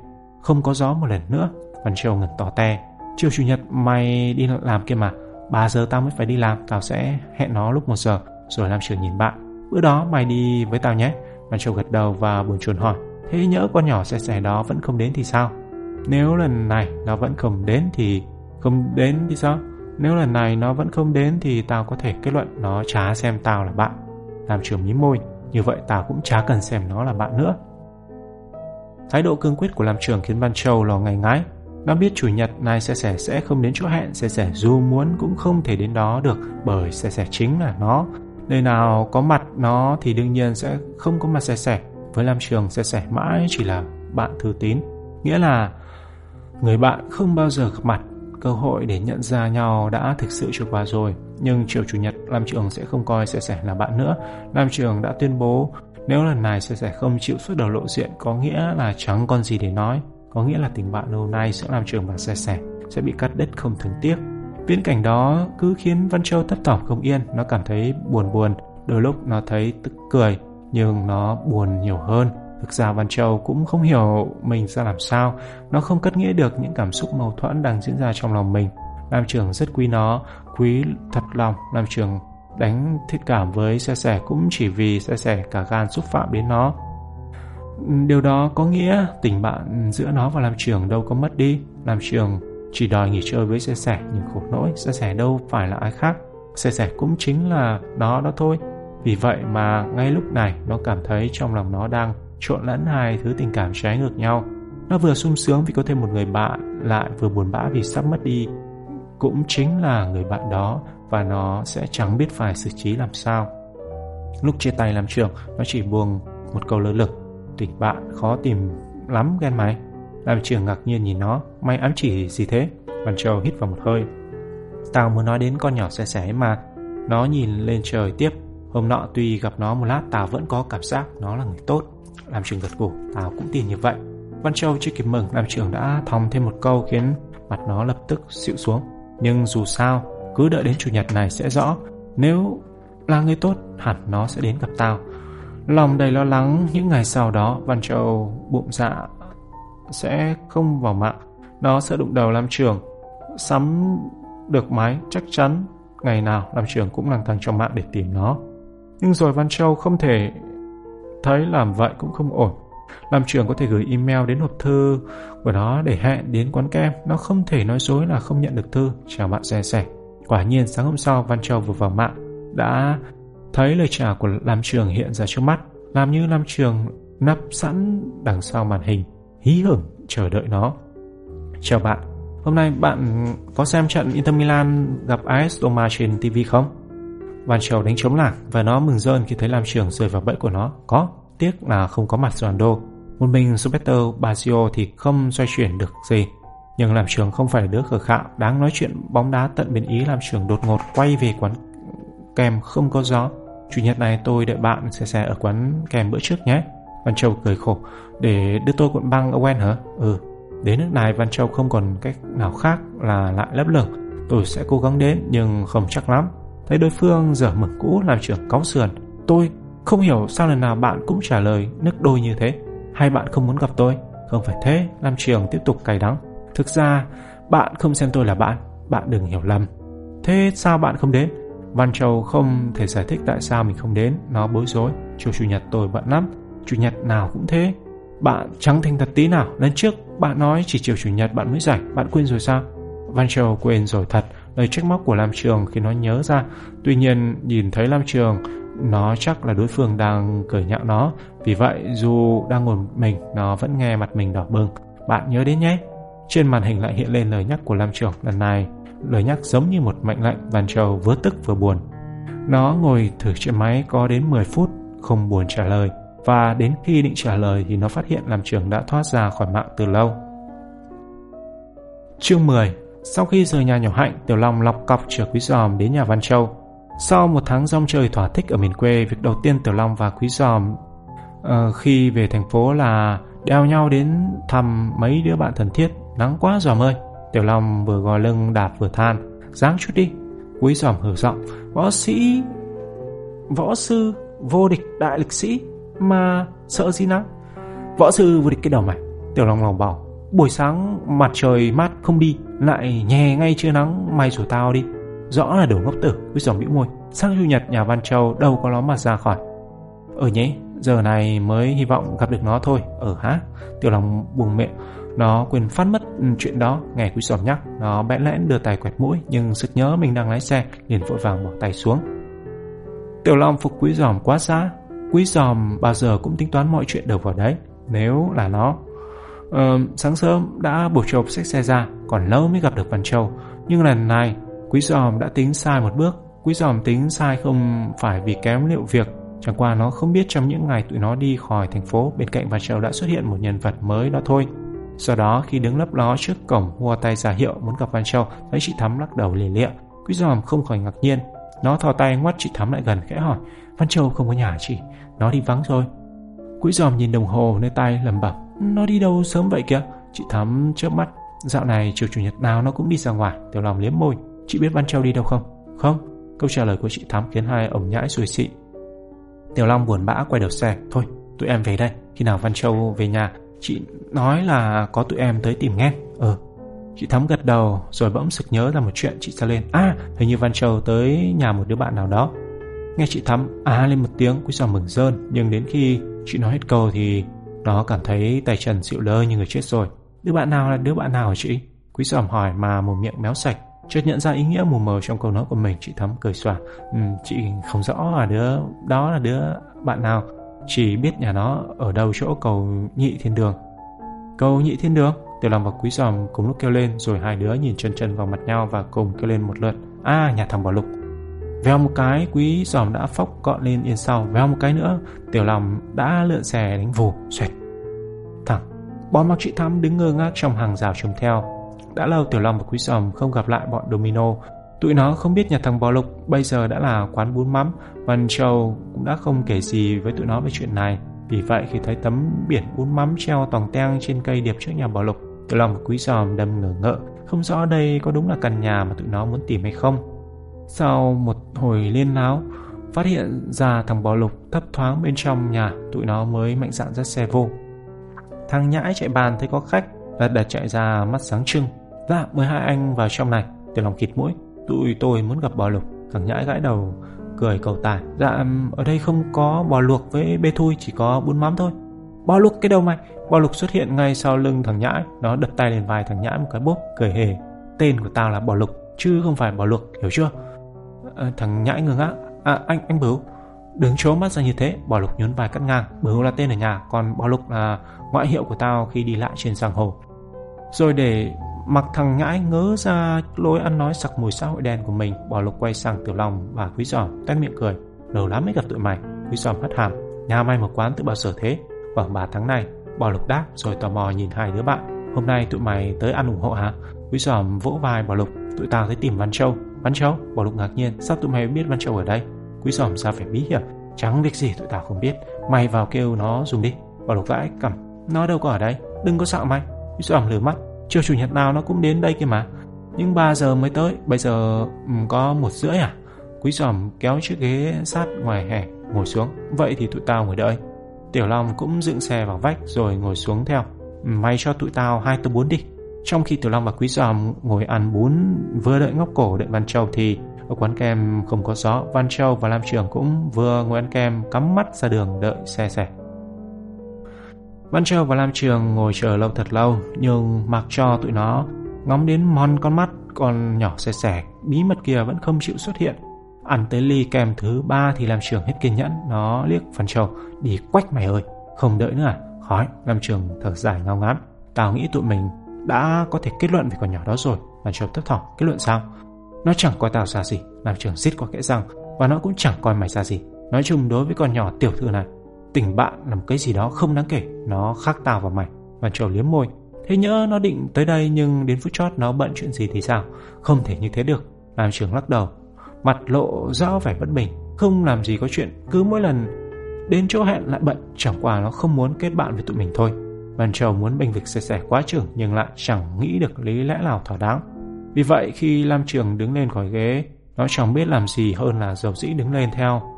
Không có gió một lần nữa. Văn Châu ngẩn tỏ te. Chiều chủ nhật mày đi làm kia mà. 3 giờ tao mới phải đi làm, tao sẽ hẹn nó lúc 1 giờ. Rồi Lam Trường nhìn bạn. Bữa đó mày đi với tao nhé. Văn Châu gật đầu và buồn chồn hỏi. Thế nhỡ con nhỏ xe xẻ đó vẫn không đến thì sao? Nếu lần này nó vẫn không đến thì... Không đến thì sao? Nếu lần này nó vẫn không đến thì tao có thể kết luận nó chả xem tao là bạn. Làm trường mím môi, như vậy tao cũng chả cần xem nó là bạn nữa. Thái độ cương quyết của làm trường khiến Văn Châu lo ngày ngái. Nó biết chủ nhật này xe sẻ sẽ không đến chỗ hẹn, xe sẻ dù muốn cũng không thể đến đó được bởi xe sẻ chính là nó. Nơi nào có mặt nó thì đương nhiên sẽ không có mặt xe sẻ với Lam Trường sẽ sẻ mãi chỉ là bạn thư tín. Nghĩa là người bạn không bao giờ gặp mặt, cơ hội để nhận ra nhau đã thực sự trôi qua rồi. Nhưng chiều Chủ nhật, Lam Trường sẽ không coi sẽ sẻ là bạn nữa. Lam Trường đã tuyên bố nếu lần này sẽ sẻ không chịu xuất đầu lộ diện có nghĩa là chẳng còn gì để nói. Có nghĩa là tình bạn lâu nay giữa Lam Trường và Xe Sẻ sẽ bị cắt đứt không thường tiếc. Viễn cảnh đó cứ khiến Văn Châu thất thỏm không yên, nó cảm thấy buồn buồn, đôi lúc nó thấy tức cười, nhưng nó buồn nhiều hơn. Thực ra Văn Châu cũng không hiểu mình ra làm sao, nó không cất nghĩa được những cảm xúc mâu thuẫn đang diễn ra trong lòng mình. nam Trường rất quý nó, quý thật lòng, nam Trường đánh thiết cảm với xe sẻ cũng chỉ vì xe sẻ cả gan xúc phạm đến nó. Điều đó có nghĩa tình bạn giữa nó và Lam Trường đâu có mất đi. Lam Trường chỉ đòi nghỉ chơi với xe sẻ nhưng khổ nỗi xe sẻ đâu phải là ai khác. Xe sẻ cũng chính là nó đó thôi. Vì vậy mà ngay lúc này nó cảm thấy trong lòng nó đang trộn lẫn hai thứ tình cảm trái ngược nhau. Nó vừa sung sướng vì có thêm một người bạn, lại vừa buồn bã vì sắp mất đi. Cũng chính là người bạn đó và nó sẽ chẳng biết phải xử trí làm sao. Lúc chia tay làm trường, nó chỉ buông một câu lơ lực. Tình bạn khó tìm lắm ghen mày. Làm trường ngạc nhiên nhìn nó, may ám chỉ gì thế? Bàn Châu hít vào một hơi. Tao muốn nói đến con nhỏ xe xẻ mà. Nó nhìn lên trời tiếp. Hôm nọ tuy gặp nó một lát tao vẫn có cảm giác nó là người tốt. Làm trường gật gù, tao cũng tin như vậy. Văn Châu chưa kịp mừng, làm trường đã thòng thêm một câu khiến mặt nó lập tức xịu xuống. Nhưng dù sao, cứ đợi đến chủ nhật này sẽ rõ. Nếu là người tốt, hẳn nó sẽ đến gặp tao. Lòng đầy lo lắng những ngày sau đó, Văn Châu bụng dạ sẽ không vào mạng. Nó sẽ đụng đầu Lam Trường. Sắm được máy chắc chắn ngày nào Lam Trường cũng lang thang trong mạng để tìm nó. Nhưng rồi Văn Châu không thể thấy làm vậy cũng không ổn. Làm Trường có thể gửi email đến hộp thư của nó để hẹn đến quán kem. Nó không thể nói dối là không nhận được thư. Chào bạn xe sẻ. Quả nhiên sáng hôm sau Văn Châu vừa vào mạng đã thấy lời chào của Lam Trường hiện ra trước mắt. Làm như Lam Trường nấp sẵn đằng sau màn hình hí hửng chờ đợi nó. Chào bạn, hôm nay bạn có xem trận Inter Milan gặp AS Roma trên TV không? Van Châu đánh chống lại và nó mừng rơn khi thấy Lam Trường rơi vào bẫy của nó. Có, tiếc là không có mặt Ronaldo. Một mình Roberto Baggio thì không xoay chuyển được gì. Nhưng Lam Trường không phải là đứa khờ khạo đáng nói chuyện bóng đá tận bên Ý Lam Trường đột ngột quay về quán kèm không có gió. Chủ nhật này tôi đợi bạn xe xe ở quán kèm bữa trước nhé. Văn Châu cười khổ Để đưa tôi cuộn băng Owen hả? Ừ Đến nước này Văn Châu không còn cách nào khác là lại lấp lửng Tôi sẽ cố gắng đến nhưng không chắc lắm Thấy đối phương dở mực cũ làm trưởng cáu sườn, Tôi không hiểu sao lần nào bạn cũng trả lời nước đôi như thế. Hay bạn không muốn gặp tôi? Không phải thế Lam Trường tiếp tục cay đắng. Thực ra, bạn không xem tôi là bạn Bạn đừng hiểu lầm. Thế sao bạn không đến? Văn Châu không thể giải thích tại sao mình không đến, Nó bối rối. Chiều chủ nhật tôi bận lắm, Chủ nhật nào cũng thế. Bạn trắng thành thật tí nào, Lần trước bạn nói chỉ chiều chủ nhật bạn mới rảnh, Bạn quên rồi sao? Văn Châu quên rồi thật Lời trách móc của Lam Trường khi nó nhớ ra. Tuy nhiên, nhìn thấy Lam Trường, Nó chắc là đối phương đang cười nhạo nó. Vì vậy, dù đang ngồi mình, Nó vẫn nghe mặt mình đỏ bừng. Bạn nhớ đến nhé. Trên màn hình lại hiện lên lời nhắc của Lam Trường. Lần này, lời nhắc giống như một mệnh lệnh Văn Châu vừa tức vừa buồn. Nó ngồi thử trên máy có đến 10 phút, Không buồn trả lời. Và đến khi định trả lời thì nó phát hiện làm trường đã thoát ra khỏi mạng từ lâu. Chương 10 sau khi rời nhà nhỏ hạnh, Tiểu Long lọc cọc chở Quý Giòm đến nhà Văn Châu. Sau một tháng rong chơi thỏa thích ở miền quê, việc đầu tiên Tiểu Long và Quý Giòm uh, ờ, khi về thành phố là đeo nhau đến thăm mấy đứa bạn thân thiết. Nắng quá Giòm ơi! Tiểu Long vừa gò lưng đạp vừa than. ráng chút đi! Quý Giòm hử giọng. Võ sĩ... Võ sư... Vô địch đại lịch sĩ mà sợ gì nắng Võ sư vô địch cái đầu mày Tiểu Long lòng bảo Buổi sáng mặt trời mát không đi, Lại nhè ngay chưa nắng mày rủ tao đi. Rõ là đồ ngốc tử Với giọng bĩu môi. Sang chủ nhật, nhà Văn Châu đâu có nó mà ra khỏi. Ờ nhé, Giờ này mới hy vọng gặp được nó thôi. Ờ hả Tiểu Long buồn miệng. Nó quên phát mất chuyện đó, Nghe quý giòm nhắc. Nó bẽn lẽn đưa tay quẹt mũi, Nhưng sực nhớ mình đang lái xe, liền vội vàng bỏ tay xuống. Tiểu Long phục quý giòm quá xa. Quý giòm bao giờ cũng tính toán mọi chuyện đều vào đấy. Nếu là nó ờ, Sáng sớm đã buộc chộp xách xe ra Còn lâu mới gặp được Văn Châu Nhưng lần này Quý giòm đã tính sai một bước Quý giòm tính sai không phải vì kém liệu việc Chẳng qua nó không biết trong những ngày tụi nó đi khỏi thành phố bên cạnh Văn Châu đã xuất hiện một nhân vật mới đó thôi. Sau đó khi đứng lấp ló trước cổng hua tay giả hiệu muốn gặp Văn Châu thấy chị Thắm lắc đầu lìa lịa. Quý giòm không khỏi ngạc nhiên. Nó thò tay ngoắt chị Thắm lại gần khẽ hỏi Văn Châu không có nhà chị, nó đi vắng rồi. Quý giòm nhìn đồng hồ nơi tay lầm bẩm nó đi đâu sớm vậy kìa? Chị Thắm chớp mắt. Dạo này chiều chủ nhật nào nó cũng đi ra ngoài. Tiểu lòng liếm môi. Chị biết Văn Châu đi đâu không? Không. Câu trả lời của chị Thắm khiến hai ổng nhãi xùi xị. Tiểu Long buồn bã quay đầu xe. Thôi, tụi em về đây. Khi nào Văn Châu về nhà, Chị nói là có tụi em tới tìm nghe. Ừ Chị Thắm gật đầu, rồi bỗng sực nhớ ra một chuyện chị ra lên. À hình như Văn Châu tới nhà một đứa bạn nào đó. Nghe chị Thắm à lên một tiếng Quý giò mừng rơn. Nhưng đến khi chị nói hết câu thì nó cảm thấy tay chân xịu lơ như người chết rồi. Đứa bạn nào là đứa bạn nào hả chị? Quý giòm hỏi mà một miệng méo sạch Chợt nhận ra ý nghĩa mù mờ trong câu nói của mình Chị Thắm cười xòa. Ừ, Chị không rõ là đứa đó là đứa bạn nào. Chỉ biết nhà nó ở đâu chỗ cầu nhị thiên đường. Cầu nhị thiên đường? Tiểu Long và Quý Giòm cùng lúc kêu lên Rồi hai đứa nhìn chân chân vào mặt nhau Và cùng kêu lên một lượt. À nhà thằng Bảo Lục. Vèo một cái Quý Giòm đã phóc gọn lên yên sau Vèo một cái nữa Tiểu Long đã lượn xe đánh vù Xoẹt Thẳng Bọn mặc chị Thắm đứng ngơ ngác trong hàng rào trông theo đã lâu Tiểu Long và Quý giòm không gặp lại bọn Domino. Tụi nó không biết nhà thằng Bò Lục bây giờ đã là quán bún mắm. Văn Châu cũng đã không kể gì với tụi nó về chuyện này. Vì vậy khi thấy tấm biển bún mắm treo tòng teng trên cây điệp trước nhà Bò Lục, Tiểu Long và Quý giòm đâm ngờ ngợ. Không rõ đây có đúng là căn nhà mà tụi nó muốn tìm hay không. Sau một hồi liên láo, phát hiện ra thằng Bò Lục thấp thoáng bên trong nhà, tụi nó mới mạnh dạn dắt xe vô. Thằng nhãi chạy bàn thấy có khách, lật đật chạy ra mắt sáng trưng. Dạ mời hai anh vào trong này. Tiểu lòng kịt mũi. Tụi tôi muốn gặp bò lục. Thằng nhãi gãi đầu Cười cầu tài. Dạ ở đây không có bò luộc với bê thui Chỉ có bún mắm thôi. Bò lục cái đầu mày? Bò lục xuất hiện ngay sau lưng thằng nhãi. Nó đập tay lên vai thằng nhãi một cái bốp Cười hề. Tên của tao là bò lục Chứ không phải bò luộc Hiểu chưa? À, Thằng nhãi ngừng á. À anh anh Bửu. Đứng chố mắt ra như thế bảo lục nhún vai cắt ngang. Bửu là tên ở nhà Còn bảo lục là ngoại hiệu của tao khi đi lại trên giang hồ. Rồi để Mặc thằng nhãi ngớ ra lối ăn nói sặc mùi xã hội đen của mình Bỏ lục quay sang Tiểu Long và Quý Giòm tét miệng cười. Lâu lắm mới gặp tụi mày. Quý Giòm hất hàm. Nhà mày một quán từ bao giờ thế? Khoảng ba tháng này Bỏ lục đáp rồi tò mò nhìn hai đứa bạn. Hôm nay tụi mày tới ăn ủng hộ hả? Quý Giòm vỗ vai Bỏ lục Tụi tao tới tìm Văn Châu. Văn Châu bảo lục ngạc nhiên, Sao tụi mày biết Văn Châu ở đây? Quý Giòm sao phải bí hiểm? Chẳng việc gì tụi tao không biết. Mày vào kêu nó dùng đi. Bảo lục vãi cầm Nó đâu có ở đây. Đừng có sợ mày. Quý Giòm lửa mắt. Chiều chủ nhật nào nó cũng đến đây kia mà. Nhưng 3 giờ mới tới. Bây giờ có một rưỡi à? Quý giòm kéo chiếc ghế sát ngoài hè, Ngồi xuống. Vậy thì tụi tao ngồi đợi. Tiểu Long cũng dựng xe vào vách Rồi ngồi xuống theo. Mày cho tụi tao hai tô bốn đi. Trong khi Tiểu Long và Quý giòm ngồi ăn bún Vừa đợi ngóc cổ đợi Văn Châu Thì ở quán kem không có gió, Văn Châu và Lam Trường cũng vừa ngồi ăn kem, Cắm mắt ra đường đợi xe xẻ Văn Châu và Lam Trường ngồi chờ lâu thật lâu, Nhưng mặc cho tụi nó Ngóng đến mòn con mắt, Con nhỏ xe sẻ Bí mật kia vẫn không chịu xuất hiện. Ăn tới ly kem thứ ba thì Lam Trường hết kiên nhẫn, Nó liếc Văn Châu, Đi quách mày ơi, Không đợi nữa à? Khói, Lam Trường thở dài ngao ngán. Tao nghĩ tụi mình đã có thể kết luận về con nhỏ đó rồi. Văn Châu thấp thỏm Kết luận sao? Nó chẳng coi tao ra gì Lam Trường xít qua kẽ răng, Và nó cũng chẳng coi mày ra gì. Nói chung đối với con nhỏ tiểu thư này, Tình bạn là một cái gì đó không đáng kể. Nó khác tao và mày. Và trầu liếm môi. Thế nhỡ nó định tới đây nhưng đến phút chót nó bận chuyện gì thì sao? Không thể như thế được. Làm trường lắc đầu. Mặt lộ rõ vẻ bất bình. Không làm gì có chuyện. Cứ mỗi lần đến chỗ hẹn lại bận. Chẳng qua nó không muốn kết bạn với tụi mình thôi. Văn Châu muốn bình vực xe sẻ quá trưởng Nhưng lại chẳng nghĩ được lý lẽ nào thỏa đáng Vì vậy khi Lam Trường đứng lên khỏi ghế Nó chẳng biết làm gì hơn là dầu dĩ đứng lên theo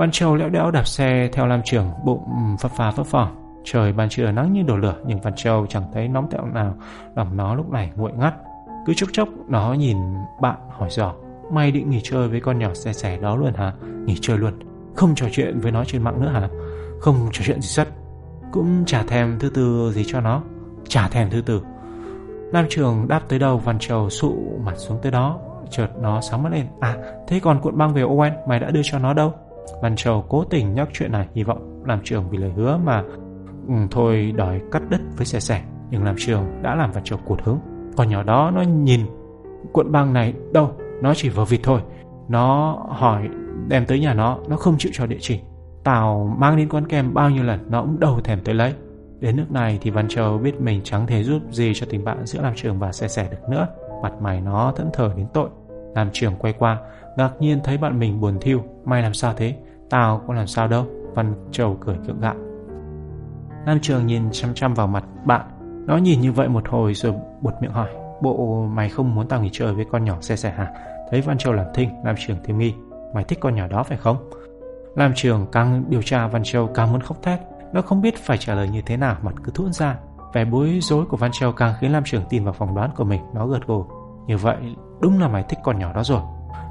Ban Châu lẽo đẽo đạp xe theo Lam Trường, bụng phập phà phấp phỏng. Trời ban trưa nắng như đổ lửa nhưng Văn Châu chẳng thấy nóng tẹo nào, lòng nó lúc này nguội ngắt. Cứ chốc chốc nó nhìn bạn hỏi dò, mày định nghỉ chơi với con nhỏ xe xẻ đó luôn hả? Nghỉ chơi luôn, không trò chuyện với nó trên mạng nữa hả? Không trò chuyện gì hết cũng chả thèm thứ tư gì cho nó, chả thèm thứ tư. nam Trường đáp tới đầu Văn trầu sụ mặt xuống tới đó, chợt nó sáng mắt lên. À, thế còn cuộn băng về Owen mày đã đưa cho nó đâu? Văn trầu cố tình nhắc chuyện này hy vọng làm trường vì lời hứa mà ừ, thôi đòi cắt đứt với xe sẻ nhưng làm trường đã làm Văn trầu cụt hứng còn nhỏ đó nó nhìn cuộn băng này đâu nó chỉ vờ vịt thôi nó hỏi đem tới nhà nó nó không chịu cho địa chỉ tào mang đến quán kem bao nhiêu lần nó cũng đầu thèm tới lấy. Đến nước này thì Văn Châu biết mình chẳng thể giúp gì cho tình bạn giữa Lam Trường và xe sẻ được nữa. Mặt mày nó thẫn thờ đến tội. Lam Trường quay qua, ngạc nhiên thấy bạn mình buồn thiêu. Mày làm sao thế? Tao có làm sao đâu. Văn Châu cười cưỡng gạo. nam Trường nhìn chăm chăm vào mặt bạn. Nó nhìn như vậy một hồi rồi buột miệng hỏi. Bộ mày không muốn tao nghỉ chơi với con nhỏ xe sẻ hả? Thấy Văn Châu làm thinh, nam Trường thêm nghi. Mày thích con nhỏ đó phải không? Lam Trường càng điều tra Văn Châu càng muốn khóc thét. Nó không biết phải trả lời như thế nào mặt cứ thuẫn ra. Vẻ bối rối của Văn Châu càng khiến Lam Trường tin vào phỏng đoán của mình. Nó gật gù. Như vậy, đúng là mày thích con nhỏ đó rồi.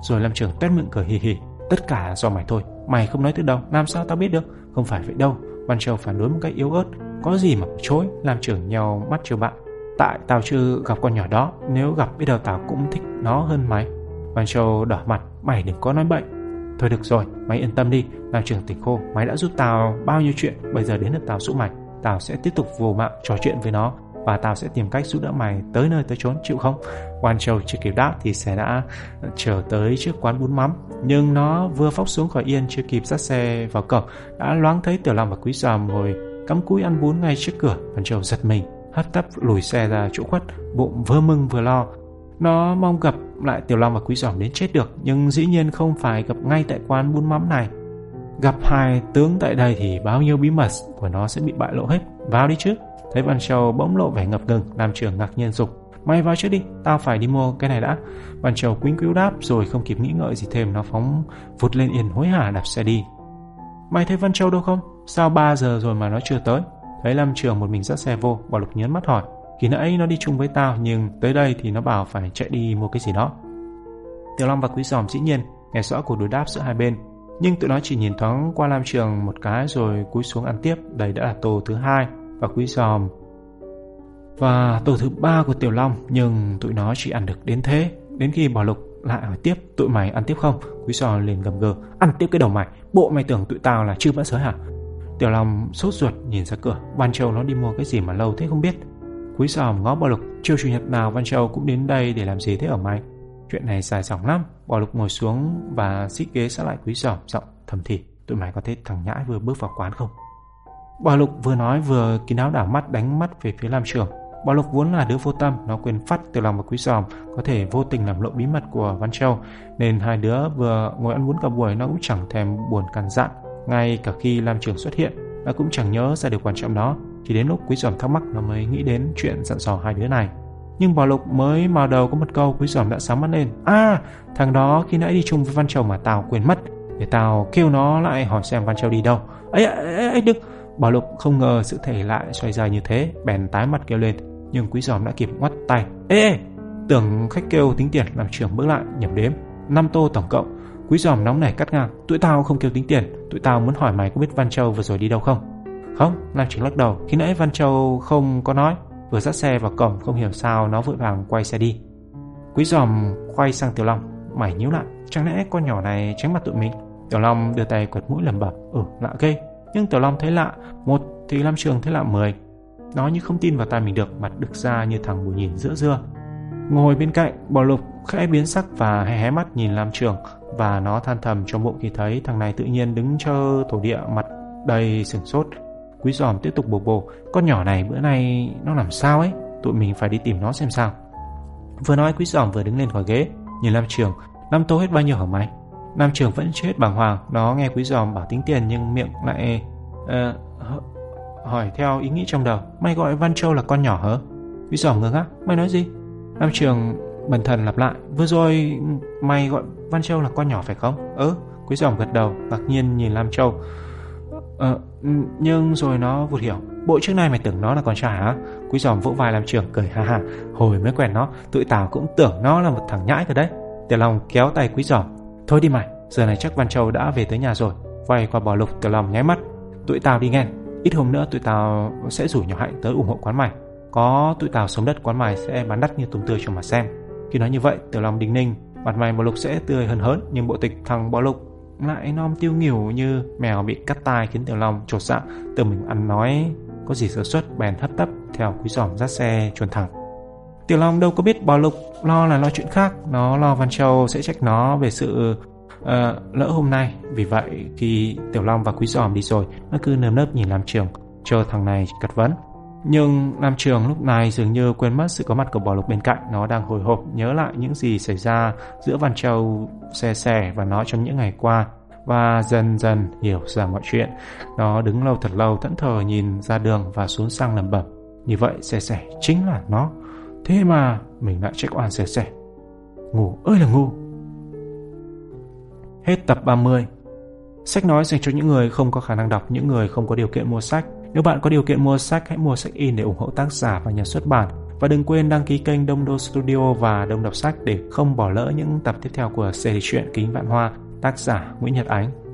Rồi Lam Trường tét miệng cười hì hì. Tất cả do mày thôi. Mày không nói từ đâu. Làm sao tao biết được? Không phải vậy đâu. Văn Châu phản đối một cách yếu ớt. Có gì mà chối. Lam Trường nhau mắt chiều bạn. Tại tao chưa gặp con nhỏ đó. Nếu gặp biết đâu tao cũng thích nó hơn mày. Văn Châu đỏ mặt. Mày đừng có nói bệnh. Thôi được rồi, mày yên tâm đi, làm trưởng tỉnh khô, mày đã giúp tao bao nhiêu chuyện, bây giờ đến lượt tao giúp mày. Tao sẽ tiếp tục vô mạng trò chuyện với nó và tao sẽ tìm cách giúp đỡ mày tới nơi tới chốn chịu không? Quan Châu chưa kịp đáp thì sẽ đã trở tới trước quán bún mắm, nhưng nó vừa phóc xuống khỏi yên chưa kịp dắt xe vào cổng đã loáng thấy Tiểu Long và Quý Giòm ngồi cắm cúi ăn bún ngay trước cửa. Quan Châu giật mình, hấp tấp lùi xe ra chỗ khuất, bụng vừa mừng vừa lo. Nó mong gặp lại Tiểu Long và Quý Giỏm đến chết được, nhưng dĩ nhiên không phải gặp ngay tại quán bún mắm này. Gặp hai tướng tại đây thì bao nhiêu bí mật của nó sẽ bị bại lộ hết. Vào đi chứ. Thấy Văn Châu bỗng lộ vẻ ngập ngừng, Nam trưởng ngạc nhiên dục. Mày vào trước đi, tao phải đi mua cái này đã. Văn Châu quýnh quýu đáp rồi không kịp nghĩ ngợi gì thêm nó phóng vụt lên yên hối hả đạp xe đi. Mày thấy Văn Châu đâu không? Sao 3 giờ rồi mà nó chưa tới? Thấy Lâm Trường một mình dắt xe vô, Bảo Lục nhấn mắt hỏi. Khi nãy nó đi chung với tao nhưng tới đây thì nó bảo phải chạy đi mua cái gì đó. Tiểu Long và Quý Giòm dĩ nhiên nghe rõ cuộc đối đáp giữa hai bên, nhưng tụi nó chỉ nhìn thoáng qua Lam Trường một cái rồi cúi xuống ăn tiếp. Đây đã là tô thứ hai và Quý Giòm và tô thứ ba của Tiểu Long nhưng tụi nó chỉ ăn được đến thế. Đến khi bỏ Lục lại hỏi tiếp tụi mày ăn tiếp không? Quý Giòm liền gầm gừ ăn tiếp cái đầu mày. Bộ mày tưởng tụi tao là chưa bã giới hả? Tiểu Long sốt ruột nhìn ra cửa. Ban Châu nó đi mua cái gì mà lâu thế không biết. Quý sòm ngó bò Lục chiều chủ nhật nào Văn Châu cũng đến đây để làm gì thế ở mày? Chuyện này dài dòng lắm. Bò Lục ngồi xuống và xích ghế sát lại Quý sòm giọng thầm thì tụi mày có thấy thằng nhãi vừa bước vào quán không? Bò Lục vừa nói vừa kín áo đảo mắt đánh mắt về phía Lam Trường. Bò Lục vốn là đứa vô tâm, nó quên phát từ lòng và Quý sòm có thể vô tình làm lộ bí mật của Văn Châu, nên hai đứa vừa ngồi ăn bún cả buổi nó cũng chẳng thèm buồn cằn dặn. Ngay cả khi Lam Trường xuất hiện, nó cũng chẳng nhớ ra điều quan trọng đó. Chỉ đến lúc Quý Giòm thắc mắc nó mới nghĩ đến chuyện dặn dò hai đứa này. Nhưng Bảo Lục mới mở đầu có một câu Quý Giòm đã sáng mắt lên. À, thằng đó khi nãy đi chung với Văn Châu mà tao quên mất. Để tao kêu nó lại hỏi xem Văn Châu đi đâu. ấy ấy ấy đừng. Bảo Lục không ngờ sự thể lại xoay dài như thế, bèn tái mặt kêu lên. Nhưng Quý Giòm đã kịp ngoắt tay. Ê, ê, tưởng khách kêu tính tiền làm trưởng bước lại nhẩm đếm. năm tô tổng cộng. Quý Giòm nóng nảy cắt ngang. Tụi tao không kêu tính tiền. Tụi tao muốn hỏi mày có biết Văn Châu vừa rồi đi đâu không? Không, Lam Chính lắc đầu. Khi nãy Văn Châu không có nói. Vừa dắt xe vào cổng không hiểu sao nó vội vàng quay xe đi. Quý giòm quay sang Tiểu Long. Mày nhíu lại. Chẳng lẽ con nhỏ này tránh mặt tụi mình? Tiểu Long đưa tay quật mũi lẩm bẩm. Ừ, lạ ghê. Nhưng Tiểu Long thấy lạ. Một thì Lam Trường thấy lạ mười. Nó như không tin vào tai mình được. Mặt đực ra như thằng bù nhìn giữa dưa. Ngồi bên cạnh, bò Lục khẽ biến sắc và hé hé mắt nhìn Lam Trường và nó than thầm trong bụng khi thấy thằng này tự nhiên đứng chơ thổ địa mặt đầy sừng sốt Quý giòm tiếp tục bồ bồ Con nhỏ này bữa nay nó làm sao ấy? Tụi mình phải đi tìm nó xem sao. Vừa nói quý giòm vừa đứng lên khỏi ghế. Nhìn Lam Trường Năm tô hết bao nhiêu hả mày? Nam Trường vẫn chết bàng hoàng Nó nghe quý giòm bảo tính tiền nhưng miệng lại uh, Hỏi theo ý nghĩ trong đầu Mày gọi Văn Châu là con nhỏ hả? Quý giòm ngơ ngác Mày nói gì? Nam Trường bần thần lặp lại Vừa rồi mày gọi Văn Châu là con nhỏ phải không? Ừ Quý giòm gật đầu ngạc nhiên nhìn Lam Châu Ờ, Ừ, nhưng rồi nó vụt hiểu. Bộ trước nay mày tưởng nó là con trai hả? Quý giòm vỗ vai làm trưởng cười, ha ha. Hồi mới quen nó, Tụi tao cũng tưởng nó là một thằng nhãi rồi đấy. Tiểu Long kéo tay quý giòm. Thôi đi mày, Giờ này chắc Văn Châu đã về tới nhà rồi. Quay qua bỏ lục, Tiểu Long nháy mắt. Tụi tao đi nghe. Ít hôm nữa tụi tao sẽ rủ nhỏ hạnh tới ủng hộ quán mày. Có tụi tao sống đất, quán mày sẽ bán đắt như tùng tươi cho mà xem. Khi nói như vậy, Tiểu Long đinh ninh. Mặt mày bỏ lục sẽ tươi hơn hớn, Nhưng bộ tịch thằng bỏ lục lại non tiêu nghỉu như mèo bị cắt tai khiến Tiểu Long trột dạ. Tự mình ăn nói có gì sơ suất bèn hấp tấp theo quý giòm dắt xe chuồn thẳng. Tiểu Long đâu có biết bò Lục lo là lo chuyện khác, nó lo Văn Châu sẽ trách nó về sự uh, lỡ hôm nay. Vì vậy khi tiểu long và quý giòm đi rồi nó cứ nơm nớp nhìn làm trường chờ thằng này cật vấn nhưng nam trường lúc này dường như quên mất sự có mặt của bảo lục bên cạnh. Nó đang hồi hộp nhớ lại những gì xảy ra giữa văn châu xe Xe và nó trong những ngày qua. Và dần dần hiểu ra mọi chuyện. Nó đứng lâu thật lâu thẫn thờ nhìn ra đường và xuống sang lầm bẩm. Như vậy xe Xe chính là nó. Thế mà mình lại trách oan xe Xe. ngu ơi là ngu. Hết tập 30 Sách nói dành cho những người không có khả năng đọc, những người không có điều kiện mua sách. Nếu bạn có điều kiện mua sách, hãy mua sách in để ủng hộ tác giả và nhà xuất bản. Và đừng quên đăng ký kênh Đông Đô Studio và Đông Đọc Sách để không bỏ lỡ những tập tiếp theo của series truyện Kính Vạn Hoa, tác giả Nguyễn Nhật Ánh.